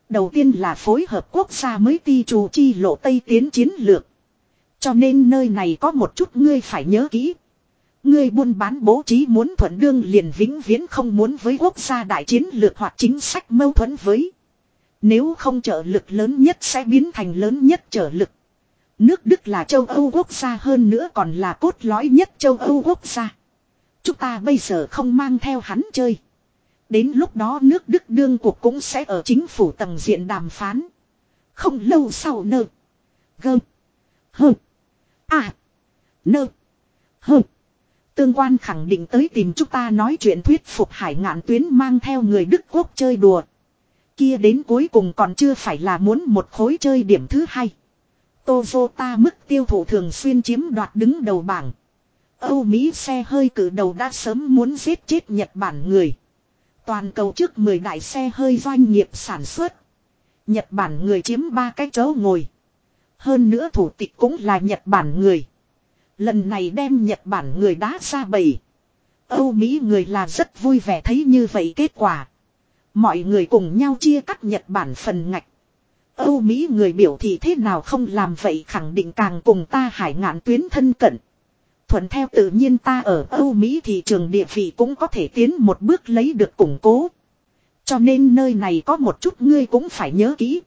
Đầu tiên là phối hợp quốc gia mới ti trù chi lộ Tây tiến chiến lược. Cho nên nơi này có một chút ngươi phải nhớ kỹ. Ngươi buôn bán bố trí muốn thuận đương liền vĩnh viễn không muốn với quốc gia đại chiến lược hoặc chính sách mâu thuẫn với. Nếu không trợ lực lớn nhất sẽ biến thành lớn nhất trợ lực. Nước Đức là châu Âu quốc gia hơn nữa còn là cốt lõi nhất châu Âu quốc gia. Chúng ta bây giờ không mang theo hắn chơi. Đến lúc đó nước Đức đương cuộc cũng sẽ ở chính phủ tầng diện đàm phán. Không lâu sau nơ. Gơ. Hơ. À. Nơ. Hơ. Tương quan khẳng định tới tìm chúng ta nói chuyện thuyết phục hải ngạn tuyến mang theo người Đức quốc chơi đùa. Kia đến cuối cùng còn chưa phải là muốn một khối chơi điểm thứ hai. Toyota mức tiêu thụ thường xuyên chiếm đoạt đứng đầu bảng. Âu Mỹ xe hơi cử đầu đã sớm muốn giết chết Nhật Bản người. Toàn cầu trước 10 đại xe hơi doanh nghiệp sản xuất. Nhật Bản người chiếm ba cái chỗ ngồi. Hơn nữa thủ tịch cũng là Nhật Bản người. Lần này đem Nhật Bản người đá ra bầy. Âu Mỹ người là rất vui vẻ thấy như vậy kết quả. Mọi người cùng nhau chia cắt Nhật Bản phần ngạch. Âu Mỹ người biểu thị thế nào không làm vậy khẳng định càng cùng ta hải ngạn tuyến thân cận. Thuận theo tự nhiên ta ở Âu Mỹ thị trường địa vị cũng có thể tiến một bước lấy được củng cố. Cho nên nơi này có một chút ngươi cũng phải nhớ kỹ.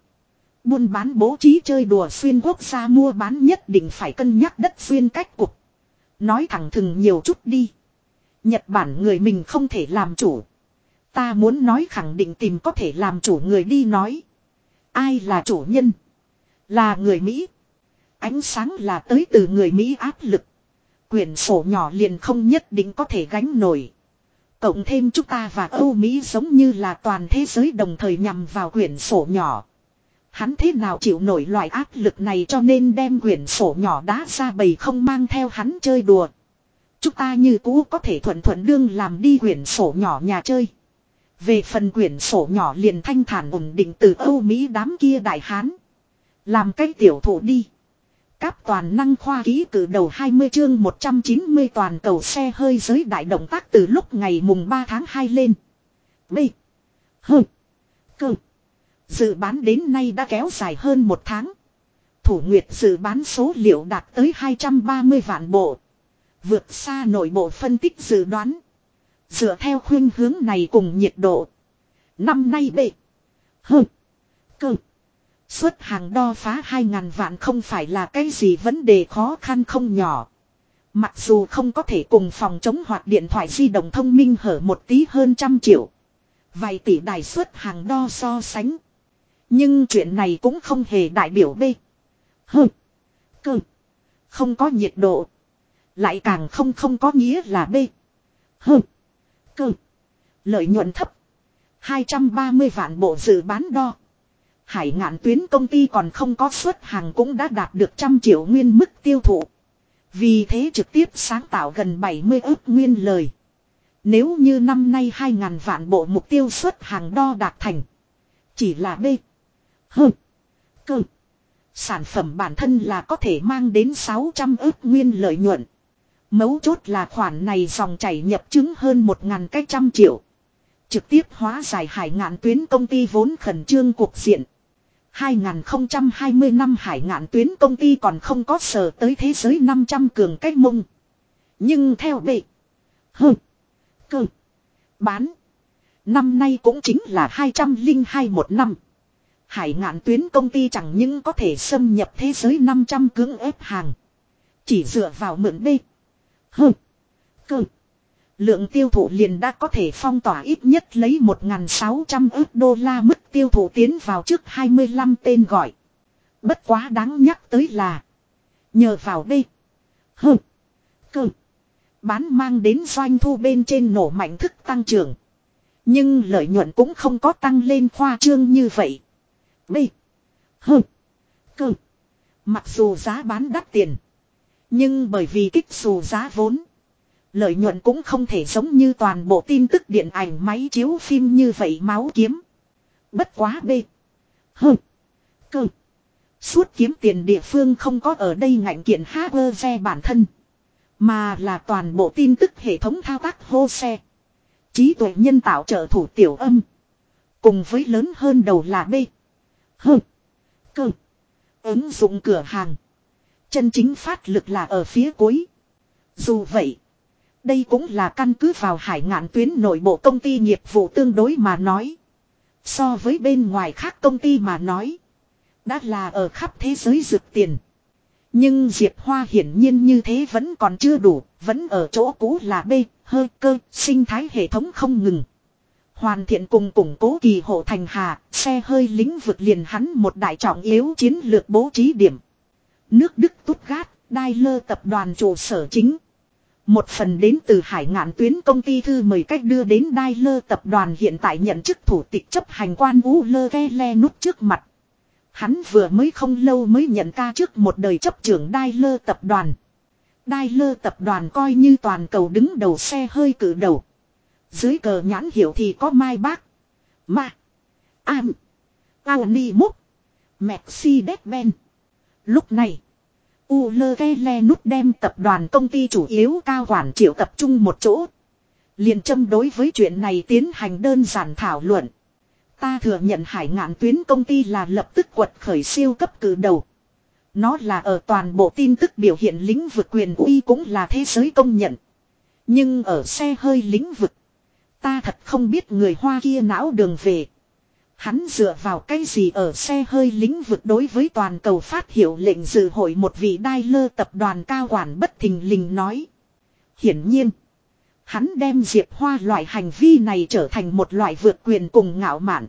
Buôn bán bố trí chơi đùa xuyên quốc gia mua bán nhất định phải cân nhắc đất xuyên cách cục. Nói thẳng thừng nhiều chút đi. Nhật Bản người mình không thể làm chủ. Ta muốn nói khẳng định tìm có thể làm chủ người đi nói. Ai là chủ nhân? Là người Mỹ. Ánh sáng là tới từ người Mỹ áp lực. Quyển sổ nhỏ liền không nhất định có thể gánh nổi. Cộng thêm chúng ta và Âu Mỹ giống như là toàn thế giới đồng thời nhằm vào quyển sổ nhỏ. Hắn thế nào chịu nổi loại áp lực này cho nên đem quyển sổ nhỏ đá ra bầy không mang theo hắn chơi đùa. Chúng ta như cũ có thể thuận thuận đương làm đi quyển sổ nhỏ nhà chơi. Về phần quyển sổ nhỏ liền thanh thản ổn định từ Âu Mỹ đám kia đại hán. Làm cái tiểu thủ đi. Cáp toàn năng khoa ký cử đầu 20 chương 190 toàn cầu xe hơi giới đại động tác từ lúc ngày mùng 3 tháng 2 lên. B. H. Cơ. Dự bán đến nay đã kéo dài hơn một tháng. Thủ Nguyệt dự bán số liệu đạt tới 230 vạn bộ. Vượt xa nội bộ phân tích dự đoán. Dựa theo khuyên hướng này cùng nhiệt độ. Năm nay bệ. Hừ. Cơ. Xuất hàng đo phá 2.000 vạn không phải là cái gì vấn đề khó khăn không nhỏ. Mặc dù không có thể cùng phòng chống hoạt điện thoại di động thông minh hở một tí hơn trăm triệu. Vài tỷ đài xuất hàng đo so sánh. Nhưng chuyện này cũng không hề đại biểu B. Hừ. Cơ. Không có nhiệt độ. Lại càng không không có nghĩa là B. Hừ. Cơ. Lợi nhuận thấp. 230 vạn bộ dự bán đo. Hải ngạn tuyến công ty còn không có xuất hàng cũng đã đạt được trăm triệu nguyên mức tiêu thụ. Vì thế trực tiếp sáng tạo gần 70 ước nguyên lời. Nếu như năm nay 2.000 vạn bộ mục tiêu xuất hàng đo đạt thành. Chỉ là B. H. Cơ. Sản phẩm bản thân là có thể mang đến 600 ước nguyên lợi nhuận. Mấu chốt là khoản này dòng chảy nhập chứng hơn 1.000 cách trăm triệu. Trực tiếp hóa giải hải ngạn tuyến công ty vốn khẩn trương cuộc diện. 2020 năm hải ngạn tuyến công ty còn không có sở tới thế giới 500 cường cách mông. Nhưng theo bệ. Hơ. Cơ. Bán. Năm nay cũng chính là 202 một năm. Hải ngạn tuyến công ty chẳng những có thể xâm nhập thế giới 500 cưỡng ép hàng. Chỉ dựa vào mượn đi Hơ. Cơ. Lượng tiêu thụ liền đã có thể phong tỏa ít nhất lấy 1.600 ước đô la mức tiêu thụ tiến vào trước 25 tên gọi. Bất quá đáng nhắc tới là. Nhờ vào B. Hơ. Cơ. Bán mang đến doanh thu bên trên nổ mạnh thức tăng trưởng. Nhưng lợi nhuận cũng không có tăng lên khoa trương như vậy. B. H. Cơ. Mặc dù giá bán đắt tiền. Nhưng bởi vì kích dù giá vốn. Lợi nhuận cũng không thể giống như toàn bộ tin tức điện ảnh máy chiếu phim như vậy máu kiếm. Bất quá B. H. Cơ. Suốt kiếm tiền địa phương không có ở đây ngạnh kiện xe bản thân. Mà là toàn bộ tin tức hệ thống thao tác hô xe. Trí tuệ nhân tạo trợ thủ tiểu âm. Cùng với lớn hơn đầu là B. Hơ. Cơ. Ứng dụng cửa hàng. Chân chính phát lực là ở phía cuối. Dù vậy. Đây cũng là căn cứ vào hải ngạn tuyến nội bộ công ty nghiệp vụ tương đối mà nói. So với bên ngoài khác công ty mà nói. Đã là ở khắp thế giới dược tiền. Nhưng Diệp Hoa hiển nhiên như thế vẫn còn chưa đủ, vẫn ở chỗ cũ là B, hơi cơ, sinh thái hệ thống không ngừng. Hoàn thiện cùng củng cố kỳ hộ thành hà, xe hơi lĩnh vực liền hắn một đại trọng yếu chiến lược bố trí điểm. Nước Đức tút gát, đai lơ tập đoàn trụ sở chính. Một phần đến từ hải ngạn tuyến công ty thư mời cách đưa đến đai lơ tập đoàn hiện tại nhận chức thủ tịch chấp hành quan U lơ ve le nút trước mặt. Hắn vừa mới không lâu mới nhận ca trước một đời chấp trưởng đai lơ tập đoàn. Đai lơ tập đoàn coi như toàn cầu đứng đầu xe hơi cử đầu. Dưới cờ nhãn hiểu thì có Mai Bác. Ma. Am. Aoni Múc. Mercedes-Benz. Lúc này. Ulele nút đem tập đoàn công ty chủ yếu cao quản triệu tập trung một chỗ. liền châm đối với chuyện này tiến hành đơn giản thảo luận. Ta thừa nhận hải ngạn tuyến công ty là lập tức quật khởi siêu cấp cử đầu. Nó là ở toàn bộ tin tức biểu hiện lĩnh vực quyền uy cũng là thế giới công nhận. Nhưng ở xe hơi lĩnh vực. Ta thật không biết người Hoa kia não đường về. Hắn dựa vào cái gì ở xe hơi lĩnh vực đối với toàn cầu phát hiệu lệnh dự hội một vị đai lơ tập đoàn cao quản bất thình lình nói. Hiển nhiên. Hắn đem Diệp Hoa loại hành vi này trở thành một loại vượt quyền cùng ngạo mạn.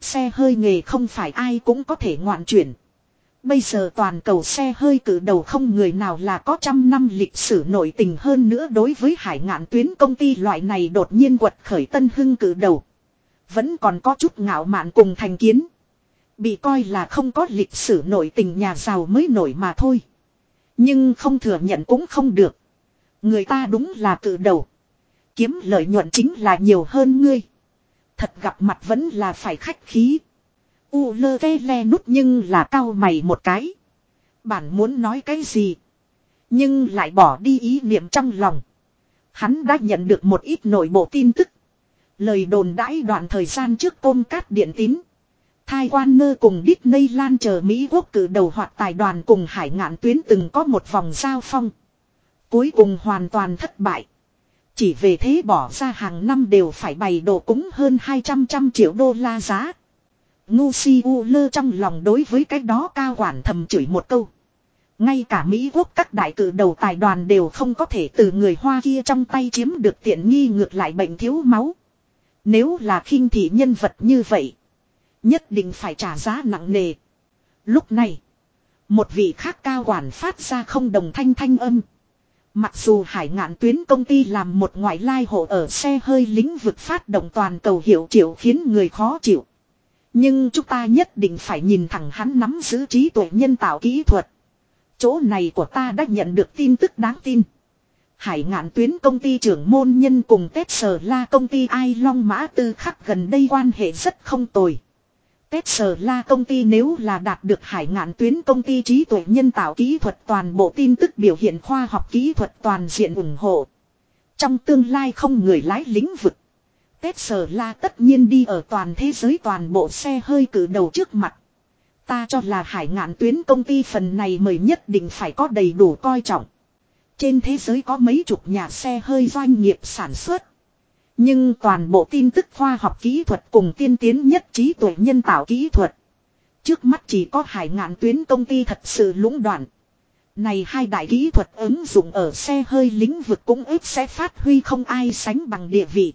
Xe hơi nghề không phải ai cũng có thể ngoạn chuyển. Bây giờ toàn cầu xe hơi cử đầu không người nào là có trăm năm lịch sử nổi tình hơn nữa đối với hải ngạn tuyến công ty loại này đột nhiên quật khởi tân hưng cử đầu. Vẫn còn có chút ngạo mạn cùng thành kiến. Bị coi là không có lịch sử nổi tình nhà giàu mới nổi mà thôi. Nhưng không thừa nhận cũng không được. Người ta đúng là cử đầu. Kiếm lợi nhuận chính là nhiều hơn ngươi. Thật gặp mặt vẫn là phải khách khí. U lơ ve le nút nhưng là cao mày một cái. Bản muốn nói cái gì. Nhưng lại bỏ đi ý niệm trong lòng. Hắn đã nhận được một ít nội bộ tin tức. Lời đồn đãi đoạn thời gian trước tôm cát điện tín. Thai quan nơ cùng Disney lan chờ Mỹ quốc cử đầu hoạt tài đoàn cùng hải ngạn tuyến từng có một vòng giao phong. Cuối cùng hoàn toàn thất bại. Chỉ về thế bỏ ra hàng năm đều phải bày đồ cúng hơn 200 trăm triệu đô la giá. Ngu si u lơ trong lòng đối với cái đó cao quản thầm chửi một câu. Ngay cả Mỹ quốc các đại cử đầu tài đoàn đều không có thể từ người Hoa kia trong tay chiếm được tiện nghi ngược lại bệnh thiếu máu. Nếu là khinh thị nhân vật như vậy. Nhất định phải trả giá nặng nề. Lúc này. Một vị khác cao quản phát ra không đồng thanh thanh âm. Mặc dù hải ngạn tuyến công ty làm một ngoại lai hộ ở xe hơi lĩnh vực phát động toàn cầu hiệu triệu khiến người khó chịu. Nhưng chúng ta nhất định phải nhìn thẳng hắn nắm giữ trí tuệ nhân tạo kỹ thuật. Chỗ này của ta đã nhận được tin tức đáng tin. Hải ngạn tuyến công ty trưởng môn nhân cùng Tết Sở La công ty Ai Long Mã Tư khắc gần đây quan hệ rất không tồi. Tết Sở La công ty nếu là đạt được hải ngạn tuyến công ty trí tuệ nhân tạo kỹ thuật toàn bộ tin tức biểu hiện khoa học kỹ thuật toàn diện ủng hộ. Trong tương lai không người lái lĩnh vực. Tết Sở La tất nhiên đi ở toàn thế giới toàn bộ xe hơi cử đầu trước mặt. Ta cho là hải ngạn tuyến công ty phần này mời nhất định phải có đầy đủ coi trọng. Trên thế giới có mấy chục nhà xe hơi doanh nghiệp sản xuất. Nhưng toàn bộ tin tức khoa học kỹ thuật cùng tiên tiến nhất trí tuệ nhân tạo kỹ thuật. Trước mắt chỉ có hải ngạn tuyến công ty thật sự lũng đoạn. Này hai đại kỹ thuật ứng dụng ở xe hơi lĩnh vực cũng ít sẽ phát huy không ai sánh bằng địa vị.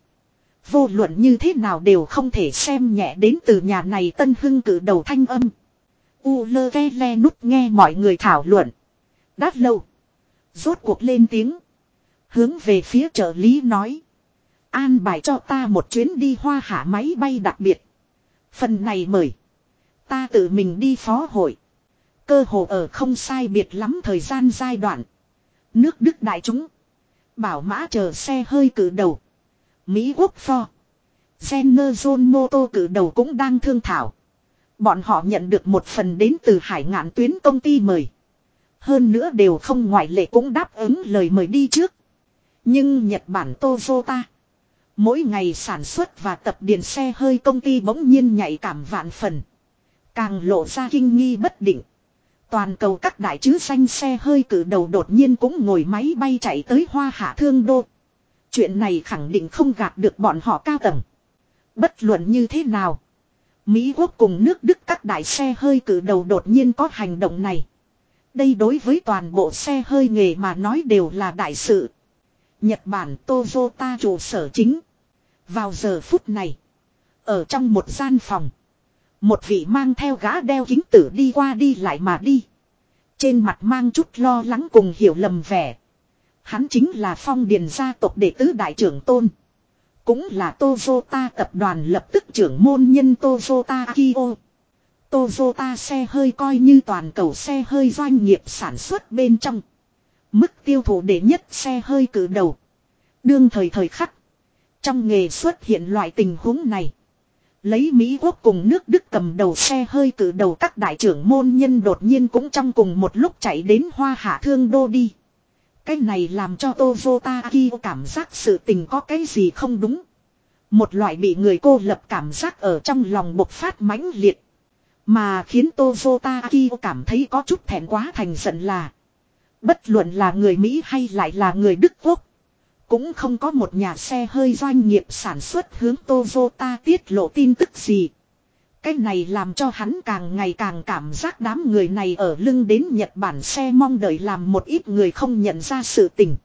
Vô luận như thế nào đều không thể xem nhẹ đến từ nhà này tân hưng cử đầu thanh âm. U lơ ve le nút nghe mọi người thảo luận. Đát lâu. Rốt cuộc lên tiếng. Hướng về phía trợ lý nói. An bài cho ta một chuyến đi hoa hạ máy bay đặc biệt. Phần này mời. Ta tự mình đi phó hội. Cơ hồ ở không sai biệt lắm thời gian giai đoạn. Nước Đức đại chúng. Bảo mã chờ xe hơi cử đầu. Mỹ quốc pho. Zener John Moto cử đầu cũng đang thương thảo. Bọn họ nhận được một phần đến từ hải ngạn tuyến công ty mời. Hơn nữa đều không ngoại lệ cũng đáp ứng lời mời đi trước. Nhưng Nhật Bản Toyota. Mỗi ngày sản xuất và tập điện xe hơi công ty bỗng nhiên nhạy cảm vạn phần. Càng lộ ra kinh nghi bất định. Toàn cầu các đại chứ xanh xe hơi cử đầu đột nhiên cũng ngồi máy bay chạy tới hoa hạ thương đô. Chuyện này khẳng định không gạt được bọn họ cao tầng. Bất luận như thế nào. Mỹ quốc cùng nước Đức các đại xe hơi cử đầu đột nhiên có hành động này. Đây đối với toàn bộ xe hơi nghề mà nói đều là đại sự. Nhật Bản Toyota trụ sở chính. Vào giờ phút này. Ở trong một gian phòng. Một vị mang theo gã đeo kính tử đi qua đi lại mà đi. Trên mặt mang chút lo lắng cùng hiểu lầm vẻ. Hắn chính là phong điền gia tộc đệ tứ đại trưởng tôn. Cũng là Tozota tập đoàn lập tức trưởng môn nhân Tozota Akio. Toyota xe hơi coi như toàn cầu xe hơi doanh nghiệp sản xuất bên trong. Mức tiêu thụ đệ nhất xe hơi cử đầu. Đương thời thời khắc. Trong nghề xuất hiện loại tình huống này. Lấy Mỹ quốc cùng nước Đức cầm đầu xe hơi cử đầu các đại trưởng môn nhân đột nhiên cũng trong cùng một lúc chạy đến hoa hạ thương đô đi. Cái này làm cho Tozotaki cảm giác sự tình có cái gì không đúng. Một loại bị người cô lập cảm giác ở trong lòng bộc phát mãnh liệt. Mà khiến Tozotaki cảm thấy có chút thẹn quá thành giận là. Bất luận là người Mỹ hay lại là người Đức Quốc. Cũng không có một nhà xe hơi doanh nghiệp sản xuất hướng Toyota tiết lộ tin tức gì. Cái này làm cho hắn càng ngày càng cảm giác đám người này ở lưng đến Nhật Bản xe mong đợi làm một ít người không nhận ra sự tình.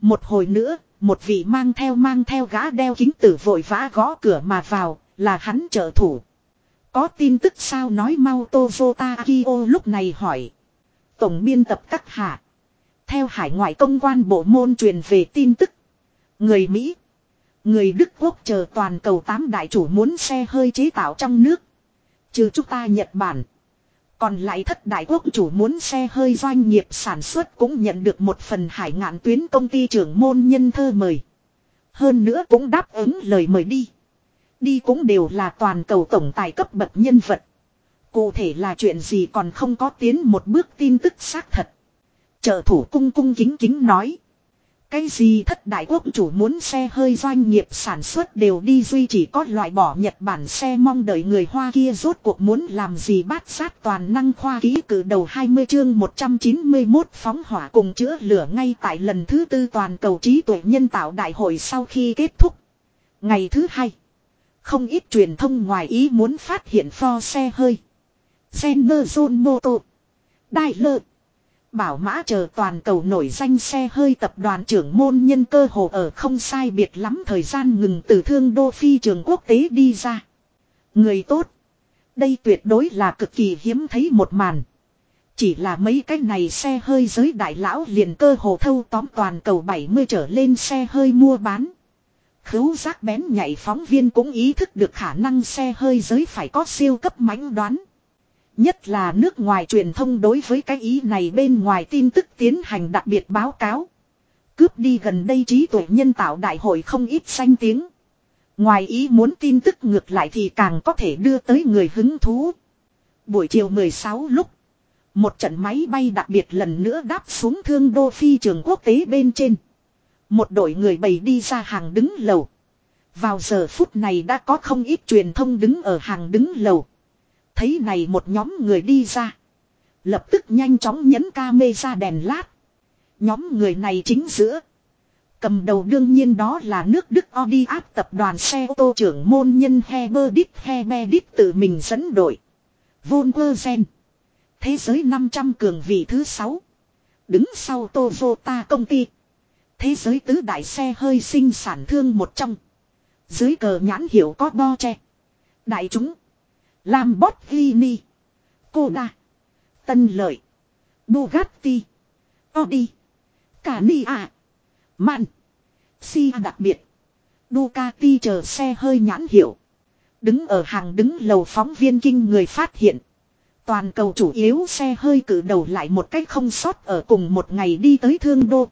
Một hồi nữa, một vị mang theo mang theo gã đeo kính tử vội vã gõ cửa mà vào, là hắn trợ thủ. Có tin tức sao nói mau Tozota Akio lúc này hỏi. Tổng biên tập các hạ. Theo hải ngoại công quan bộ môn truyền về tin tức. Người Mỹ. Người Đức Quốc chờ toàn cầu tám đại chủ muốn xe hơi chế tạo trong nước. Trừ chúng ta Nhật Bản. Còn lại thất đại quốc chủ muốn xe hơi doanh nghiệp sản xuất cũng nhận được một phần hải ngạn tuyến công ty trưởng môn nhân thơ mời. Hơn nữa cũng đáp ứng lời mời đi. Đi cũng đều là toàn cầu tổng tài cấp bậc nhân vật. Cụ thể là chuyện gì còn không có tiến một bước tin tức xác thật. Trợ thủ cung cung kính kính nói. Cái gì thất đại quốc chủ muốn xe hơi doanh nghiệp sản xuất đều đi duy chỉ có loại bỏ Nhật Bản xe mong đợi người Hoa kia rốt cuộc muốn làm gì bát sát toàn năng khoa ký cử đầu 20 chương 191 phóng hỏa cùng chữa lửa ngay tại lần thứ tư toàn cầu trí tuệ nhân tạo đại hội sau khi kết thúc. Ngày thứ hai, không ít truyền thông ngoài ý muốn phát hiện pho xe hơi. Zener Zone Moto. Đại lợi. Bảo mã chờ toàn cầu nổi danh xe hơi tập đoàn trưởng môn nhân cơ hồ ở không sai biệt lắm thời gian ngừng từ thương đô phi trường quốc tế đi ra. Người tốt. Đây tuyệt đối là cực kỳ hiếm thấy một màn. Chỉ là mấy cái này xe hơi giới đại lão liền cơ hồ thâu tóm toàn cầu 70 trở lên xe hơi mua bán. Khứu giác bén nhảy phóng viên cũng ý thức được khả năng xe hơi giới phải có siêu cấp mãnh đoán. Nhất là nước ngoài truyền thông đối với cái ý này bên ngoài tin tức tiến hành đặc biệt báo cáo. Cướp đi gần đây trí tuệ nhân tạo đại hội không ít danh tiếng. Ngoài ý muốn tin tức ngược lại thì càng có thể đưa tới người hứng thú. Buổi chiều 16 lúc. Một trận máy bay đặc biệt lần nữa đáp xuống thương đô phi trường quốc tế bên trên. Một đội người bày đi ra hàng đứng lầu. Vào giờ phút này đã có không ít truyền thông đứng ở hàng đứng lầu. Thấy này một nhóm người đi ra. Lập tức nhanh chóng nhấn ca mê ra đèn lát. Nhóm người này chính giữa. Cầm đầu đương nhiên đó là nước Đức Audi áp tập đoàn xe ô tô trưởng môn nhân Herbert Herbert tự mình dẫn đội. Volkswagen. Thế giới 500 cường vị thứ 6. Đứng sau Toyota công ty. Thế giới tứ đại xe hơi sinh sản thương một trong. Dưới cờ nhãn hiệu có bo tre. Đại chúng. Lamborghini. Koda. Tân Lợi. Bugatti. Audi. Cania. Mạn. Si đặc biệt. Ducati chờ xe hơi nhãn hiệu. Đứng ở hàng đứng lầu phóng viên kinh người phát hiện. Toàn cầu chủ yếu xe hơi cử đầu lại một cách không sót ở cùng một ngày đi tới thương đô.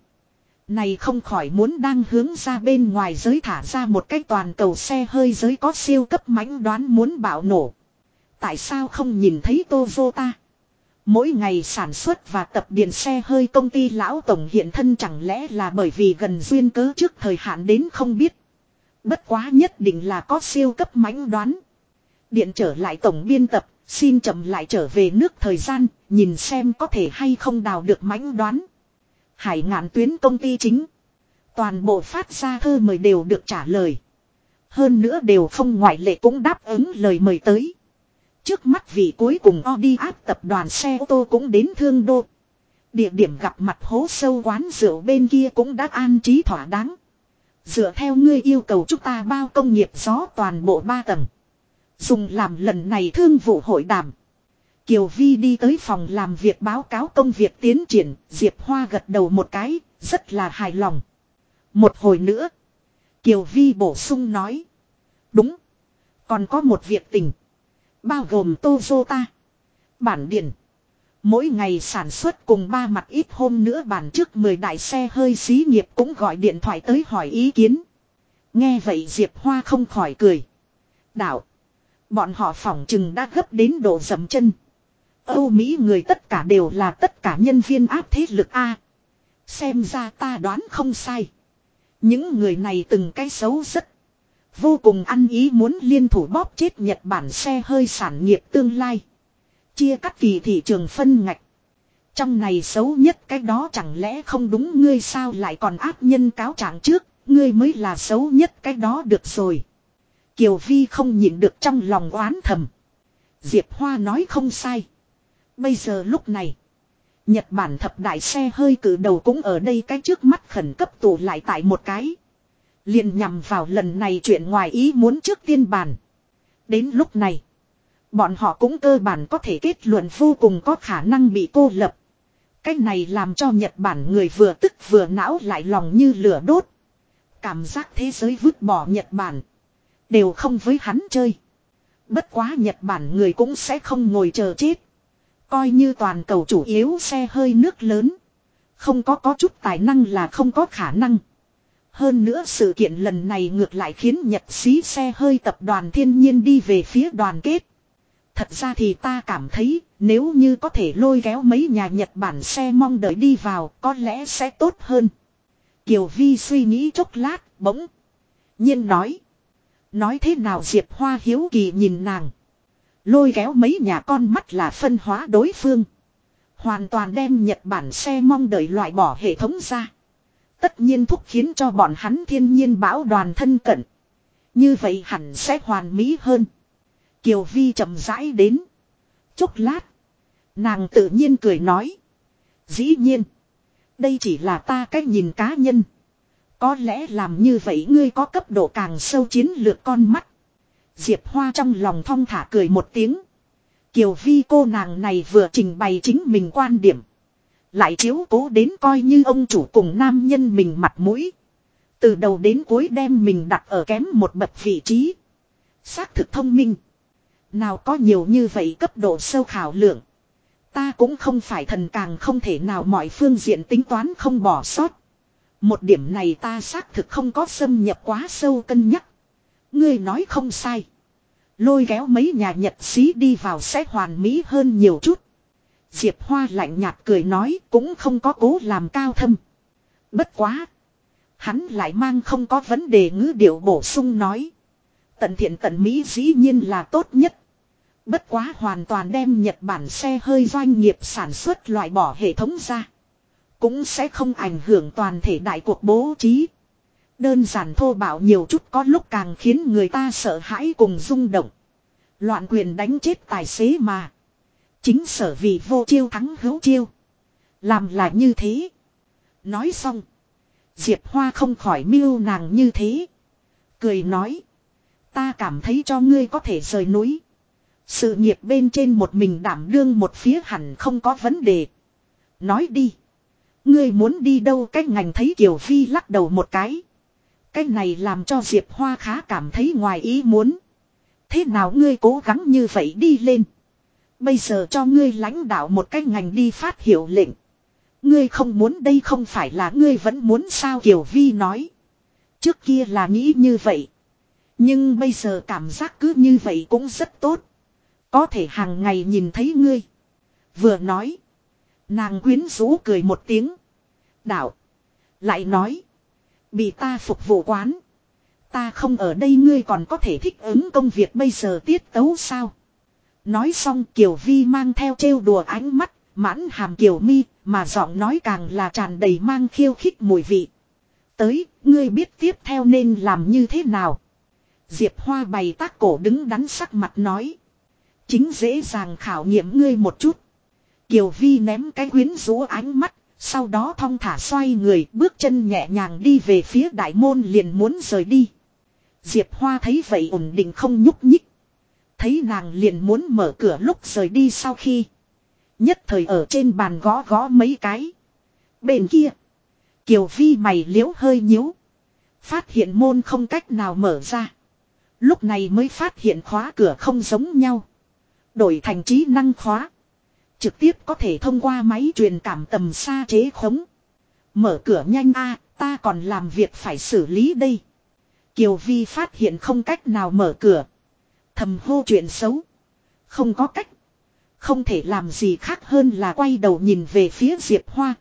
Này không khỏi muốn đang hướng ra bên ngoài giới thả ra một cái toàn cầu xe hơi giới có siêu cấp mãnh đoán muốn bạo nổ. Tại sao không nhìn thấy Toyota? Mỗi ngày sản xuất và tập điện xe hơi công ty lão tổng hiện thân chẳng lẽ là bởi vì gần duyên cớ trước thời hạn đến không biết. Bất quá nhất định là có siêu cấp mãnh đoán. Điện trở lại tổng biên tập, xin chậm lại trở về nước thời gian, nhìn xem có thể hay không đào được mãnh đoán. Hải ngạn tuyến công ty chính. Toàn bộ phát ra thơ mời đều được trả lời. Hơn nữa đều không ngoại lệ cũng đáp ứng lời mời tới. Trước mắt vị cuối cùng Audi áp tập đoàn xe ô tô cũng đến thương đô. Địa điểm gặp mặt hố sâu quán rượu bên kia cũng đã an trí thỏa đáng. Dựa theo ngươi yêu cầu chúng ta bao công nghiệp gió toàn bộ ba tầng. Dùng làm lần này thương vụ hội đàm. Kiều Vi đi tới phòng làm việc báo cáo công việc tiến triển, Diệp Hoa gật đầu một cái, rất là hài lòng. Một hồi nữa, Kiều Vi bổ sung nói. Đúng, còn có một việc tình. Bao gồm Toyota, bản điện. Mỗi ngày sản xuất cùng ba mặt ít hôm nữa bản trước 10 đại xe hơi xí nghiệp cũng gọi điện thoại tới hỏi ý kiến. Nghe vậy Diệp Hoa không khỏi cười. Đạo. Bọn họ phỏng chừng đã gấp đến độ dầm chân. Âu Mỹ người tất cả đều là tất cả nhân viên áp thế lực A. Xem ra ta đoán không sai. Những người này từng cái xấu rất. Vô cùng ăn ý muốn liên thủ bóp chết Nhật Bản xe hơi sản nghiệp tương lai. Chia cắt kỳ thị trường phân ngạch. Trong này xấu nhất cái đó chẳng lẽ không đúng ngươi sao lại còn áp nhân cáo trạng trước, ngươi mới là xấu nhất cái đó được rồi. Kiều Vi không nhịn được trong lòng oán thầm. Diệp Hoa nói không sai. Bây giờ lúc này. Nhật Bản thập đại xe hơi cử đầu cũng ở đây cái trước mắt khẩn cấp tụ lại tại một cái liền nhằm vào lần này chuyện ngoài ý muốn trước tiên bàn. Đến lúc này. Bọn họ cũng cơ bản có thể kết luận vô cùng có khả năng bị cô lập. cách này làm cho Nhật Bản người vừa tức vừa não lại lòng như lửa đốt. Cảm giác thế giới vứt bỏ Nhật Bản. Đều không với hắn chơi. Bất quá Nhật Bản người cũng sẽ không ngồi chờ chết. Coi như toàn cầu chủ yếu xe hơi nước lớn. Không có có chút tài năng là không có khả năng. Hơn nữa sự kiện lần này ngược lại khiến Nhật xí xe hơi tập đoàn thiên nhiên đi về phía đoàn kết. Thật ra thì ta cảm thấy, nếu như có thể lôi kéo mấy nhà Nhật Bản xe mong đợi đi vào, có lẽ sẽ tốt hơn. Kiều Vi suy nghĩ chốc lát, bỗng. nhiên nói. Nói thế nào Diệp Hoa hiếu kỳ nhìn nàng. Lôi kéo mấy nhà con mắt là phân hóa đối phương. Hoàn toàn đem Nhật Bản xe mong đợi loại bỏ hệ thống ra. Tất nhiên thúc khiến cho bọn hắn thiên nhiên bão đoàn thân cận. Như vậy hẳn sẽ hoàn mỹ hơn. Kiều Vi chậm rãi đến. Chốc lát. Nàng tự nhiên cười nói. Dĩ nhiên. Đây chỉ là ta cách nhìn cá nhân. Có lẽ làm như vậy ngươi có cấp độ càng sâu chiến lược con mắt. Diệp Hoa trong lòng thong thả cười một tiếng. Kiều Vi cô nàng này vừa trình bày chính mình quan điểm. Lại chiếu cố đến coi như ông chủ cùng nam nhân mình mặt mũi. Từ đầu đến cuối đem mình đặt ở kém một bậc vị trí. Xác thực thông minh. Nào có nhiều như vậy cấp độ sâu khảo lượng. Ta cũng không phải thần càng không thể nào mọi phương diện tính toán không bỏ sót. Một điểm này ta xác thực không có xâm nhập quá sâu cân nhắc. Ngươi nói không sai. Lôi kéo mấy nhà nhật xí đi vào sẽ hoàn mỹ hơn nhiều chút. Diệp Hoa lạnh nhạt cười nói cũng không có cố làm cao thâm. Bất quá. Hắn lại mang không có vấn đề ngữ điệu bổ sung nói. Tận thiện tận Mỹ dĩ nhiên là tốt nhất. Bất quá hoàn toàn đem Nhật Bản xe hơi doanh nghiệp sản xuất loại bỏ hệ thống ra. Cũng sẽ không ảnh hưởng toàn thể đại cuộc bố trí. Đơn giản thô bạo nhiều chút có lúc càng khiến người ta sợ hãi cùng rung động. Loạn quyền đánh chết tài xế mà. Chính sở vì vô chiêu thắng hữu chiêu. Làm là như thế. Nói xong. Diệp Hoa không khỏi miêu nàng như thế. Cười nói. Ta cảm thấy cho ngươi có thể rời núi. Sự nghiệp bên trên một mình đảm đương một phía hẳn không có vấn đề. Nói đi. Ngươi muốn đi đâu cách ngành thấy Kiều Phi lắc đầu một cái. Cái này làm cho Diệp Hoa khá cảm thấy ngoài ý muốn. Thế nào ngươi cố gắng như vậy đi lên. Bây giờ cho ngươi lãnh đạo một cái ngành đi phát hiệu lệnh. Ngươi không muốn đây không phải là ngươi vẫn muốn sao Kiều Vi nói. Trước kia là nghĩ như vậy. Nhưng bây giờ cảm giác cứ như vậy cũng rất tốt. Có thể hàng ngày nhìn thấy ngươi. Vừa nói. Nàng quyến rũ cười một tiếng. Đạo. Lại nói. Bị ta phục vụ quán. Ta không ở đây ngươi còn có thể thích ứng công việc bây giờ tiết tấu sao. Nói xong Kiều Vi mang theo trêu đùa ánh mắt, mãn hàm Kiều Mi, mà giọng nói càng là tràn đầy mang khiêu khích mùi vị. Tới, ngươi biết tiếp theo nên làm như thế nào. Diệp Hoa bày tác cổ đứng đắn sắc mặt nói. Chính dễ dàng khảo nghiệm ngươi một chút. Kiều Vi ném cái quyến rũ ánh mắt, sau đó thong thả xoay người bước chân nhẹ nhàng đi về phía đại môn liền muốn rời đi. Diệp Hoa thấy vậy ổn định không nhúc nhích. Thấy nàng liền muốn mở cửa lúc rời đi sau khi. Nhất thời ở trên bàn gõ gõ mấy cái. Bên kia. Kiều Vi mày liễu hơi nhíu. Phát hiện môn không cách nào mở ra. Lúc này mới phát hiện khóa cửa không giống nhau. Đổi thành trí năng khóa. Trực tiếp có thể thông qua máy truyền cảm tầm xa chế khống. Mở cửa nhanh a, ta còn làm việc phải xử lý đây. Kiều Vi phát hiện không cách nào mở cửa. Thầm hô chuyện xấu. Không có cách. Không thể làm gì khác hơn là quay đầu nhìn về phía Diệp Hoa.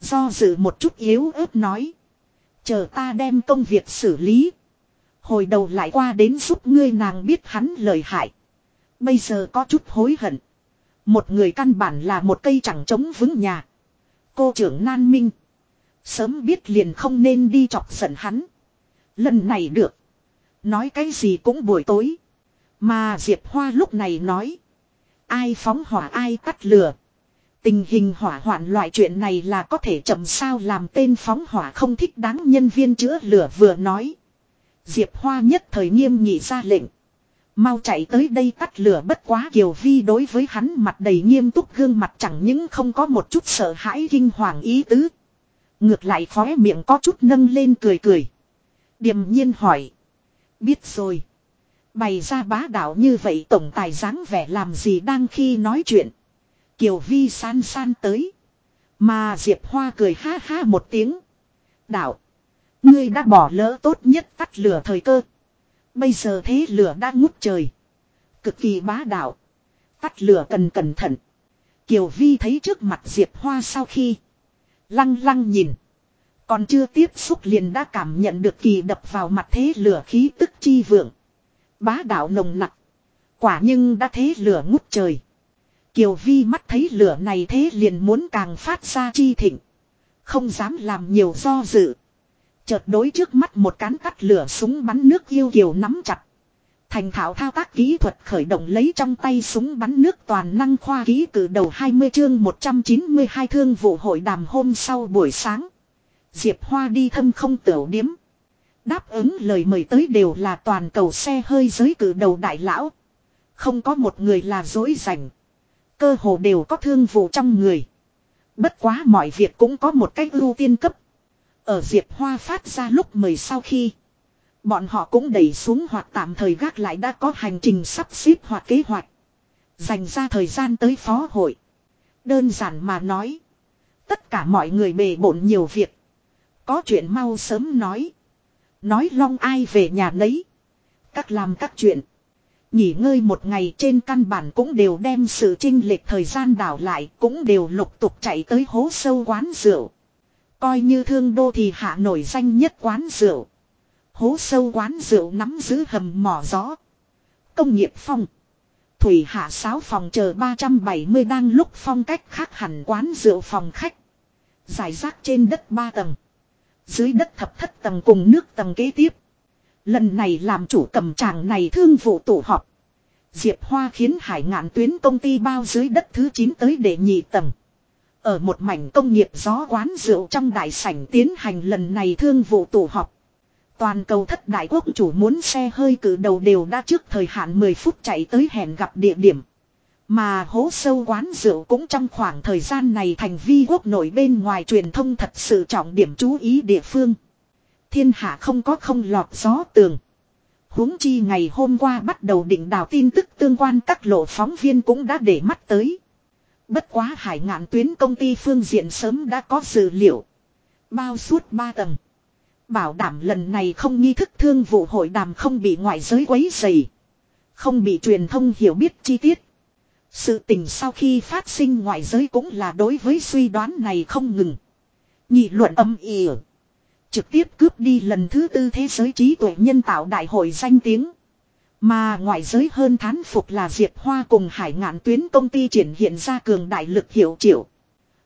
Do dự một chút yếu ớt nói. Chờ ta đem công việc xử lý. Hồi đầu lại qua đến giúp ngươi nàng biết hắn lời hại. Bây giờ có chút hối hận. Một người căn bản là một cây chẳng chống vững nhà. Cô trưởng nan minh. Sớm biết liền không nên đi chọc giận hắn. Lần này được. Nói cái gì cũng buổi tối. Mà Diệp Hoa lúc này nói. Ai phóng hỏa, ai tắt lửa. Tình hình hỏa hoạn loại chuyện này là có thể chậm sao làm tên phóng hỏa không thích đáng nhân viên chữa lửa vừa nói. Diệp Hoa nhất thời nghiêm nghị ra lệnh. Mau chạy tới đây tắt lửa bất quá Kiều Vi đối với hắn mặt đầy nghiêm túc, gương mặt chẳng những không có một chút sợ hãi kinh hoàng ý tứ. Ngược lại khóe miệng có chút nâng lên cười cười. Điềm nhiên hỏi. Biết rồi. Bày ra bá đạo như vậy tổng tài dáng vẻ làm gì đang khi nói chuyện. Kiều Vi san san tới. Mà Diệp Hoa cười ha ha một tiếng. Đạo. Ngươi đã bỏ lỡ tốt nhất tắt lửa thời cơ. Bây giờ thế lửa đã ngút trời. Cực kỳ bá đạo. Tắt lửa cần cẩn thận. Kiều Vi thấy trước mặt Diệp Hoa sau khi. Lăng lăng nhìn. Còn chưa tiếp xúc liền đã cảm nhận được kỳ đập vào mặt thế lửa khí tức chi vượng. Bá đạo nồng nặc. Quả nhưng đã thế lửa ngút trời. Kiều Vi mắt thấy lửa này thế liền muốn càng phát ra chi thịnh. Không dám làm nhiều do dự. Chợt đối trước mắt một cán cắt lửa súng bắn nước yêu kiều nắm chặt. Thành Thảo thao tác kỹ thuật khởi động lấy trong tay súng bắn nước toàn năng khoa ký cử đầu 20 chương 192 thương vụ hội đàm hôm sau buổi sáng. Diệp Hoa đi thâm không tiểu điếm. Đáp ứng lời mời tới đều là toàn cầu xe hơi giới cử đầu đại lão. Không có một người là dối rảnh. Cơ hồ đều có thương vụ trong người. Bất quá mọi việc cũng có một cách ưu tiên cấp. Ở Diệp Hoa phát ra lúc mời sau khi. Bọn họ cũng đẩy xuống hoặc tạm thời gác lại đã có hành trình sắp xếp hoặc kế hoạch. Dành ra thời gian tới phó hội. Đơn giản mà nói. Tất cả mọi người bề bộn nhiều việc. Có chuyện mau sớm nói. Nói long ai về nhà nấy. Các làm các chuyện. Nghỉ ngơi một ngày trên căn bản cũng đều đem sự trinh lệch thời gian đảo lại, cũng đều lục tục chạy tới hố sâu quán rượu. Coi như thương đô thì hạ nổi danh nhất quán rượu. Hố sâu quán rượu nắm giữ hầm mỏ gió. Công nghiệp phong. Thủy hạ sáo phòng chờ 370 đang lúc phong cách khác hẳn quán rượu phòng khách. Giải rác trên đất ba tầng. Dưới đất thập thất tầng cùng nước tầng kế tiếp. Lần này làm chủ cầm tràng này thương vụ tổ họp. Diệp Hoa khiến hải ngạn tuyến công ty bao dưới đất thứ 9 tới để nhị tầng. Ở một mảnh công nghiệp gió quán rượu trong đại sảnh tiến hành lần này thương vụ tổ họp. Toàn cầu thất đại quốc chủ muốn xe hơi cử đầu đều đã trước thời hạn 10 phút chạy tới hẹn gặp địa điểm. Mà hố sâu quán rượu cũng trong khoảng thời gian này thành vi quốc nội bên ngoài truyền thông thật sự trọng điểm chú ý địa phương. Thiên hạ không có không lọt gió tường. huống chi ngày hôm qua bắt đầu định đào tin tức tương quan các lộ phóng viên cũng đã để mắt tới. Bất quá hải ngạn tuyến công ty phương diện sớm đã có dữ liệu. Bao suốt 3 tầng. Bảo đảm lần này không nghi thức thương vụ hội đàm không bị ngoại giới quấy dày. Không bị truyền thông hiểu biết chi tiết. Sự tình sau khi phát sinh ngoại giới cũng là đối với suy đoán này không ngừng. nhị luận âm ỉ. Trực tiếp cướp đi lần thứ tư thế giới trí tuệ nhân tạo đại hội danh tiếng. Mà ngoại giới hơn thán phục là Diệp Hoa cùng hải ngạn tuyến công ty triển hiện ra cường đại lực hiệu triệu.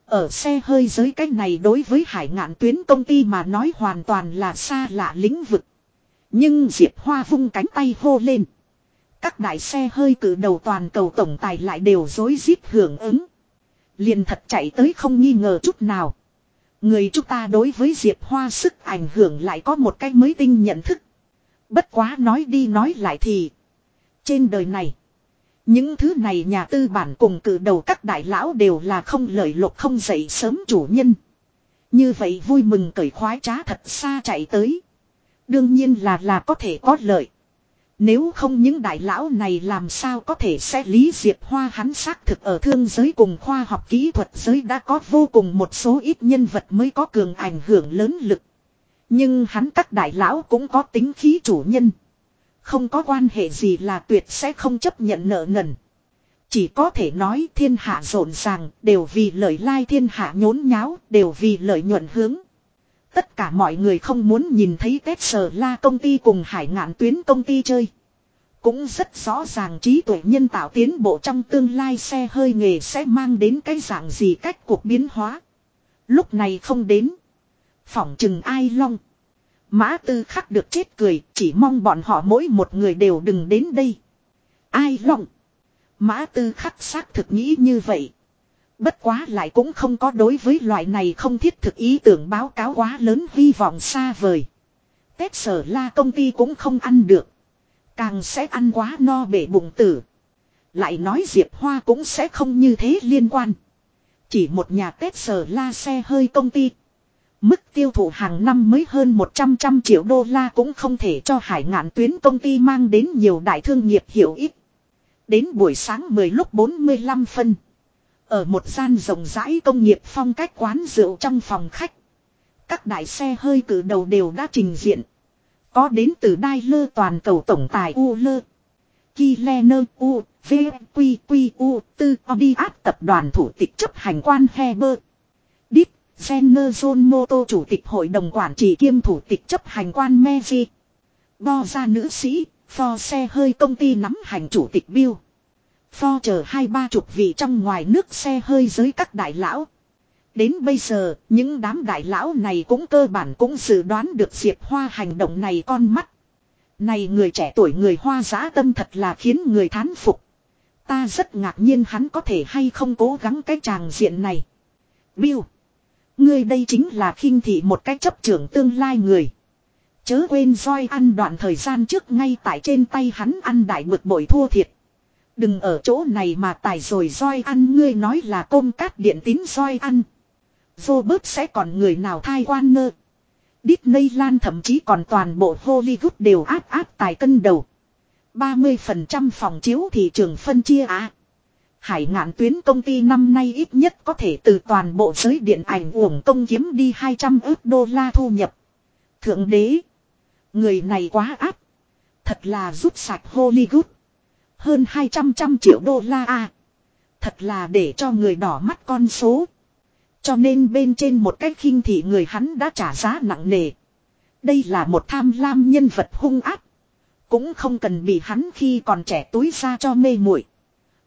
Ở xe hơi giới cách này đối với hải ngạn tuyến công ty mà nói hoàn toàn là xa lạ lĩnh vực. Nhưng Diệp Hoa vung cánh tay hô lên. Các đại xe hơi cử đầu toàn cầu tổng tài lại đều dối rít hưởng ứng. Liền thật chạy tới không nghi ngờ chút nào. Người chúng ta đối với Diệp Hoa sức ảnh hưởng lại có một cái mới tinh nhận thức. Bất quá nói đi nói lại thì. Trên đời này. Những thứ này nhà tư bản cùng cử đầu các đại lão đều là không lợi lộc không dậy sớm chủ nhân. Như vậy vui mừng cởi khoái trá thật xa chạy tới. Đương nhiên là là có thể có lợi. Nếu không những đại lão này làm sao có thể sẽ lý diệp hoa hắn xác thực ở thương giới cùng khoa học kỹ thuật giới đã có vô cùng một số ít nhân vật mới có cường ảnh hưởng lớn lực. Nhưng hắn các đại lão cũng có tính khí chủ nhân. Không có quan hệ gì là tuyệt sẽ không chấp nhận nợ nần. Chỉ có thể nói thiên hạ rộn ràng, đều vì lợi lai thiên hạ nhốn nháo, đều vì lợi nhuận hướng. Tất cả mọi người không muốn nhìn thấy Tết Sờ La công ty cùng hải ngạn tuyến công ty chơi. Cũng rất rõ ràng trí tuệ nhân tạo tiến bộ trong tương lai xe hơi nghề sẽ mang đến cái dạng gì cách cuộc biến hóa. Lúc này không đến. Phỏng chừng ai long. Mã tư khắc được chết cười, chỉ mong bọn họ mỗi một người đều đừng đến đây. Ai long. Mã tư khắc xác thực nghĩ như vậy. Bất quá lại cũng không có đối với loại này không thiết thực ý tưởng báo cáo quá lớn hy vọng xa vời. Tết sở la công ty cũng không ăn được. Càng sẽ ăn quá no bể bụng tử. Lại nói Diệp Hoa cũng sẽ không như thế liên quan. Chỉ một nhà Tết sở la xe hơi công ty. Mức tiêu thụ hàng năm mới hơn 100 trăm triệu đô la cũng không thể cho hải ngạn tuyến công ty mang đến nhiều đại thương nghiệp hiệu ích. Đến buổi sáng 10 lúc 45 phân. Ở một gian rộng rãi công nghiệp phong cách quán rượu trong phòng khách. Các đại xe hơi cử đầu đều đã trình diện. Có đến từ Đai Lơ toàn cầu tổng tài U Lơ. Ki Le Nơ U, V, Quy, Quy, U, Tư, Odiat tập đoàn thủ tịch chấp hành quan Heber. Deep, Jenner John Moto chủ tịch hội đồng quản trị kiêm thủ tịch chấp hành quan Meji. Bo ra nữ sĩ, phò xe hơi công ty nắm hành chủ tịch Bill. Pho chờ hai ba chục vị trong ngoài nước xe hơi giới các đại lão. Đến bây giờ, những đám đại lão này cũng cơ bản cũng dự đoán được Diệp Hoa hành động này con mắt. Này người trẻ tuổi người Hoa giã tâm thật là khiến người thán phục. Ta rất ngạc nhiên hắn có thể hay không cố gắng cái tràng diện này. Bill. Ngươi đây chính là khinh thị một cách chấp trưởng tương lai người. Chớ quên roi ăn đoạn thời gian trước ngay tại trên tay hắn ăn đại bực bội thua thiệt. Đừng ở chỗ này mà tài rồi roi ăn, ngươi nói là công cát điện tín roi ăn. Vô bớt sẽ còn người nào thai quan nơ. Disneyland thậm chí còn toàn bộ Hollywood đều áp áp tài cân đầu. 30% phòng chiếu thị trường phân chia á. Hải ngạn tuyến công ty năm nay ít nhất có thể từ toàn bộ giới điện ảnh uổng công kiếm đi 200 ước đô la thu nhập. Thượng đế. Người này quá áp. Thật là rút sạch Hollywood. Hơn 200 trăm triệu đô la a Thật là để cho người đỏ mắt con số. Cho nên bên trên một cách khinh thị người hắn đã trả giá nặng nề. Đây là một tham lam nhân vật hung áp. Cũng không cần bị hắn khi còn trẻ túi ra cho mê muội.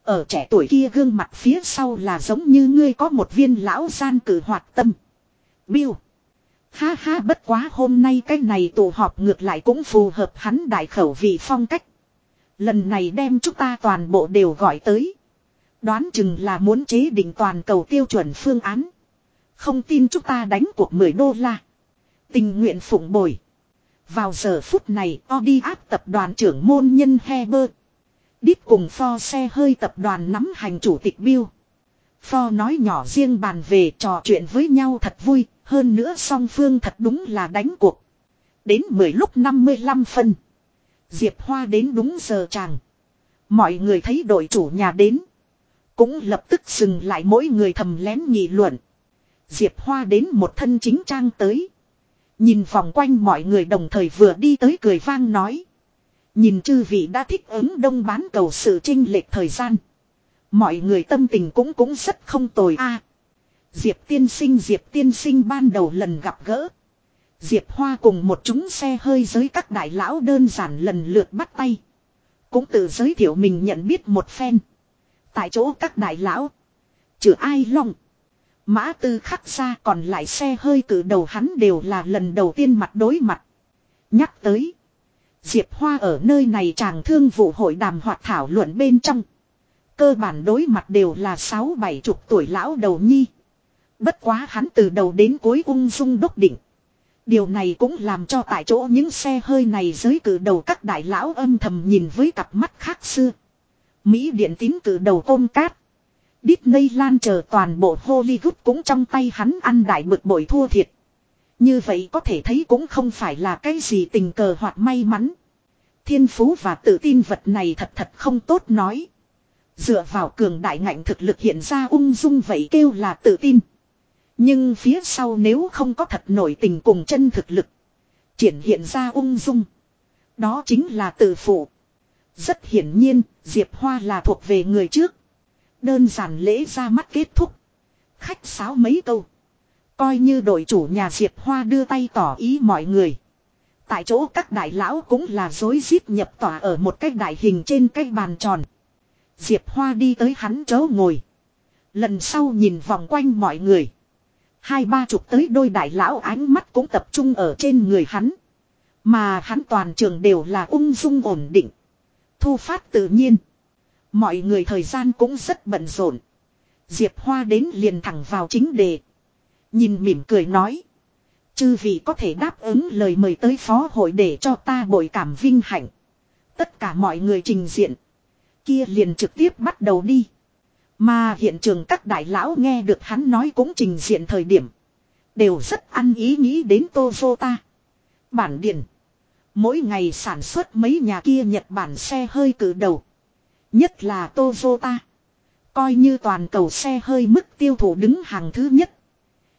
Ở trẻ tuổi kia gương mặt phía sau là giống như ngươi có một viên lão gian cử hoạt tâm. Bill. Ha ha, bất quá hôm nay cái này tụ họp ngược lại cũng phù hợp hắn đại khẩu vị phong cách. Lần này đem chúng ta toàn bộ đều gọi tới. Đoán chừng là muốn chế định toàn cầu tiêu chuẩn phương án. Không tin chúng ta đánh cuộc 10 đô la. Tình nguyện phụng bồi. Vào giờ phút này Audi áp tập đoàn trưởng môn nhân Heber. Đít cùng pho xe hơi tập đoàn nắm hành chủ tịch Bill. Pho nói nhỏ riêng bàn về trò chuyện với nhau thật vui, hơn nữa song phương thật đúng là đánh cuộc. Đến 10 lúc 55 phân. Diệp Hoa đến đúng giờ chàng. Mọi người thấy đội chủ nhà đến. Cũng lập tức dừng lại mỗi người thầm lén nghị luận. Diệp Hoa đến một thân chính trang tới. Nhìn vòng quanh mọi người đồng thời vừa đi tới cười vang nói. Nhìn chư vị đã thích ứng đông bán cầu sự trinh lệch thời gian. Mọi người tâm tình cũng cũng rất không tồi a. Diệp tiên sinh, Diệp tiên sinh ban đầu lần gặp gỡ. Diệp Hoa cùng một chúng xe hơi giới các đại lão đơn giản lần lượt bắt tay. Cũng tự giới thiệu mình nhận biết một phen. Tại chỗ các đại lão. Trừ ai long. Mã tư khắc ra còn lại xe hơi cử đầu hắn đều là lần đầu tiên mặt đối mặt. Nhắc tới. Diệp Hoa ở nơi này chàng thương vụ hội đàm hoạt thảo luận bên trong. Cơ bản đối mặt đều là sáu bảy chục tuổi lão đầu nhi. Bất quá hắn từ đầu đến cuối ung dung đốc định. Điều này cũng làm cho tại chỗ những xe hơi này giới cử đầu các đại lão âm thầm nhìn với cặp mắt khác xưa. Mỹ điện tín cử đầu ôm cát. Disneyland chờ toàn bộ Hollywood cũng trong tay hắn ăn đại bực bội thua thiệt. Như vậy có thể thấy cũng không phải là cái gì tình cờ hoặc may mắn. Thiên phú và tự tin vật này thật thật không tốt nói. Dựa vào cường đại ngạnh thực lực hiện ra ung dung vậy kêu là tự tin. Nhưng phía sau nếu không có thật nổi tình cùng chân thực lực. Triển hiện ra ung dung. Đó chính là tự phụ. Rất hiển nhiên, Diệp Hoa là thuộc về người trước. Đơn giản lễ ra mắt kết thúc. Khách sáo mấy câu. Coi như đội chủ nhà Diệp Hoa đưa tay tỏ ý mọi người. Tại chỗ các đại lão cũng là dối rít nhập tỏa ở một cái đại hình trên cái bàn tròn. Diệp Hoa đi tới hắn chỗ ngồi. Lần sau nhìn vòng quanh mọi người. Hai ba chục tới đôi đại lão ánh mắt cũng tập trung ở trên người hắn. Mà hắn toàn trường đều là ung dung ổn định. Thu phát tự nhiên. Mọi người thời gian cũng rất bận rộn. Diệp Hoa đến liền thẳng vào chính đề. Nhìn mỉm cười nói. Chư vị có thể đáp ứng lời mời tới phó hội để cho ta bội cảm vinh hạnh. Tất cả mọi người trình diện. Kia liền trực tiếp bắt đầu đi. Mà hiện trường các đại lão nghe được hắn nói cũng trình diện thời điểm. Đều rất ăn ý nghĩ đến Toyota. Bản điển. Mỗi ngày sản xuất mấy nhà kia Nhật Bản xe hơi cử đầu. Nhất là Toyota. Coi như toàn cầu xe hơi mức tiêu thụ đứng hàng thứ nhất.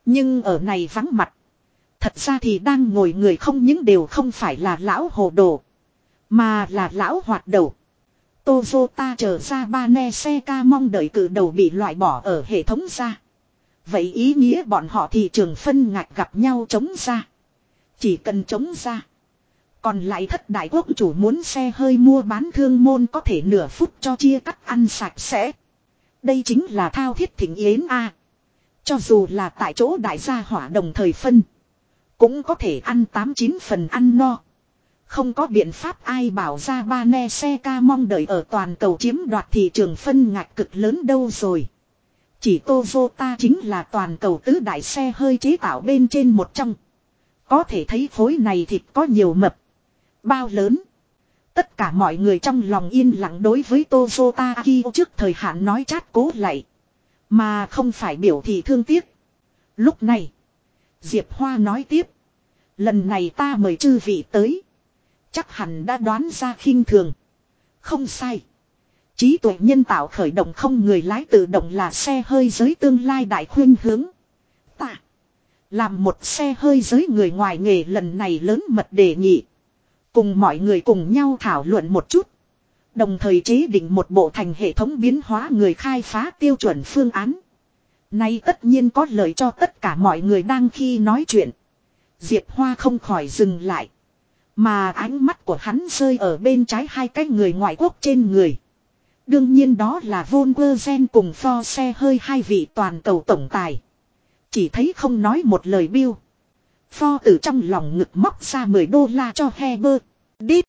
Nhưng ở này vắng mặt. Thật ra thì đang ngồi người không những đều không phải là lão hồ đồ. Mà là lão hoạt đầu. Toyota trở ra ba ne xe ca mong đợi cử đầu bị loại bỏ ở hệ thống ra. Vậy ý nghĩa bọn họ thị trường phân ngạch gặp nhau chống ra. Chỉ cần chống ra. Còn lại thất đại quốc chủ muốn xe hơi mua bán thương môn có thể nửa phút cho chia cắt ăn sạch sẽ. Đây chính là thao thiết thỉnh yến A. Cho dù là tại chỗ đại gia hỏa đồng thời phân. Cũng có thể ăn 8-9 phần ăn no. Không có biện pháp ai bảo ra ba ne xe ca mong đợi ở toàn cầu chiếm đoạt thị trường phân ngạch cực lớn đâu rồi. Chỉ Toyota chính là toàn cầu tứ đại xe hơi chế tạo bên trên một trong. Có thể thấy phối này thịt có nhiều mập. Bao lớn. Tất cả mọi người trong lòng yên lặng đối với Toyota khi trước thời hạn nói chát cố lại. Mà không phải biểu thị thương tiếc. Lúc này. Diệp Hoa nói tiếp. Lần này ta mời chư vị tới. Chắc hẳn đã đoán ra khinh thường. Không sai. Trí tuệ nhân tạo khởi động không người lái tự động là xe hơi giới tương lai đại khuyên hướng. Ta. Làm một xe hơi giới người ngoài nghề lần này lớn mật đề nghị. Cùng mọi người cùng nhau thảo luận một chút. Đồng thời chế định một bộ thành hệ thống biến hóa người khai phá tiêu chuẩn phương án. Nay tất nhiên có lợi cho tất cả mọi người đang khi nói chuyện. Diệp Hoa không khỏi dừng lại. Mà ánh mắt của hắn rơi ở bên trái hai cái người ngoại quốc trên người. Đương nhiên đó là Volkswagen cùng Ford xe hơi hai vị toàn cầu tổng tài. Chỉ thấy không nói một lời biêu. Pho từ trong lòng ngực móc ra 10 đô la cho Heber. Đít.